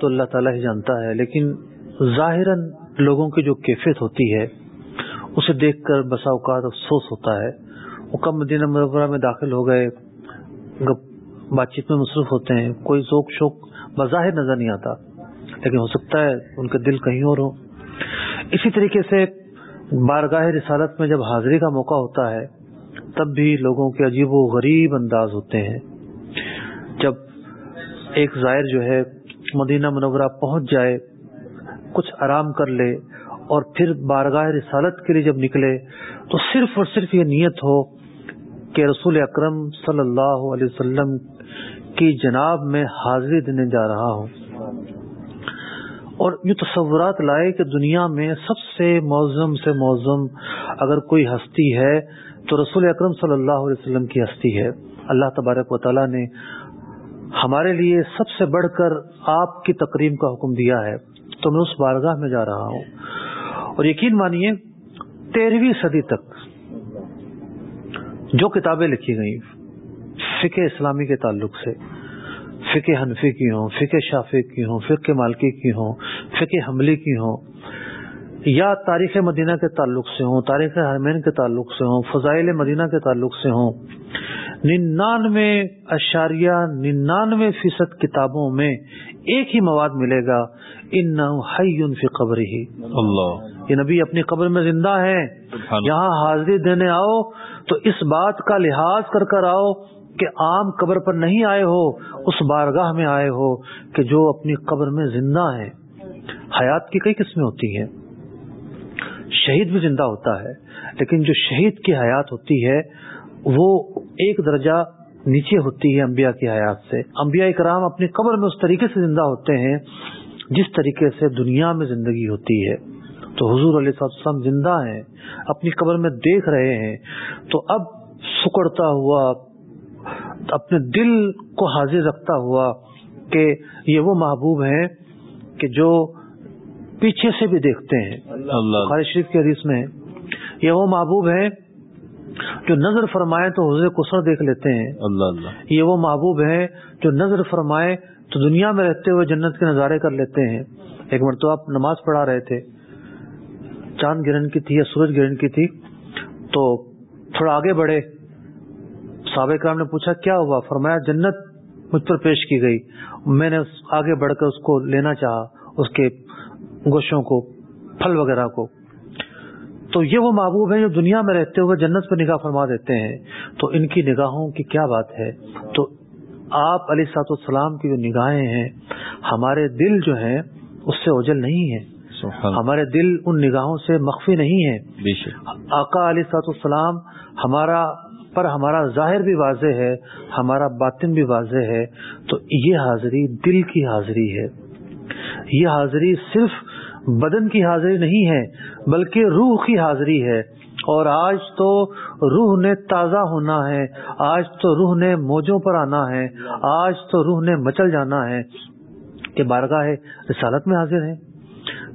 تو اللہ تعالیٰ ہی جانتا ہے، لیکن ظاہر لوگوں کی جو کیفیت ہوتی ہے، اسے دیکھ کر بسا اوقات افسوس ہوتا ہے۔ وہ کم مدینہ مربرہ میں داخل ہو گئے بات چیت میں مصروف ہوتے ہیں، کوئی ذوق شوق بظاہر نظر نہیں آتا۔ لیکن ہو سکتا ہے ان کا دل کہیں اور ہو اسی طریقے سے بارگاہ رسالت میں جب حاضری کا موقع ہوتا ہے، تب بھی لوگوں کے عجیب و غریب انداز ہوتے ہیں۔ جب ایک ظاہر جو ہے مدینہ منورہ پہنچ جائے، کچھ آرام کر لے اور پھر بارگاہ رسالت کے لیے جب نکلے تو صرف اور صرف یہ نیت ہو کہ رسول اکرم صلی اللہ علیہ وسلم کی جناب میں حاضری دینے جا رہا ہوں۔ اور یہ تصورات لائے کہ دنیا میں سب سے موزم سے موزم اگر کوئی ہستی ہے تو رسول اکرم صلی اللہ علیہ وسلم کی ہستی ہے۔ اللہ تبارک و تعالیٰ نے ہمارے لیے سب سے بڑھ کر آپ کی تقریم کا حکم دیا ہے، تو میں اس بارگاہ میں جا رہا ہوں۔ اور یقین مانیے تیرہویں صدی تک جو کتابیں لکھی گئی فقہ اسلامی کے تعلق سے، فقہ حنفی کی ہوں، فقہ شافی کی ہوں، فقہ مالکی کی ہوں، فقہ حملی کی ہوں، یا تاریخ مدینہ کے تعلق سے ہوں، تاریخ حرمین کے تعلق سے ہوں، فضائل مدینہ کے تعلق سے ہوں ننانوے اشاریہ ننانوے فیصد کتابوں میں ایک ہی مواد ملے گا ان فی قبر ہی اللہ۔ یہ نبی اپنی قبر میں زندہ ہے یہاں حاضری دینے آؤ تو اس بات کا لحاظ کر کر آؤ کہ عام قبر پر نہیں آئے ہو اس بارگاہ میں آئے ہو کہ جو اپنی قبر میں زندہ ہے حیات کی کئی قسمیں ہوتی ہیں۔ شہید بھی زندہ ہوتا ہے لیکن جو شہید کی حیات ہوتی ہے وہ ایک درجہ نیچے ہوتی ہے انبیاء کی حیات سے۔ انبیاء کرام اپنی قبر میں اس طریقے سے زندہ ہوتے ہیں جس طریقے سے دنیا میں زندگی ہوتی ہے۔ تو حضور علیہ السلام زندہ ہیں اپنی قبر میں دیکھ رہے ہیں تو اب سکڑتا ہوا اپنے دل کو حاضر رکھتا ہوا کہ یہ وہ محبوب ہیں کہ جو پیچھے سے بھی دیکھتے ہیں۔ اللہ شریف کے حدیث میں یہ وہ محبوب ہیں جو نظر فرمائے تو حضر کسر دیکھ لیتے ہیں۔ اللہ اللہ۔ یہ وہ محبوب ہیں جو نظر فرمائے تو دنیا میں رہتے ہوئے جنت کے نظارے کر لیتے ہیں۔ ایک مرتبہ آپ نماز پڑھا رہے تھے۔ چاند گرہن کی تھی یا سورج گرہن کی تھی۔ تو تھوڑا آگے بڑھے۔ صحابہ کرام نے پوچھا کیا ہوا؟ فرمایا جنت مجھ پر پیش کی گئی۔ میں نے آگے بڑھ کر اس کو لینا چاہا اس کے گوشوں کو پھل وغیرہ کو۔ تو یہ وہ محبوب ہیں جو دنیا میں رہتے ہوئے جنت پر نگاہ فرما دیتے ہیں۔ تو ان کی نگاہوں کی کیا بات ہے؟ تو آپ علی سات السلام کی جو نگاہیں ہیں ہمارے دل جو ہیں اس سے اوجل نہیں ہے ہمارے دل ان نگاہوں سے مخفی نہیں ہے آقا علی سات السلام ہمارا پر ہمارا ظاہر بھی واضح ہے ہمارا باطن بھی واضح ہے۔ تو یہ حاضری دل کی حاضری ہے۔ یہ حاضری صرف بدن کی حاضری نہیں ہے، بلکہ روح کی حاضری ہے۔ اور آج تو روح نے تازہ ہونا ہے، آج تو روح نے موجوں پر آنا ہے، آج تو روح نے مچل جانا ہے۔ کہ بارگاہ رسالت میں حاضر ہے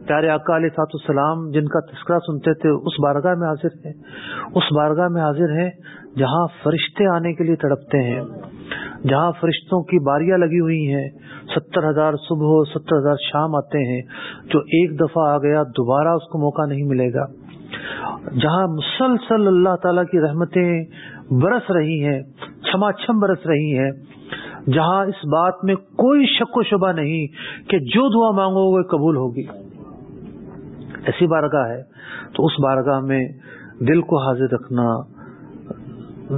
پیارے آقا علیہ سات السلام جن کا تذکرہ سنتے تھے، اس بارگاہ میں حاضر ہیں۔ اس بارگاہ میں حاضر ہیں جہاں فرشتے آنے کے لیے تڑپتے ہیں۔ جہاں فرشتوں کی باریاں لگی ہوئی ہیں، ستر ہزار صبح ستر ہزار شام آتے ہیں، جو ایک دفعہ آ گیا، دوبارہ اس کو موقع نہیں ملے گا۔ جہاں مسلسل اللہ تعالی کی رحمتیں برس رہی ہیں چھما چھم برس رہی ہیں، جہاں اس بات میں کوئی شک و شبہ نہیں کہ جو دعا مانگو وہ قبول ہوگی۔ ایسی بارگاہ ہے، تو اس بارگاہ میں دل کو حاضر رکھنا،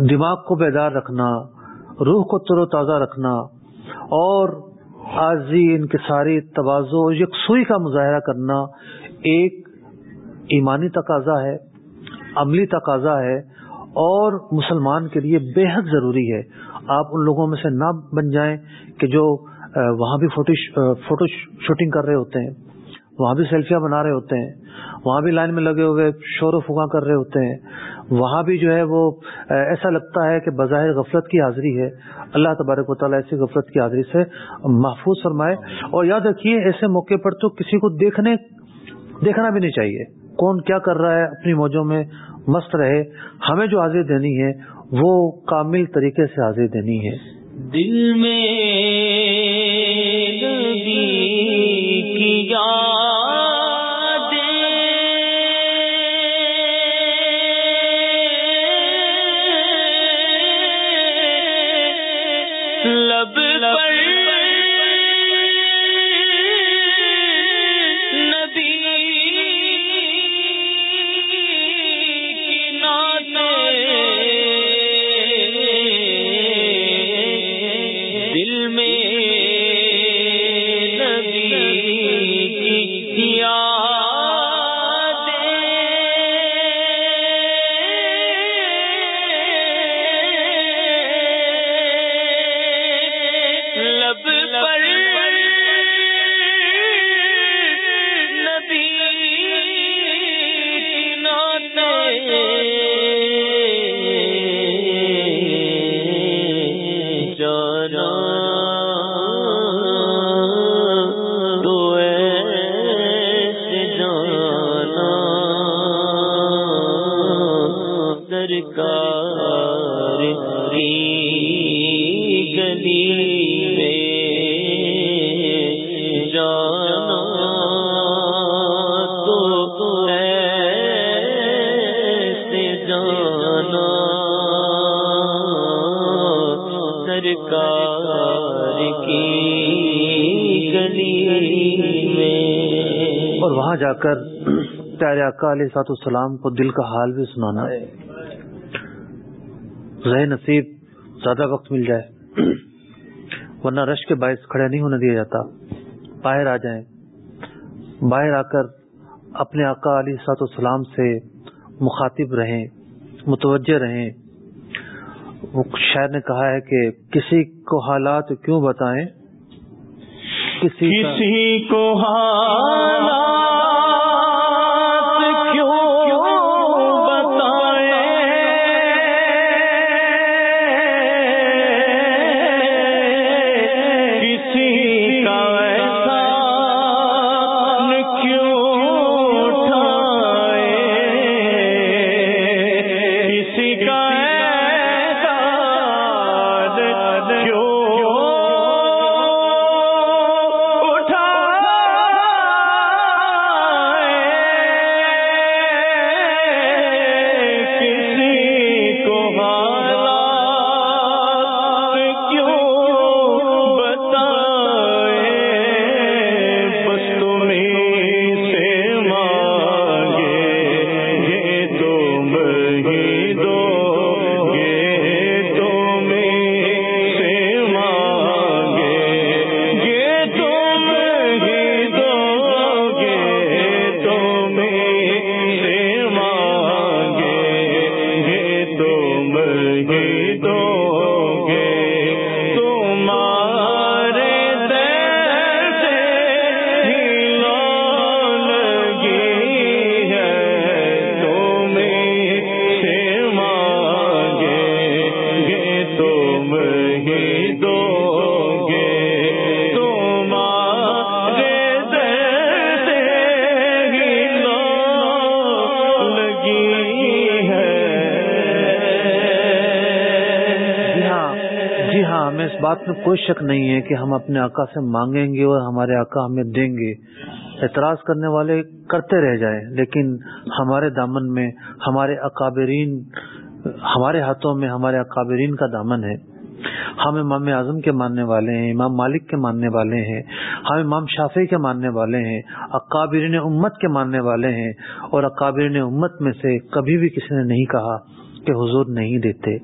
دماغ کو بیدار رکھنا روح کو تر و تازہ رکھنا اور عارضی انکساری توازو یکسوئی کا مظاہرہ کرنا ایک ایمانی تقاضا ہے، عملی تقاضا ہے اور مسلمان کے لیے بے حد ضروری ہے۔ آپ ان لوگوں میں سے نہ بن جائیں کہ جو وہاں بھی فوٹو شوٹنگ کر رہے ہوتے ہیں۔ وہاں بھی سیلفیاں بنا رہے ہوتے ہیں، وہاں بھی لائن میں لگے ہوئے شور و فگا کر رہے ہوتے ہیں، وہاں بھی جو ہے وہ ایسا لگتا ہے کہ بظاہر غفلت کی حاضری ہے۔ اللہ تبارک و تعالیٰ ایسی غفلت کی حاضری سے محفوظ فرمائے۔ اور یاد رکھیے، ایسے موقع پر تو کسی کو دیکھنے، دیکھنا بھی نہیں چاہیے۔ کون کیا کر رہا ہے، اپنی موجوں میں مست رہے۔ ہمیں جو حاضری دینی ہے، وہ کامل طریقے سے حاضری دینی ہے۔ دل میں بھی کیا اور وہاں جا کر پیارے آکا علیہ سات السلام کو دل کا حال بھی سنانا۔ رہ نصیب، زیادہ وقت مل جائے۔ ورنہ رش کے باعث کھڑے نہیں ہونے دیا جاتا۔ باہر آ جائیں۔ باہر آ کر اپنے آقا علی سات السلام سے مخاطب رہیں، متوجہ رہیں۔ شاعر نے کہا ہے کہ کسی کو حالات کیوں بتائیں؟ کسی, کو ہاں بات میں کوئی شک نہیں ہے کہ ہم اپنے آقا سے مانگیں گے اور ہمارے آقا ہمیں دیں گے۔ اعتراض کرنے والے کرتے رہ جائیں، لیکن ہمارے دامن میں، ہمارے اکابرین، ہمارے ہاتھوں میں ہمارے اکابرین کا دامن ہے۔ ہم امام اعظم کے ماننے والے ہیں، امام مالک کے ماننے والے ہیں، ہم امام شافی کے ماننے والے ہیں، اکابرین امت کے ماننے والے ہیں۔ اور اکابرین امت میں سے کبھی بھی کسی نے نہیں کہا کہ حضور نہیں دیتے۔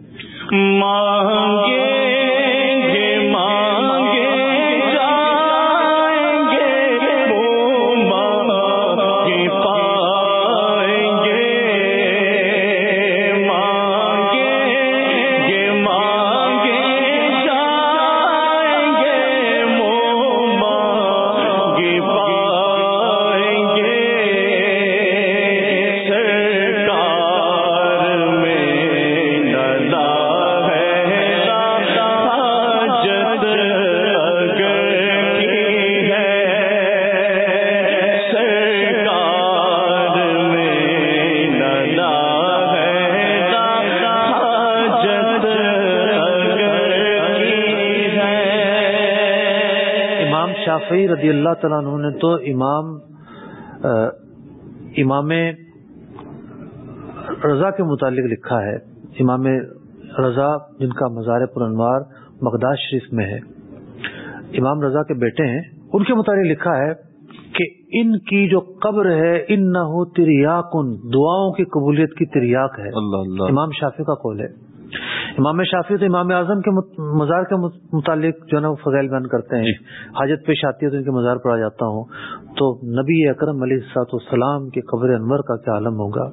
شافعی رضی اللہ تعالیٰ عنہ نے تو امام امام رضا کے متعلق لکھا ہے۔ امام رضا جن کا مزار پر انوار مقداس شریف میں ہے امام رضا کے بیٹے ہیں ان کے متعلق لکھا ہے کہ ان کی جو قبر ہے ان نہ ہو تریاکن دعاؤں کی قبولیت کی تریاک ہے۔ اللہ اللہ۔ امام شافی کا قول ہے۔ امام شافی تو امام اعظم کے مزار کے متعلق جو ہے نا فضائل بیان کرتے ہیں۔ حاجت پیش آتی ہے تو ان کے مزار پر آ جاتا ہوں۔ تو نبی اکرم علیہ السلاط السلام کے قبر انور کا کیا عالم ہوگا؟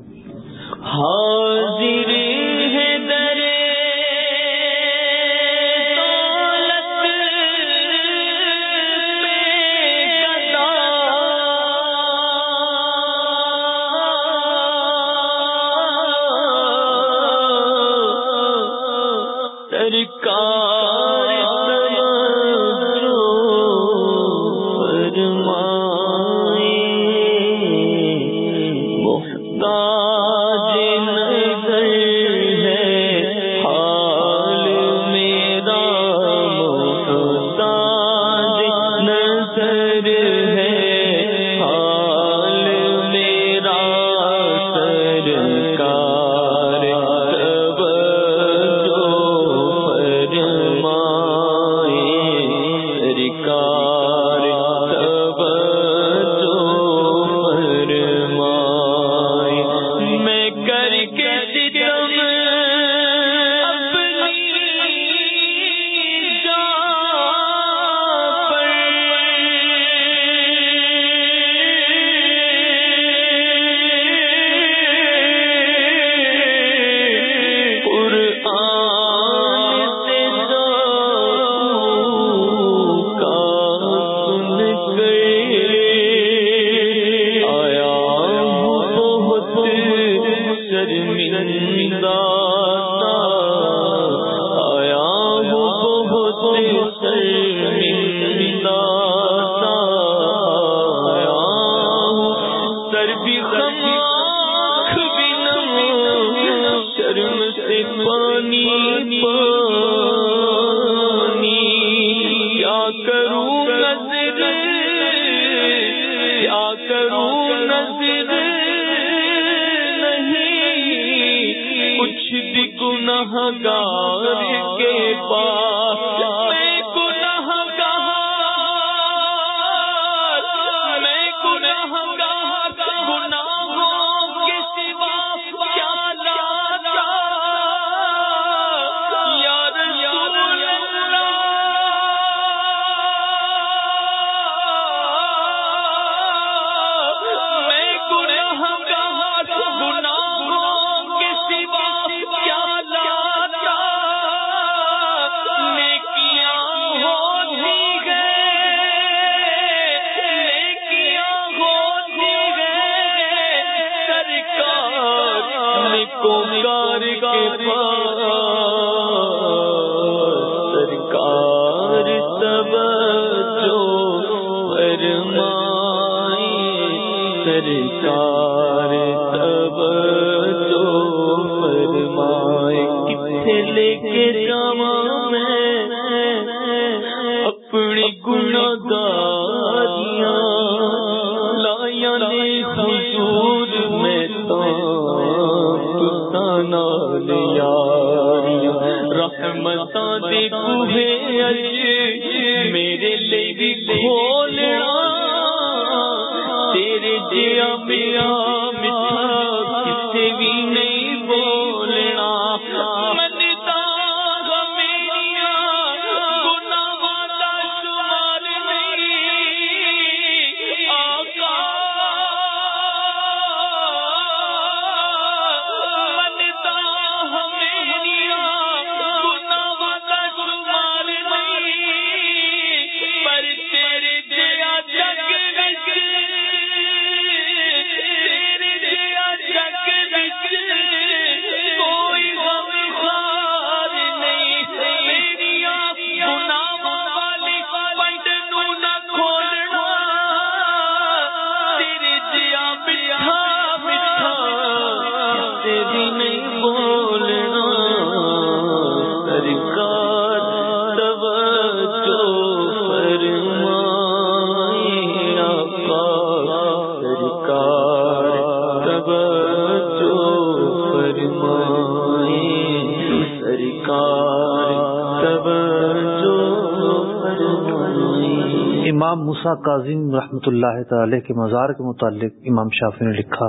کاظم رحمۃ اللہ تعالی کے مزار کے متعلق امام شافی نے لکھا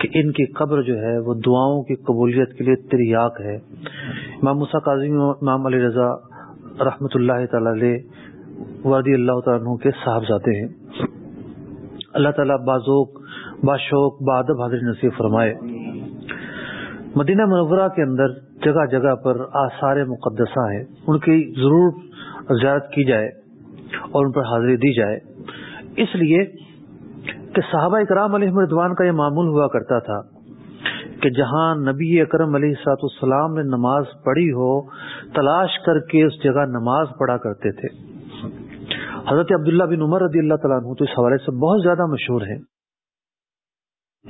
کہ ان کی قبر جو ہے وہ دعاؤں کی قبولیت کے لیے تریاق ہے۔ امام موسا کاظم امام علی رضا رحمۃ اللہ تعالی وردی اللہ تعالیٰ کے صاحبزادے ہیں۔ اللہ تعالیٰ بازوق باشوق بادب حاضر نصیب فرمائے۔ مدینہ منورہ کے اندر جگہ جگہ پر آثار مقدسہ ہیں۔ ان کی ضرور زیارت کی جائے۔ اور ان پر حاضری دی جائے۔ اس لیے کہ صحابہ اکرام علیہ مردوان کا یہ معمول ہوا کرتا تھا کہ جہاں نبی اکرم علیہ سات السلام نے نماز پڑھی ہو، تلاش کر کے اس جگہ نماز پڑھا کرتے تھے۔ حضرت عبداللہ بن عمر رضی اللہ تعالیٰ عنہ تو اس حوالے سے بہت زیادہ مشہور ہیں۔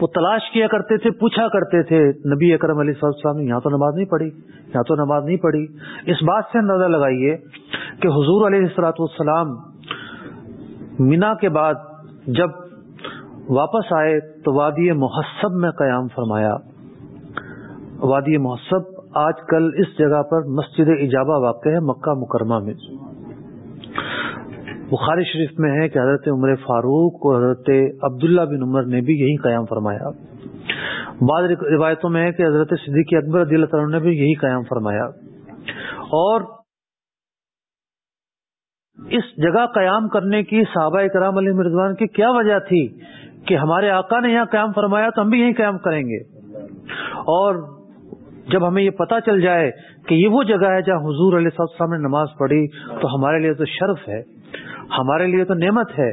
وہ تلاش کیا کرتے تھے، پوچھا کرتے تھے، نبی اکرم علیہ صلاح السلام نے یہاں تو نماز نہیں پڑھی، یہاں تو نماز نہیں پڑھی۔ اس بات سے اندازہ لگائیے کہ حضور علیہ السلاۃ والسلام مینا کے بعد جب واپس آئے تو وادی محسب میں قیام فرمایا۔ وادی محسب آج کل اس جگہ پر مسجد اجابہ واقع ہے، مکہ مکرمہ میں۔ بخاری شریف میں ہے کہ حضرت عمر فاروق اور حضرت عبداللہ بن عمر نے بھی یہی قیام فرمایا۔ بعض روایتوں میں ہے کہ حضرت صدیقی اکبر رضی اللہ تعالیٰ نے بھی یہی قیام فرمایا۔ اور اس جگہ قیام کرنے کی صحابہ کرام علی مرضوان کی کیا وجہ تھی کہ ہمارے آقا نے یہاں قیام فرمایا تو ہم بھی یہیں قیام کریں گے؟ اور جب ہمیں یہ پتا چل جائے کہ یہ وہ جگہ ہے جہاں حضور علیہ السلام نے نماز پڑھی، تو ہمارے لیے تو شرف ہے، ہمارے لیے تو نعمت ہے۔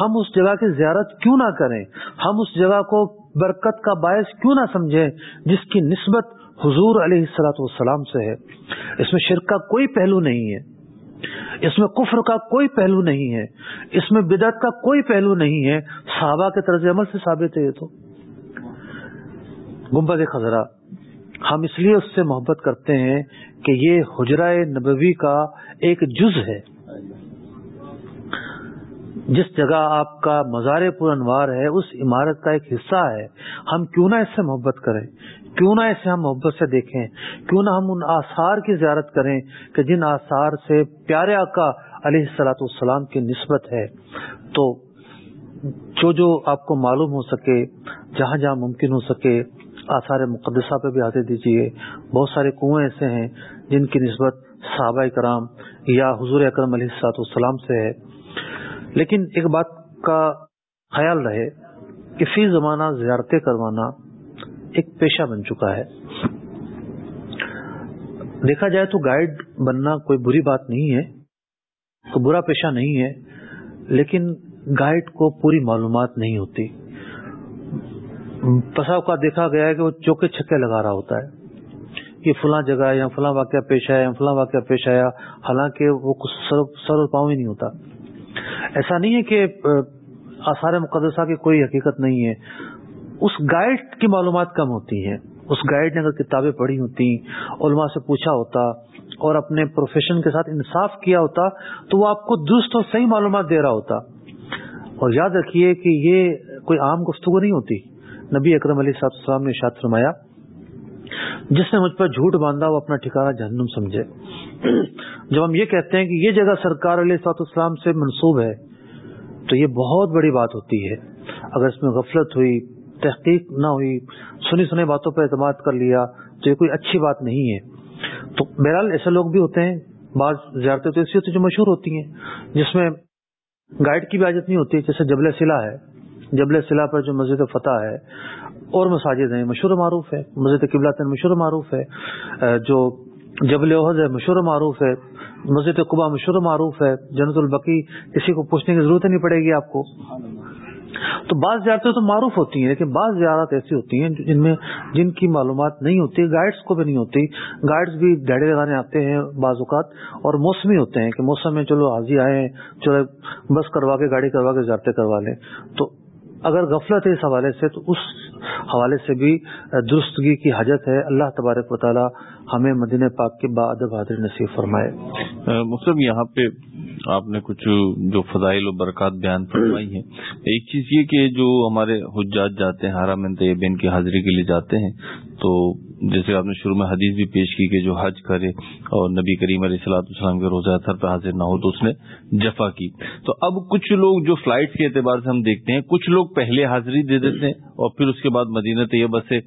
ہم اس جگہ کی زیارت کیوں نہ کریں؟ ہم اس جگہ کو برکت کا باعث کیوں نہ سمجھیں جس کی نسبت حضور علیہ السلاۃ والسلام سے ہے؟ اس میں شرک کا کوئی پہلو نہیں ہے۔ اس میں کفر کا کوئی پہلو نہیں ہے، اس میں بدعت کا کوئی پہلو نہیں ہے۔ صحابہ کے طرز عمل سے ثابت ہے یہ تو۔ گنبد خزرہ ہم اس لیے اس سے محبت کرتے ہیں کہ یہ حجرہ نبوی کا ایک جز ہے۔ جس جگہ آپ کا مزار پر انوار ہے، اس عمارت کا ایک حصہ ہے۔ ہم کیوں نہ اس سے محبت کریں؟ کیوں نہ اسے ہم محبت سے دیکھیں، کیوں نہ ہم ان آثار کی زیارت کریں کہ جن آثار سے پیارے آقا علیہ السلاۃ والسلام کی نسبت ہے۔ تو جو جو آپ کو معلوم ہو سکے، جہاں جہاں ممکن ہو سکے، آثار مقدسہ پہ بھی آتے دیجیے بہت سارے کنویں ایسے ہیں جن کی نسبت صحابہ کرام یا حضور اکرم علیہ السلاط والسلام سے ہے۔ لیکن ایک بات کا خیال رہے کہ فی زمانہ زیارتیں کروانا ایک پیشہ بن چکا ہے۔ دیکھا جائے تو گائیڈ بننا کوئی بری بات نہیں ہے، کوئی برا پیشہ نہیں ہے، لیکن گائیڈ کو پوری معلومات نہیں ہوتی۔ پسا کا دیکھا گیا ہے کہ وہ چوکے چھکے لگا رہا ہوتا ہے۔ یہ فلاں جگہ یا فلاں واقعہ پیش آیا فلاں واقعہ پیش آیا، حالانکہ وہ کچھ سر پاؤں ہی نہیں ہوتا۔ ایسا نہیں ہے کہ، آثار مقدسہ کی کوئی حقیقت نہیں ہے۔ اس گائیڈ کی معلومات کم ہوتی ہیں۔ اس گائیڈ نے اگر کتابیں پڑھی ہوتی علماء سے پوچھا ہوتا اور اپنے پروفیشن کے ساتھ انصاف کیا ہوتا تو وہ آپ کو درست اور صحیح معلومات دے رہا ہوتا۔ اور یاد رکھیے کہ یہ کوئی عام گفتگو نہیں ہوتی۔ نبی اکرم علیہ صاحب السلام نے اشاد فرمایا، جس نے مجھ پر جھوٹ باندھا وہ اپنا ٹھکانا جہنم سمجھے۔ جب ہم یہ کہتے ہیں کہ یہ جگہ سرکار علیہ صاحب السلام سے منسوب ہے تو یہ بہت بڑی بات ہوتی ہے۔ اگر اس میں غفلت ہوئی تحقیق نہ ہوئی، سنی سنی باتوں پر اعتماد کر لیا، تو یہ کوئی اچھی بات نہیں ہے۔ تو بہرحال ایسے لوگ بھی ہوتے ہیں، بعض زیارتیں تو ایسی ہوتی جو مشہور ہوتی ہیں، جس میں گائیڈ کی بھی عادت نہیں ہوتی، جیسے جبل سلا ہے۔ جبل سلا پر جو مسجد فتح ہے، اور مساجد ہیں، مشہور معروف ہے مسجد قبلا مشہور معروف ہے جو جبل عہد ہے مشہور معروف ہے، مسجد قبا مشہور معروف ہے۔ جنت البقی کسی کو پوچھنے کی ضرورت نہیں پڑے گی آپ کو۔ تو بعض زیارتیں تو معروف ہوتی ہیں، لیکن بعض زیارت ایسی ہوتی ہیں جن میں جن کی معلومات نہیں ہوتی گائیڈس کو بھی نہیں ہوتی۔ گائیڈس بھی گاڑی لگانے آتے ہیں بعض اوقات، اور موسمی ہوتے ہیں کہ موسم میں چلو حاضی آئے ہیں چلو بس کروا کے گاڑی کروا کے زیارتیں کروا لیں۔ تو اگر غفلت ہے اس حوالے سے، تو اس حوالے سے بھی درستگی کی حاجت ہے۔ اللہ تبارک و تعالی ہمیں مدینہ پاک کے بعد حاضر نصیب فرمائے۔ مسلم یہاں پہ آپ نے کچھ جو فضائل و برکات بیان فرمائی ہیں، ایک چیز یہ کہ جو ہمارے حجات جاتے ہیں حرام طیبین کی حاضری کے لیے جاتے ہیں تو جیسے آپ نے شروع میں حدیث بھی پیش کی کہ جو حج کرے اور نبی کریم علیہ السلاۃ السلام کے روزہ اثر پہ حاضر نہ ہو تو اس نے جفا کی۔ تو اب کچھ لوگ جو فلائٹ کے اعتبار سے ہم دیکھتے ہیں، کچھ لوگ پہلے حاضری دے دیتے ہیں اور پھر اس کے بعد مدینہ طیبہ سے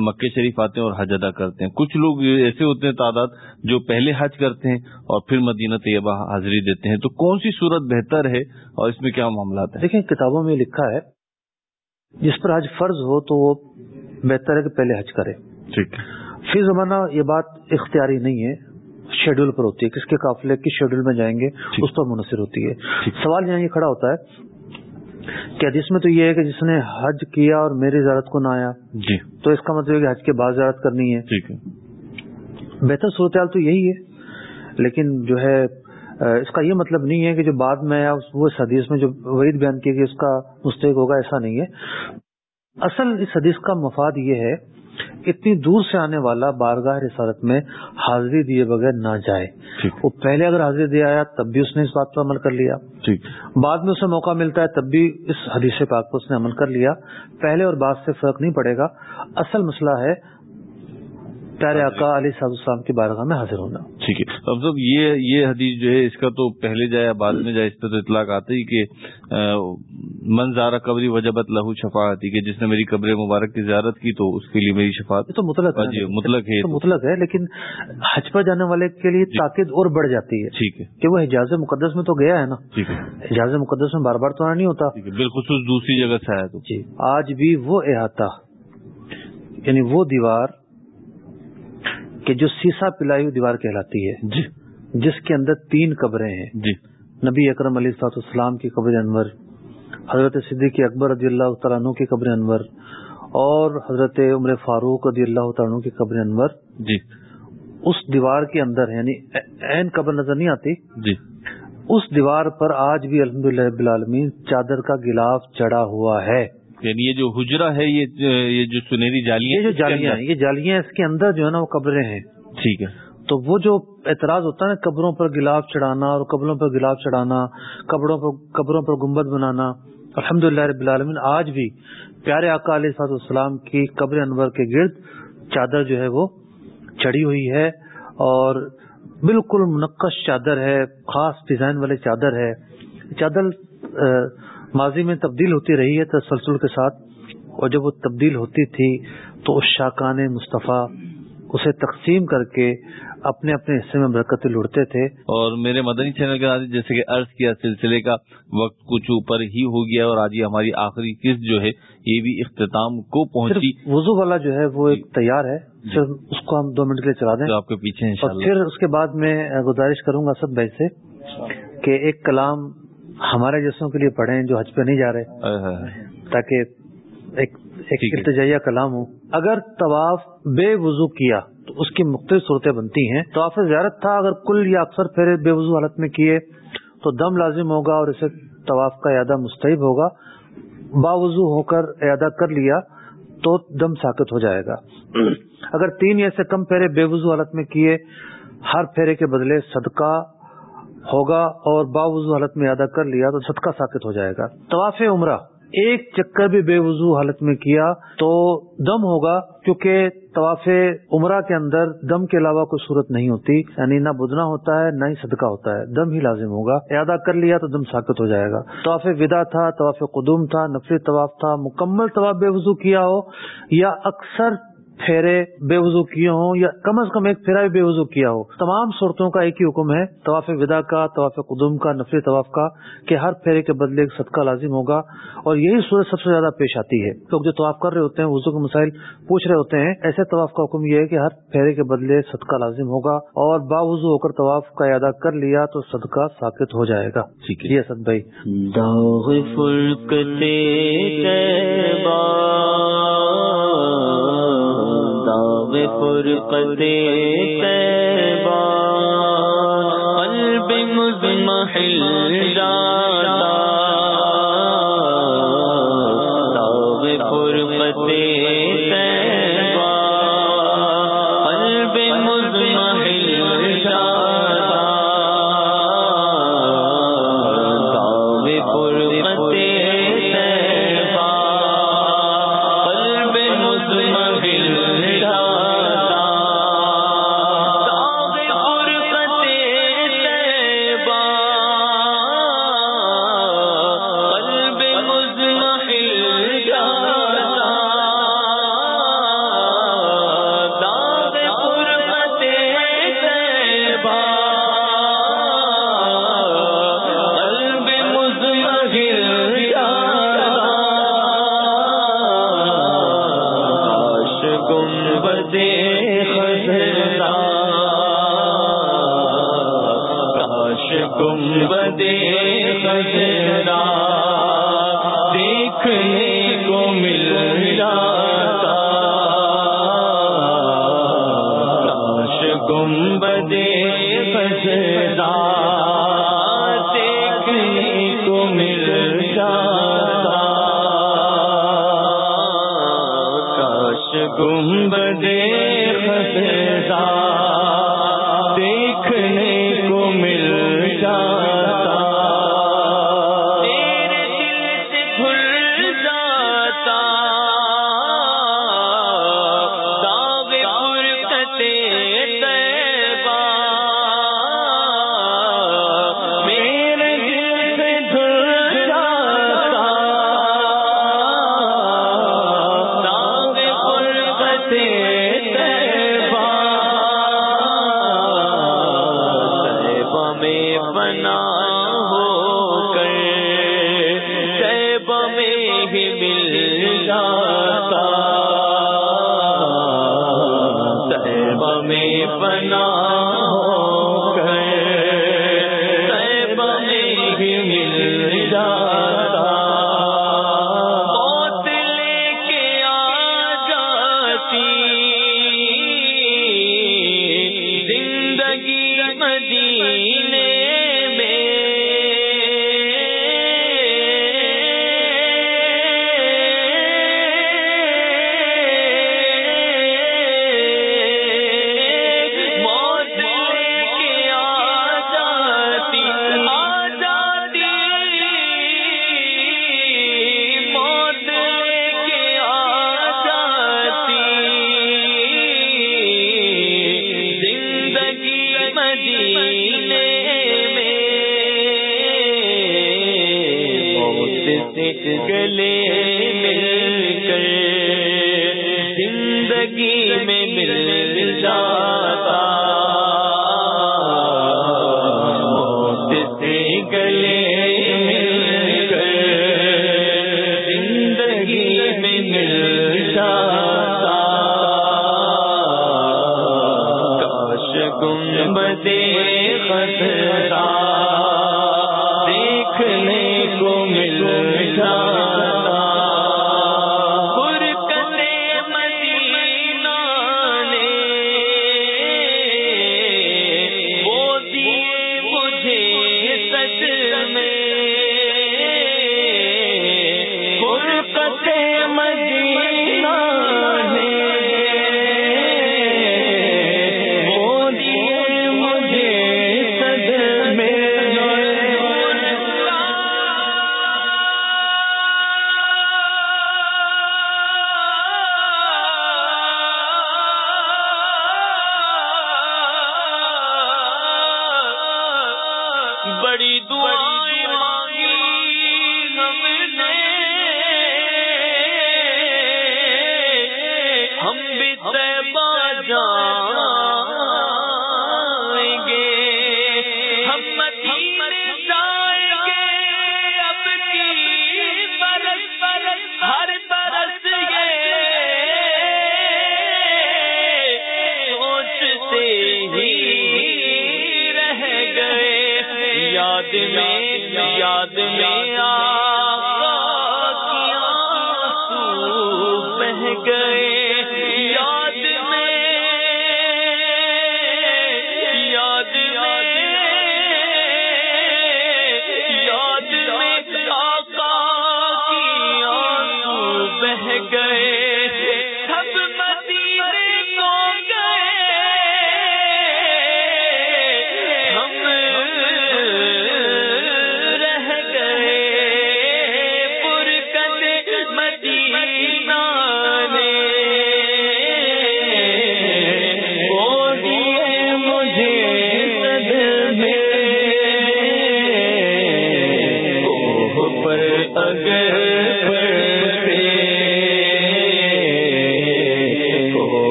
مکہ شریف آتے ہیں اور حج ادا کرتے ہیں۔ کچھ لوگ ایسے ہوتے ہیں تعداد جو پہلے حج کرتے ہیں اور پھر مدینہ طیبہ حاضری دیتے ہیں۔ تو کون سی صورت بہتر ہے اور اس میں کیا معاملات ہیں؟ دیکھیں، کتابوں میں لکھا ہے، جس پر حج فرض ہو تو وہ بہتر ہے کہ پہلے حج کرے۔ ٹھیک۔ فی زمانہ یہ بات اختیاری نہیں ہے شیڈول پر ہوتی ہے۔ کس کے قافلے کس شیڈول میں جائیں گے اس پر منحصر ہوتی ہے۔ سوال یہاں یہ کھڑا ہوتا ہے کہ حدیث میں تو یہ ہے کہ جس نے حج کیا اور میری زیارت کو نہ آیا جی۔ تو اس کا مطلب ہے کہ حج کے بعد زیارت کرنی ہے۔ ٹھیک ہے۔ بہتر صورتحال تو یہی ہے لیکن جو ہے اس کا یہ مطلب نہیں ہے کہ جو بعد میں آیا وہ اس حدیث میں جو وعید بیان کی کہ اس کا مستحق ہوگا ایسا نہیں ہے۔ اصل اس حدیث کا مفاد یہ ہے اتنی دور سے آنے والا بارگاہ رسالت میں حاضری دیے بغیر نہ جائے۔ وہ پہلے اگر حاضری دے آیا تب بھی اس نے اس بات پر عمل کر لیا۔ بعد میں اسے موقع ملتا ہے تب بھی اس حدیث پاک پر اس نے عمل کر لیا۔ پہلے اور بعد سے فرق نہیں پڑے گا۔ اصل مسئلہ ہے پیارے آقا علی صاحب السلام کی بارگاہ میں حاضر ہونا۔ ٹھیک ہے۔ اب سب یہ یہ حدیث جو ہے اس کا تو پہلے جائے یا بعد میں جائے اس پہ تو اطلاق آتا ہی کہ منظارہ قبری وجبت لہو شفاعت کہ جس نے میری قبر مبارک کی زیارت کی تو اس کے لیے میری شفاعت۔ تو مطلق جی مطلق ہے۔ مطلق ہے لیکن حج پر جانے والے کے لیے تاکید اور بڑھ جاتی ہے۔ ٹھیک ہے۔ کہ وہ حجاز مقدس میں تو گیا ہے نا۔ ٹھیک ہے۔ حجاز مقدس میں بار بار تو آنا نہیں ہوتا۔ بالخصوص دوسری جگہ سے آیا تو۔ جی آج بھی وہ احاطہ یعنی وہ دیوار کہ جو سیسا پلائی ہوئی دیوار کہلاتی ہے جی۔ جس کے اندر تین قبریں ہیں۔ جی۔ نبی اکرم علی صاحب السلام کی قبر انور حضرت صدیقی اکبر رضی اللہ تعالیٰ عنہ کی قبر انور اور حضرت عمر فاروق رضی اللہ تعالیٰ عنہ کی قبر انور۔ جی۔ اس دیوار کے اندر یعنی این قبر نظر نہیں آتی؟ جی۔ اس دیوار پر آج بھی الحمد للہ چادر کا گلاف چڑھا ہوا ہے۔ یعنی یہ جو حجرا ہے یہ یہ جو سنہری جالیاں یہ جو جالیاں یہ جالیاں اس کے اندر جو ہے نا وہ قبریں ہیں۔ ٹھیک ہے۔ تو وہ جو اعتراض ہوتا ہے نا قبروں پر گلاف چڑھانا اور قبروں پر گلاف چڑھانا قبروں پر قبروں پر گنبد بنانا الحمد للہ رب العالمین آج بھی پیارے آقا علیہ صاحب السلام کی قبر انور کے گرد چادر جو ہے وہ چڑھی ہوئی ہے اور بالکل منقش چادر ہے خاص ڈیزائن والے چادر ہے۔ چادر ماضی میں تبدیل ہوتی رہی ہے تسلسل کے ساتھ اور جب وہ تبدیل ہوتی تھی تو اس شاکان مصطفیٰ اسے تقسیم کر کے اپنے اپنے حصے میں برکتیں لڑتے تھے۔ اور میرے مدنی چینل کے جیسے کہ عرض کیا سلسلے کا وقت کچھ اوپر ہی ہو گیا اور آج یہ ہماری آخری قسط جو ہے یہ بھی اختتام کو پہنچی۔ وضو والا جو ہے وہ ایک تیار ہے۔ صرف اس کو ہم دو منٹ کے لیے چلا دیں۔ آپ کے پیچھے اور پھر اس کے بعد میں گزارش کروں گا سب بھائی سے کہ ایک کلام ہمارے جیسوں کے لیے پڑھیں جو حج پہ نہیں جا رہے تاکہ ایک ارتجایہ کلام ہو۔ اگر طواف بے وضو کیا تو اس کی مختلف صورتیں بنتی ہیں۔ طواف زیارت تھا اگر کل یا اکثر پھیرے بے وضو حالت میں کیے تو دم لازم ہوگا اور اسے طواف کا اعادہ مستحب ہوگا۔ باوضو ہو کر اعادہ کر لیا تو دم ساکت ہو جائے گا۔ اگر تین یا سے کم پھیرے بے وضو حالت میں کیے ہر پھیرے کے بدلے صدقہ ہوگا اور باوضو حالت میں ادا کر لیا تو صدقہ ثابت ہو جائے گا۔ طواف عمرہ، ایک چکر بھی بے وضو حالت میں کیا تو دم ہوگا کیونکہ طواف عمرہ کے اندر دم کے علاوہ کوئی صورت نہیں ہوتی یعنی نہ بدنا ہوتا ہے، نہ ہی صدقہ ہوتا ہے۔ دم ہی لازم ہوگا۔ ادا کر لیا تو دم ساکت ہو جائے گا۔ طواف ودا تھا، طواف قدوم تھا نفری طواف تھا، مکمل طواف بے وضو کیا ہو یا اکثر پھیرے بے وضو کیے ہوں یا کم از کم ایک پھیرا بھی بے وضو کیا ہو۔ تمام صورتوں کا ایک ہی حکم ہے طواف ودا کا طواف قدوم کا نفری طواف کا کہ ہر پھیرے کے بدلے ایک صدقہ لازم ہوگا۔ اور یہی صورت سب سے زیادہ پیش آتی ہے۔ لوگ جو طواف کر رہے ہوتے ہیں وضو کے مسائل پوچھ رہے ہوتے ہیں ایسے طواف کا حکم یہ ہے کہ ہر پھیرے کے بدلے صدقہ لازم ہوگا۔ اور با وضو ہو کر طواف کا ادا کر لیا تو صدقہ ساکت ہو جائے گا۔ جی اسد بھائی۔ داغ فرقتے پر فرقتے قلب مزمحل جاتا۔